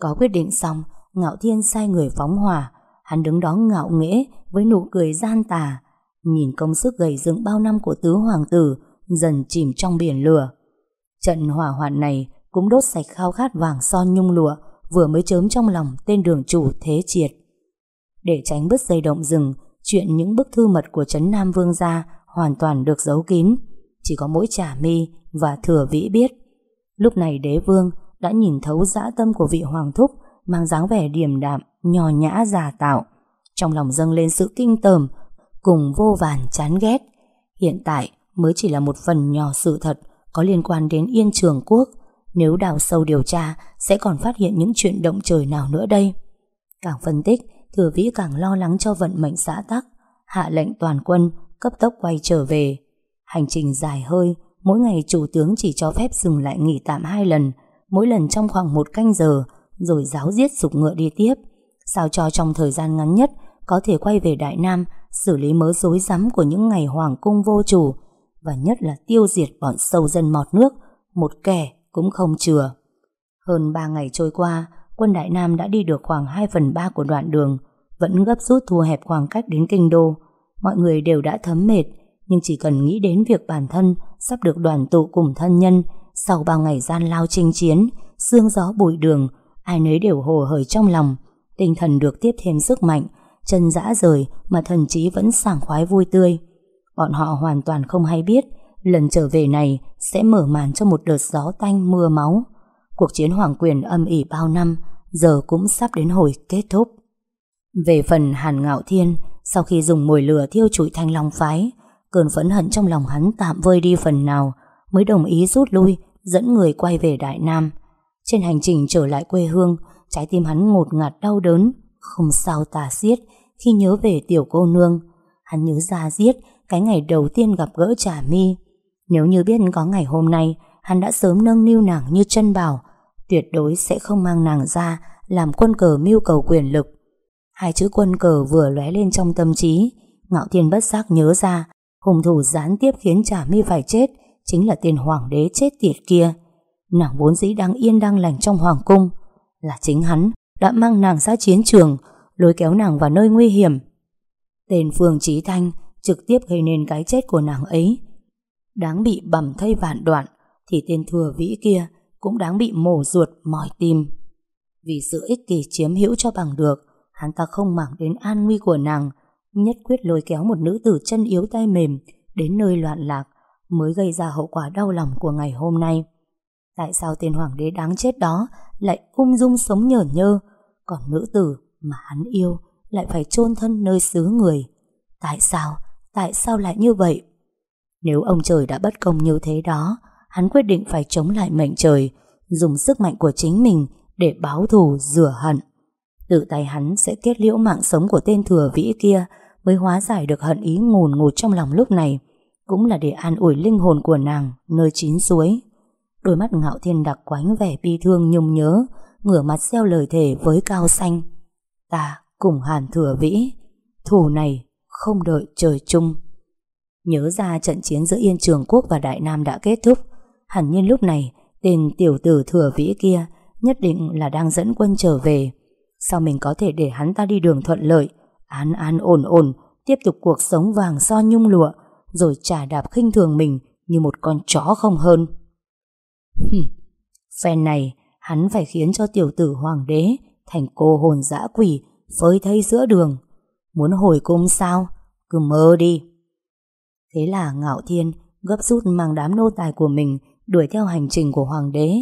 Có quyết định xong, Ngạo Thiên sai người phóng hỏa, hắn đứng đó ngạo nghễ với nụ cười gian tà, nhìn công sức gầy dựng bao năm của tứ hoàng tử dần chìm trong biển lửa. Trận hỏa hoạn này cũng đốt sạch khao khát vàng son nhung lụa vừa mới chớm trong lòng tên đường chủ thế triệt. Để tránh bứt dây động rừng, chuyện những bức thư mật của Trấn Nam Vương gia hoàn toàn được giấu kín. Chỉ có mỗi trả mi và thừa vĩ biết. Lúc này đế vương đã nhìn thấu dã tâm của vị hoàng thúc mang dáng vẻ điềm đạm, nhò nhã già tạo. Trong lòng dâng lên sự kinh tởm cùng vô vàn chán ghét. Hiện tại mới chỉ là một phần nhỏ sự thật có liên quan đến Yên Trường Quốc. Nếu đào sâu điều tra sẽ còn phát hiện những chuyện động trời nào nữa đây. Càng phân tích, thừa vĩ càng lo lắng cho vận mệnh xã tắc, hạ lệnh toàn quân, cấp tốc quay trở về. Hành trình dài hơi, mỗi ngày chủ tướng chỉ cho phép dừng lại nghỉ tạm hai lần, mỗi lần trong khoảng một canh giờ, rồi giáo giết sục ngựa đi tiếp, sao cho trong thời gian ngắn nhất có thể quay về Đại Nam xử lý mớ rối rắm của những ngày hoàng cung vô chủ và nhất là tiêu diệt bọn sâu dân mọt nước, một kẻ cũng không chừa. Hơn 3 ngày trôi qua, quân Đại Nam đã đi được khoảng 2 phần 3 của đoạn đường, vẫn gấp rút thu hẹp khoảng cách đến kinh đô. Mọi người đều đã thấm mệt, nhưng chỉ cần nghĩ đến việc bản thân sắp được đoàn tụ cùng thân nhân sau bao ngày gian lao chinh chiến, sương gió bụi đường, ai nấy đều hồ hởi trong lòng, tinh thần được tiếp thêm sức mạnh, chân dã rời mà thần trí vẫn sảng khoái vui tươi. Bọn họ hoàn toàn không hay biết lần trở về này sẽ mở màn cho một đợt gió tanh mưa máu. Cuộc chiến hoàng quyền âm ỉ bao năm giờ cũng sắp đến hồi kết thúc. Về phần Hàn Ngạo Thiên, sau khi dùng mồi lửa thiêu trụi thanh long phái, cơn phẫn hận trong lòng hắn tạm vơi đi phần nào, mới đồng ý rút lui, dẫn người quay về Đại Nam. Trên hành trình trở lại quê hương, trái tim hắn ngột ngạt đau đớn, không sao tả xiết khi nhớ về tiểu cô nương. Hắn nhớ ra giết cái ngày đầu tiên gặp gỡ Trà Mi. Nếu như biết có ngày hôm nay, hắn đã sớm nâng niu nàng như chân bảo, tuyệt đối sẽ không mang nàng ra làm quân cờ mưu cầu quyền lực. Hai chữ quân cờ vừa lóe lên trong tâm trí, Ngạo Thiên bất giác nhớ ra, hung thủ gián tiếp khiến Trà Mi phải chết, chính là tên hoàng đế chết tiệt kia. Nàng vốn dĩ đang yên đang lành trong hoàng cung, là chính hắn đã mang nàng ra chiến trường, lôi kéo nàng vào nơi nguy hiểm. Tên Phương Trí Thanh trực tiếp gây nên cái chết của nàng ấy. Đáng bị bầm thây vạn đoạn, thì tên thừa vĩ kia cũng đáng bị mổ ruột mỏi tim. Vì sự ích kỷ chiếm hữu cho bằng được, hắn ta không màng đến an nguy của nàng, nhất quyết lôi kéo một nữ tử chân yếu tay mềm đến nơi loạn lạc mới gây ra hậu quả đau lòng của ngày hôm nay. Tại sao tên hoàng đế đáng chết đó lại ung dung sống nhởn nhơ, còn nữ tử mà hắn yêu lại phải chôn thân nơi xứ người? Tại sao? Tại sao lại như vậy? Nếu ông trời đã bất công như thế đó, hắn quyết định phải chống lại mệnh trời, dùng sức mạnh của chính mình để báo thù rửa hận. Tự tay hắn sẽ kết liễu mạng sống của tên thừa vĩ kia mới hóa giải được hận ý ngùn ngụt trong lòng lúc này, cũng là để an ủi linh hồn của nàng nơi chín suối. Đôi mắt ngạo thiên đặc quánh vẻ bi thương nhung nhớ, ngửa mặt gieo lời thề với cao xanh. Ta cùng hàn thừa vĩ, thù này không đợi trời chung. Nhớ ra trận chiến giữa Yên Trường Quốc và Đại Nam đã kết thúc, hẳn nhiên lúc này tên tiểu tử thừa vĩ kia nhất định là đang dẫn quân trở về. Sao mình có thể để hắn ta đi đường thuận lợi, an an ổn ổn, tiếp tục cuộc sống vàng so nhung lụa, rồi trả đạp khinh thường mình như một con chó không hơn. Hừm, phen này hắn phải khiến cho tiểu tử hoàng đế thành cô hồn dã quỷ phơi thây giữa đường. Muốn hồi cung sao? Cứ mơ đi. Thế là Ngạo Thiên gấp rút mang đám nô tài của mình đuổi theo hành trình của hoàng đế.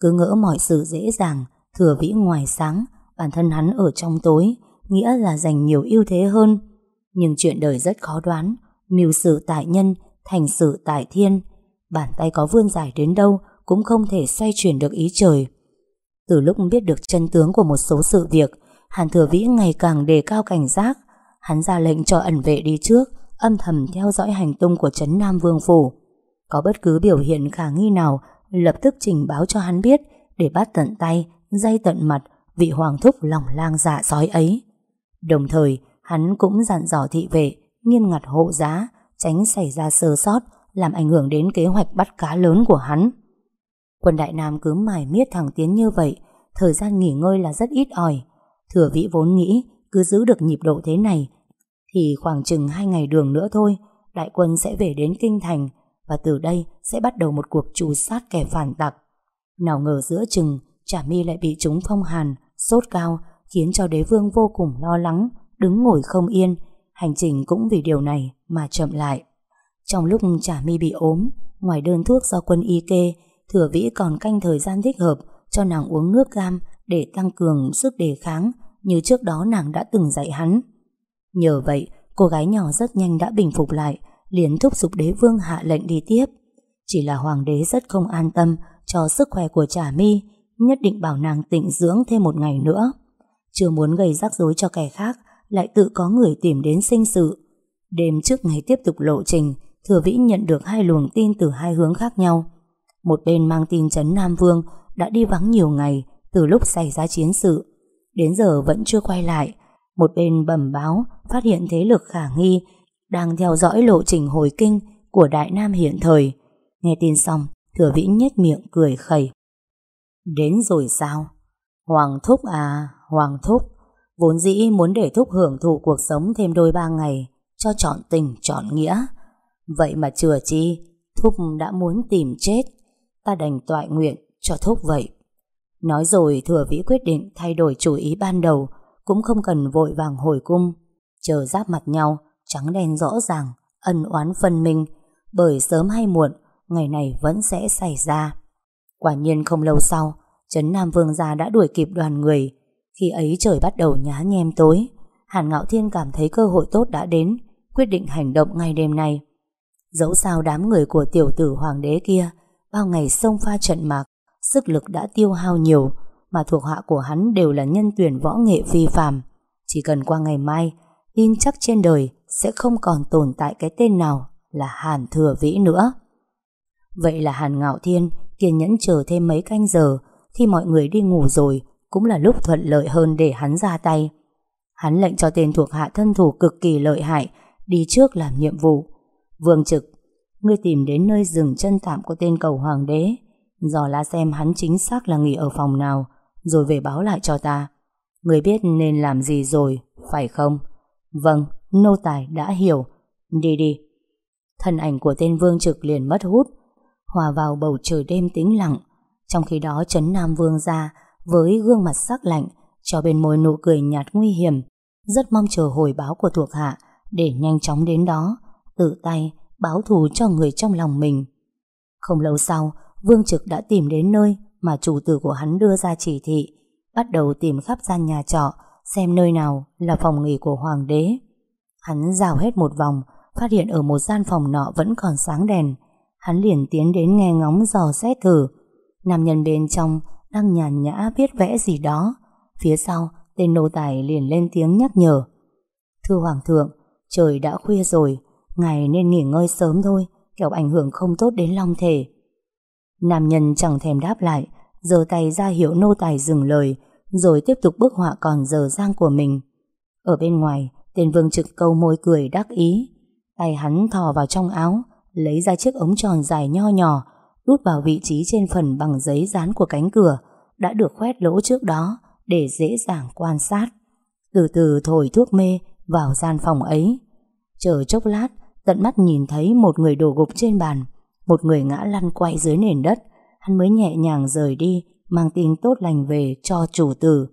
Cứ ngỡ mọi sự dễ dàng, thừa vĩ ngoài sáng, bản thân hắn ở trong tối, nghĩa là giành nhiều ưu thế hơn. Nhưng chuyện đời rất khó đoán, mưu sự tại nhân, thành sự tại thiên. Bàn tay có vươn dài đến đâu cũng không thể xoay chuyển được ý trời. Từ lúc biết được chân tướng của một số sự việc, Hàn Thừa Vĩ ngày càng đề cao cảnh giác. Hắn ra lệnh cho ẩn vệ đi trước, âm thầm theo dõi hành tung của Trấn Nam Vương Phủ. Có bất cứ biểu hiện khả nghi nào, lập tức trình báo cho hắn biết để bắt tận tay, dây tận mặt vị hoàng thúc lòng lang dạ sói ấy. Đồng thời, hắn cũng dặn dò thị vệ, nghiêm ngặt hộ giá, tránh xảy ra sơ sót, làm ảnh hưởng đến kế hoạch bắt cá lớn của hắn. Quân Đại Nam cứ mải miết thẳng tiến như vậy, thời gian nghỉ ngơi là rất ít ỏi. Thừa vĩ vốn nghĩ cứ giữ được nhịp độ thế này, thì khoảng chừng hai ngày đường nữa thôi, đại quân sẽ về đến Kinh Thành, và từ đây sẽ bắt đầu một cuộc trù sát kẻ phản tặc. Nào ngờ giữa chừng, Trà Mi lại bị chúng phong hàn, sốt cao, khiến cho đế vương vô cùng lo lắng, đứng ngồi không yên, hành trình cũng vì điều này mà chậm lại. Trong lúc Trà Mi bị ốm, ngoài đơn thuốc do quân y kê, Thừa Vĩ còn canh thời gian thích hợp cho nàng uống nước cam để tăng cường sức đề kháng như trước đó nàng đã từng dạy hắn. Nhờ vậy, cô gái nhỏ rất nhanh đã bình phục lại, liền thúc giục đế vương hạ lệnh đi tiếp. Chỉ là hoàng đế rất không an tâm cho sức khỏe của Trà Mi, nhất định bảo nàng tịnh dưỡng thêm một ngày nữa. Chưa muốn gây rắc rối cho kẻ khác, lại tự có người tìm đến sinh sự. Đêm trước ngày tiếp tục lộ trình, Thừa Vĩ nhận được hai luồng tin từ hai hướng khác nhau. Một bên mang tin Trấn Nam Vương đã đi vắng nhiều ngày từ lúc xảy ra chiến sự. Đến giờ vẫn chưa quay lại. Một bên bẩm báo phát hiện thế lực khả nghi đang theo dõi lộ trình hồi kinh của Đại Nam hiện thời. Nghe tin xong, Thừa Vĩ nhếch miệng cười khẩy. Đến rồi sao? Hoàng Thúc à, Hoàng Thúc, vốn dĩ muốn để Thúc hưởng thụ cuộc sống thêm đôi ba ngày, cho chọn tình, chọn nghĩa. Vậy mà chừa chi, Thúc đã muốn tìm chết, ta đành toại nguyện cho Thúc vậy. Nói rồi Thừa Vĩ quyết định thay đổi chủ ý ban đầu, cũng không cần vội vàng hồi cung. Chờ giáp mặt nhau, trắng đen rõ ràng, ân oán phân minh, bởi sớm hay muộn, ngày này vẫn sẽ xảy ra. Quả nhiên không lâu sau, Trấn Nam Vương gia đã đuổi kịp đoàn người. Khi ấy trời bắt đầu nhá nhem tối, Hàn Ngạo Thiên cảm thấy cơ hội tốt đã đến, quyết định hành động ngay đêm nay. Dẫu sao đám người của tiểu tử hoàng đế kia, bao ngày xông pha trận mạc, sức lực đã tiêu hao nhiều, mà thuộc hạ của hắn đều là nhân tuyển võ nghệ phi phàm. Chỉ cần qua ngày mai, tin chắc trên đời sẽ không còn tồn tại cái tên nào là Hàn Thừa Vĩ nữa. Vậy là Hàn Ngạo Thiên kiên nhẫn chờ thêm mấy canh giờ khi mọi người đi ngủ rồi cũng là lúc thuận lợi hơn để hắn ra tay. Hắn lệnh cho tên thuộc hạ thân thủ cực kỳ lợi hại đi trước làm nhiệm vụ. Vương Trực, ngươi tìm đến nơi dừng chân tạm của tên cầu hoàng đế, dò la xem hắn chính xác là nghỉ ở phòng nào, rồi về báo lại cho ta. người biết nên làm gì rồi, phải không? Vâng, nô tài đã hiểu. Đi đi. Thân ảnh của tên Vương Trực liền mất hút, hòa vào bầu trời đêm tĩnh lặng. Trong khi đó Trấn Nam Vương ra với gương mặt sắc lạnh, cho bên môi nụ cười nhạt nguy hiểm, rất mong chờ hồi báo của thuộc hạ để nhanh chóng đến đó, tự tay báo thù cho người trong lòng mình. Không lâu sau, Vương Trực đã tìm đến nơi mà chủ tử của hắn đưa ra chỉ thị, bắt đầu tìm khắp gian nhà trọ, xem nơi nào là phòng nghỉ của hoàng đế. Hắn rào hết một vòng, phát hiện ở một gian phòng nọ vẫn còn sáng đèn. Hắn liền tiến đến nghe ngóng dò xét thử. Nam nhân bên trong đang nhàn nhã viết vẽ gì đó. Phía sau, tên nô tài liền lên tiếng nhắc nhở. Thưa Hoàng thượng, trời đã khuya rồi, ngài nên nghỉ ngơi sớm thôi, kẻo ảnh hưởng không tốt đến long thể. Nam nhân chẳng thèm đáp lại, giơ tay ra hiệu nô tài dừng lời, rồi tiếp tục bức họa còn dở dang của mình. Ở bên ngoài, tên vương trực câu môi cười đắc ý. Tay hắn thò vào trong áo, lấy ra chiếc ống tròn dài nho nhỏ, đút vào vị trí trên phần bằng giấy dán của cánh cửa, đã được khoét lỗ trước đó để dễ dàng quan sát. Từ từ thổi thuốc mê vào gian phòng ấy. Chờ chốc lát, tận mắt nhìn thấy một người đổ gục trên bàn, một người ngã lăn quay dưới nền đất, hắn mới nhẹ nhàng rời đi, mang tin tốt lành về cho chủ tử.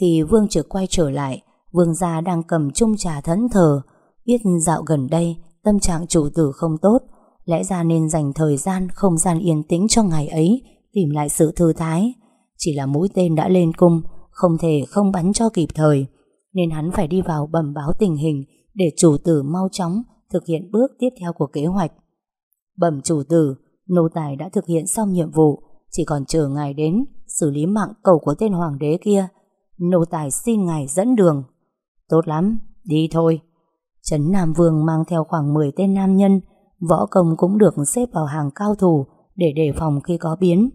Khi Vương Trực quay trở lại, Vương gia đang cầm chung trà thẫn thờ, biết dạo gần đây tâm trạng chủ tử không tốt, lẽ ra nên dành thời gian, không gian yên tĩnh cho ngày ấy, tìm lại sự thư thái. Chỉ là mũi tên đã lên cung, không thể không bắn cho kịp thời, nên hắn phải đi vào bẩm báo tình hình để chủ tử mau chóng thực hiện bước tiếp theo của kế hoạch. Bẩm chủ tử, nô tài đã thực hiện xong nhiệm vụ, chỉ còn chờ ngài đến xử lý mạng cầu của tên hoàng đế kia. Nô tài xin ngài dẫn đường. Tốt lắm, đi thôi. Trấn Nam Vương mang theo khoảng 10 tên nam nhân, võ công cũng được xếp vào hàng cao thủ để đề phòng khi có biến.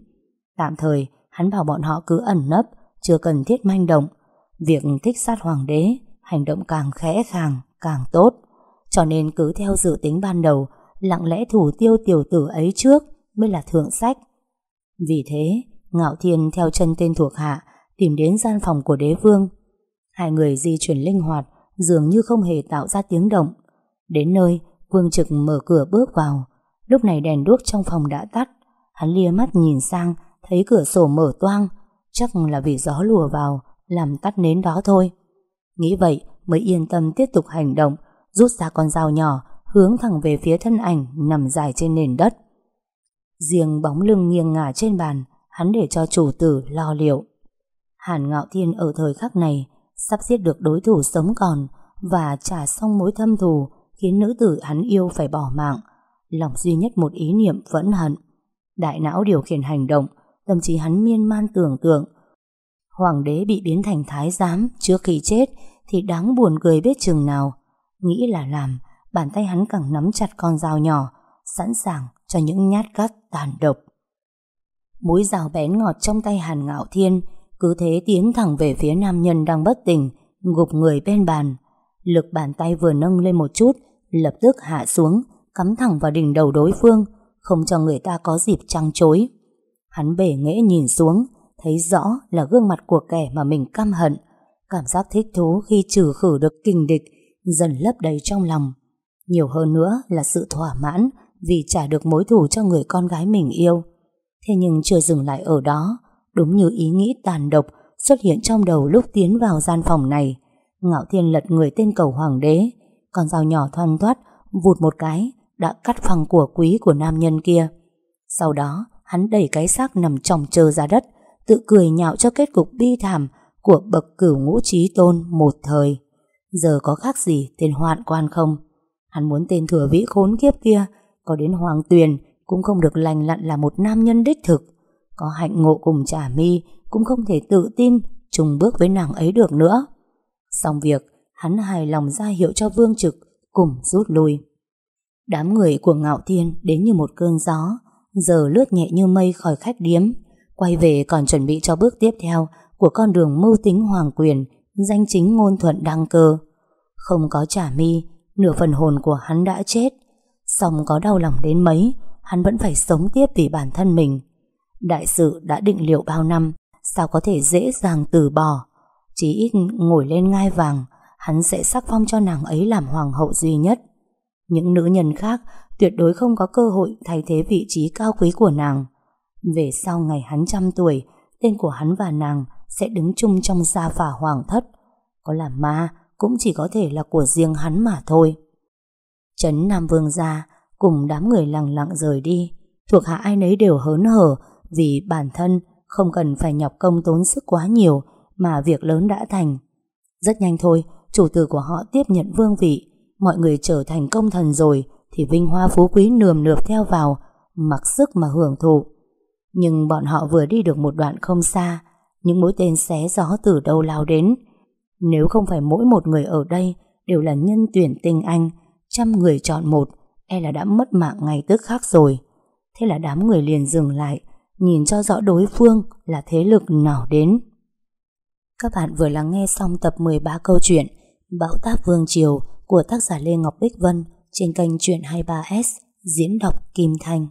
Tạm thời, hắn bảo bọn họ cứ ẩn nấp, chưa cần thiết manh động. Việc thích sát hoàng đế, hành động càng khẽ khàng, càng tốt. Cho nên cứ theo dự tính ban đầu, lặng lẽ thủ tiêu tiểu tử ấy trước mới là thượng sách. Vì thế, Ngạo Thiên theo chân tên thuộc hạ tìm đến gian phòng của đế vương. Hai người di chuyển linh hoạt, dường như không hề tạo ra tiếng động. Đến nơi, Vương Trực mở cửa bước vào. Lúc này đèn đuốc trong phòng đã tắt. Hắn lia mắt nhìn sang, thấy cửa sổ mở toang. Chắc là vì gió lùa vào, làm tắt nến đó thôi. Nghĩ vậy mới yên tâm tiếp tục hành động, rút ra con dao nhỏ, hướng thẳng về phía thân ảnh nằm dài trên nền đất. Riêng bóng lưng nghiêng ngả trên bàn, hắn để cho chủ tử lo liệu. Hàn Ngạo Thiên ở thời khắc này sắp giết được đối thủ sống còn và trả xong mối thâm thù khiến nữ tử hắn yêu phải bỏ mạng. Lòng duy nhất một ý niệm vẫn hận. Đại não điều khiển hành động, tâm trí hắn miên man tưởng tượng. Hoàng đế bị biến thành thái giám trước khi chết thì đáng buồn cười biết chừng nào. Nghĩ là làm, bàn tay hắn càng nắm chặt con dao nhỏ, sẵn sàng cho những nhát cắt tàn độc. Mũi dao bén ngọt trong tay Hàn Ngạo Thiên cứ thế tiến thẳng về phía nam nhân đang bất tỉnh, gục người bên bàn. Lực bàn tay vừa nâng lên một chút, lập tức hạ xuống, cắm thẳng vào đỉnh đầu đối phương, không cho người ta có dịp trăng chối. Hắn bể nghễ nhìn xuống, thấy rõ là gương mặt của kẻ mà mình căm hận. Cảm giác thích thú khi trừ khử được kình địch, dần lấp đầy trong lòng. Nhiều hơn nữa là sự thỏa mãn vì trả được mối thù cho người con gái mình yêu. Thế nhưng chưa dừng lại ở đó, đúng như ý nghĩ tàn độc xuất hiện trong đầu lúc tiến vào gian phòng này. Ngạo Thiên lật người tên cầu hoàng đế, con dao nhỏ thoăn thoát, vụt một cái, đã cắt phăng của quý của nam nhân kia. Sau đó, hắn đẩy cái xác nằm tròng chờ ra đất, tự cười nhạo cho kết cục bi thảm của bậc cửu ngũ trí tôn một thời. Giờ có khác gì tên hoạn quan không? Hắn muốn tên thừa vĩ khốn kiếp kia có đến hoàng tuyền cũng không được lành lặn là một nam nhân đích thực. Có hạnh ngộ cùng trả mi cũng không thể tự tin trùng bước với nàng ấy được nữa. Xong việc, hắn hài lòng ra hiệu cho Vương Trực cùng rút lui. Đám người của Ngạo Thiên đến như một cơn gió, giờ lướt nhẹ như mây khỏi khách điếm, quay về còn chuẩn bị cho bước tiếp theo của con đường mưu tính hoàng quyền, danh chính ngôn thuận đăng cơ. Không có trả mi, nửa phần hồn của hắn đã chết. Xong có đau lòng đến mấy, hắn vẫn phải sống tiếp vì bản thân mình. Đại sự đã định liệu bao năm, sao có thể dễ dàng từ bỏ. Chỉ ít ngồi lên ngai vàng, hắn sẽ sắc phong cho nàng ấy làm hoàng hậu duy nhất. Những nữ nhân khác tuyệt đối không có cơ hội thay thế vị trí cao quý của nàng. Về sau ngày hắn trăm tuổi, tên của hắn và nàng sẽ đứng chung trong gia phả hoàng thất. Có làm ma cũng chỉ có thể là của riêng hắn mà thôi. Trấn Nam Vương ra cùng đám người lặng lặng rời đi, thuộc hạ ai nấy đều hớn hở vì bản thân không cần phải nhọc công tốn sức quá nhiều mà việc lớn đã thành. Rất nhanh thôi, chủ tử của họ tiếp nhận vương vị, mọi người trở thành công thần rồi thì vinh hoa phú quý nườm nượp theo vào, mặc sức mà hưởng thụ. Nhưng bọn họ vừa đi được một đoạn không xa, những mũi tên xé gió từ đâu lao đến. Nếu không phải mỗi một người ở đây đều là nhân tuyển tinh anh, trăm người chọn một, e là đã mất mạng ngay tức khắc rồi. Thế là đám người liền dừng lại, nhìn cho rõ đối phương là thế lực nào đến. Các bạn vừa lắng nghe xong tập 13 câu chuyện Bão táp Vương Triều của tác giả Lê Ngọc Bích Vân trên kênh Chuyện 23S diễn đọc Kim Thanh.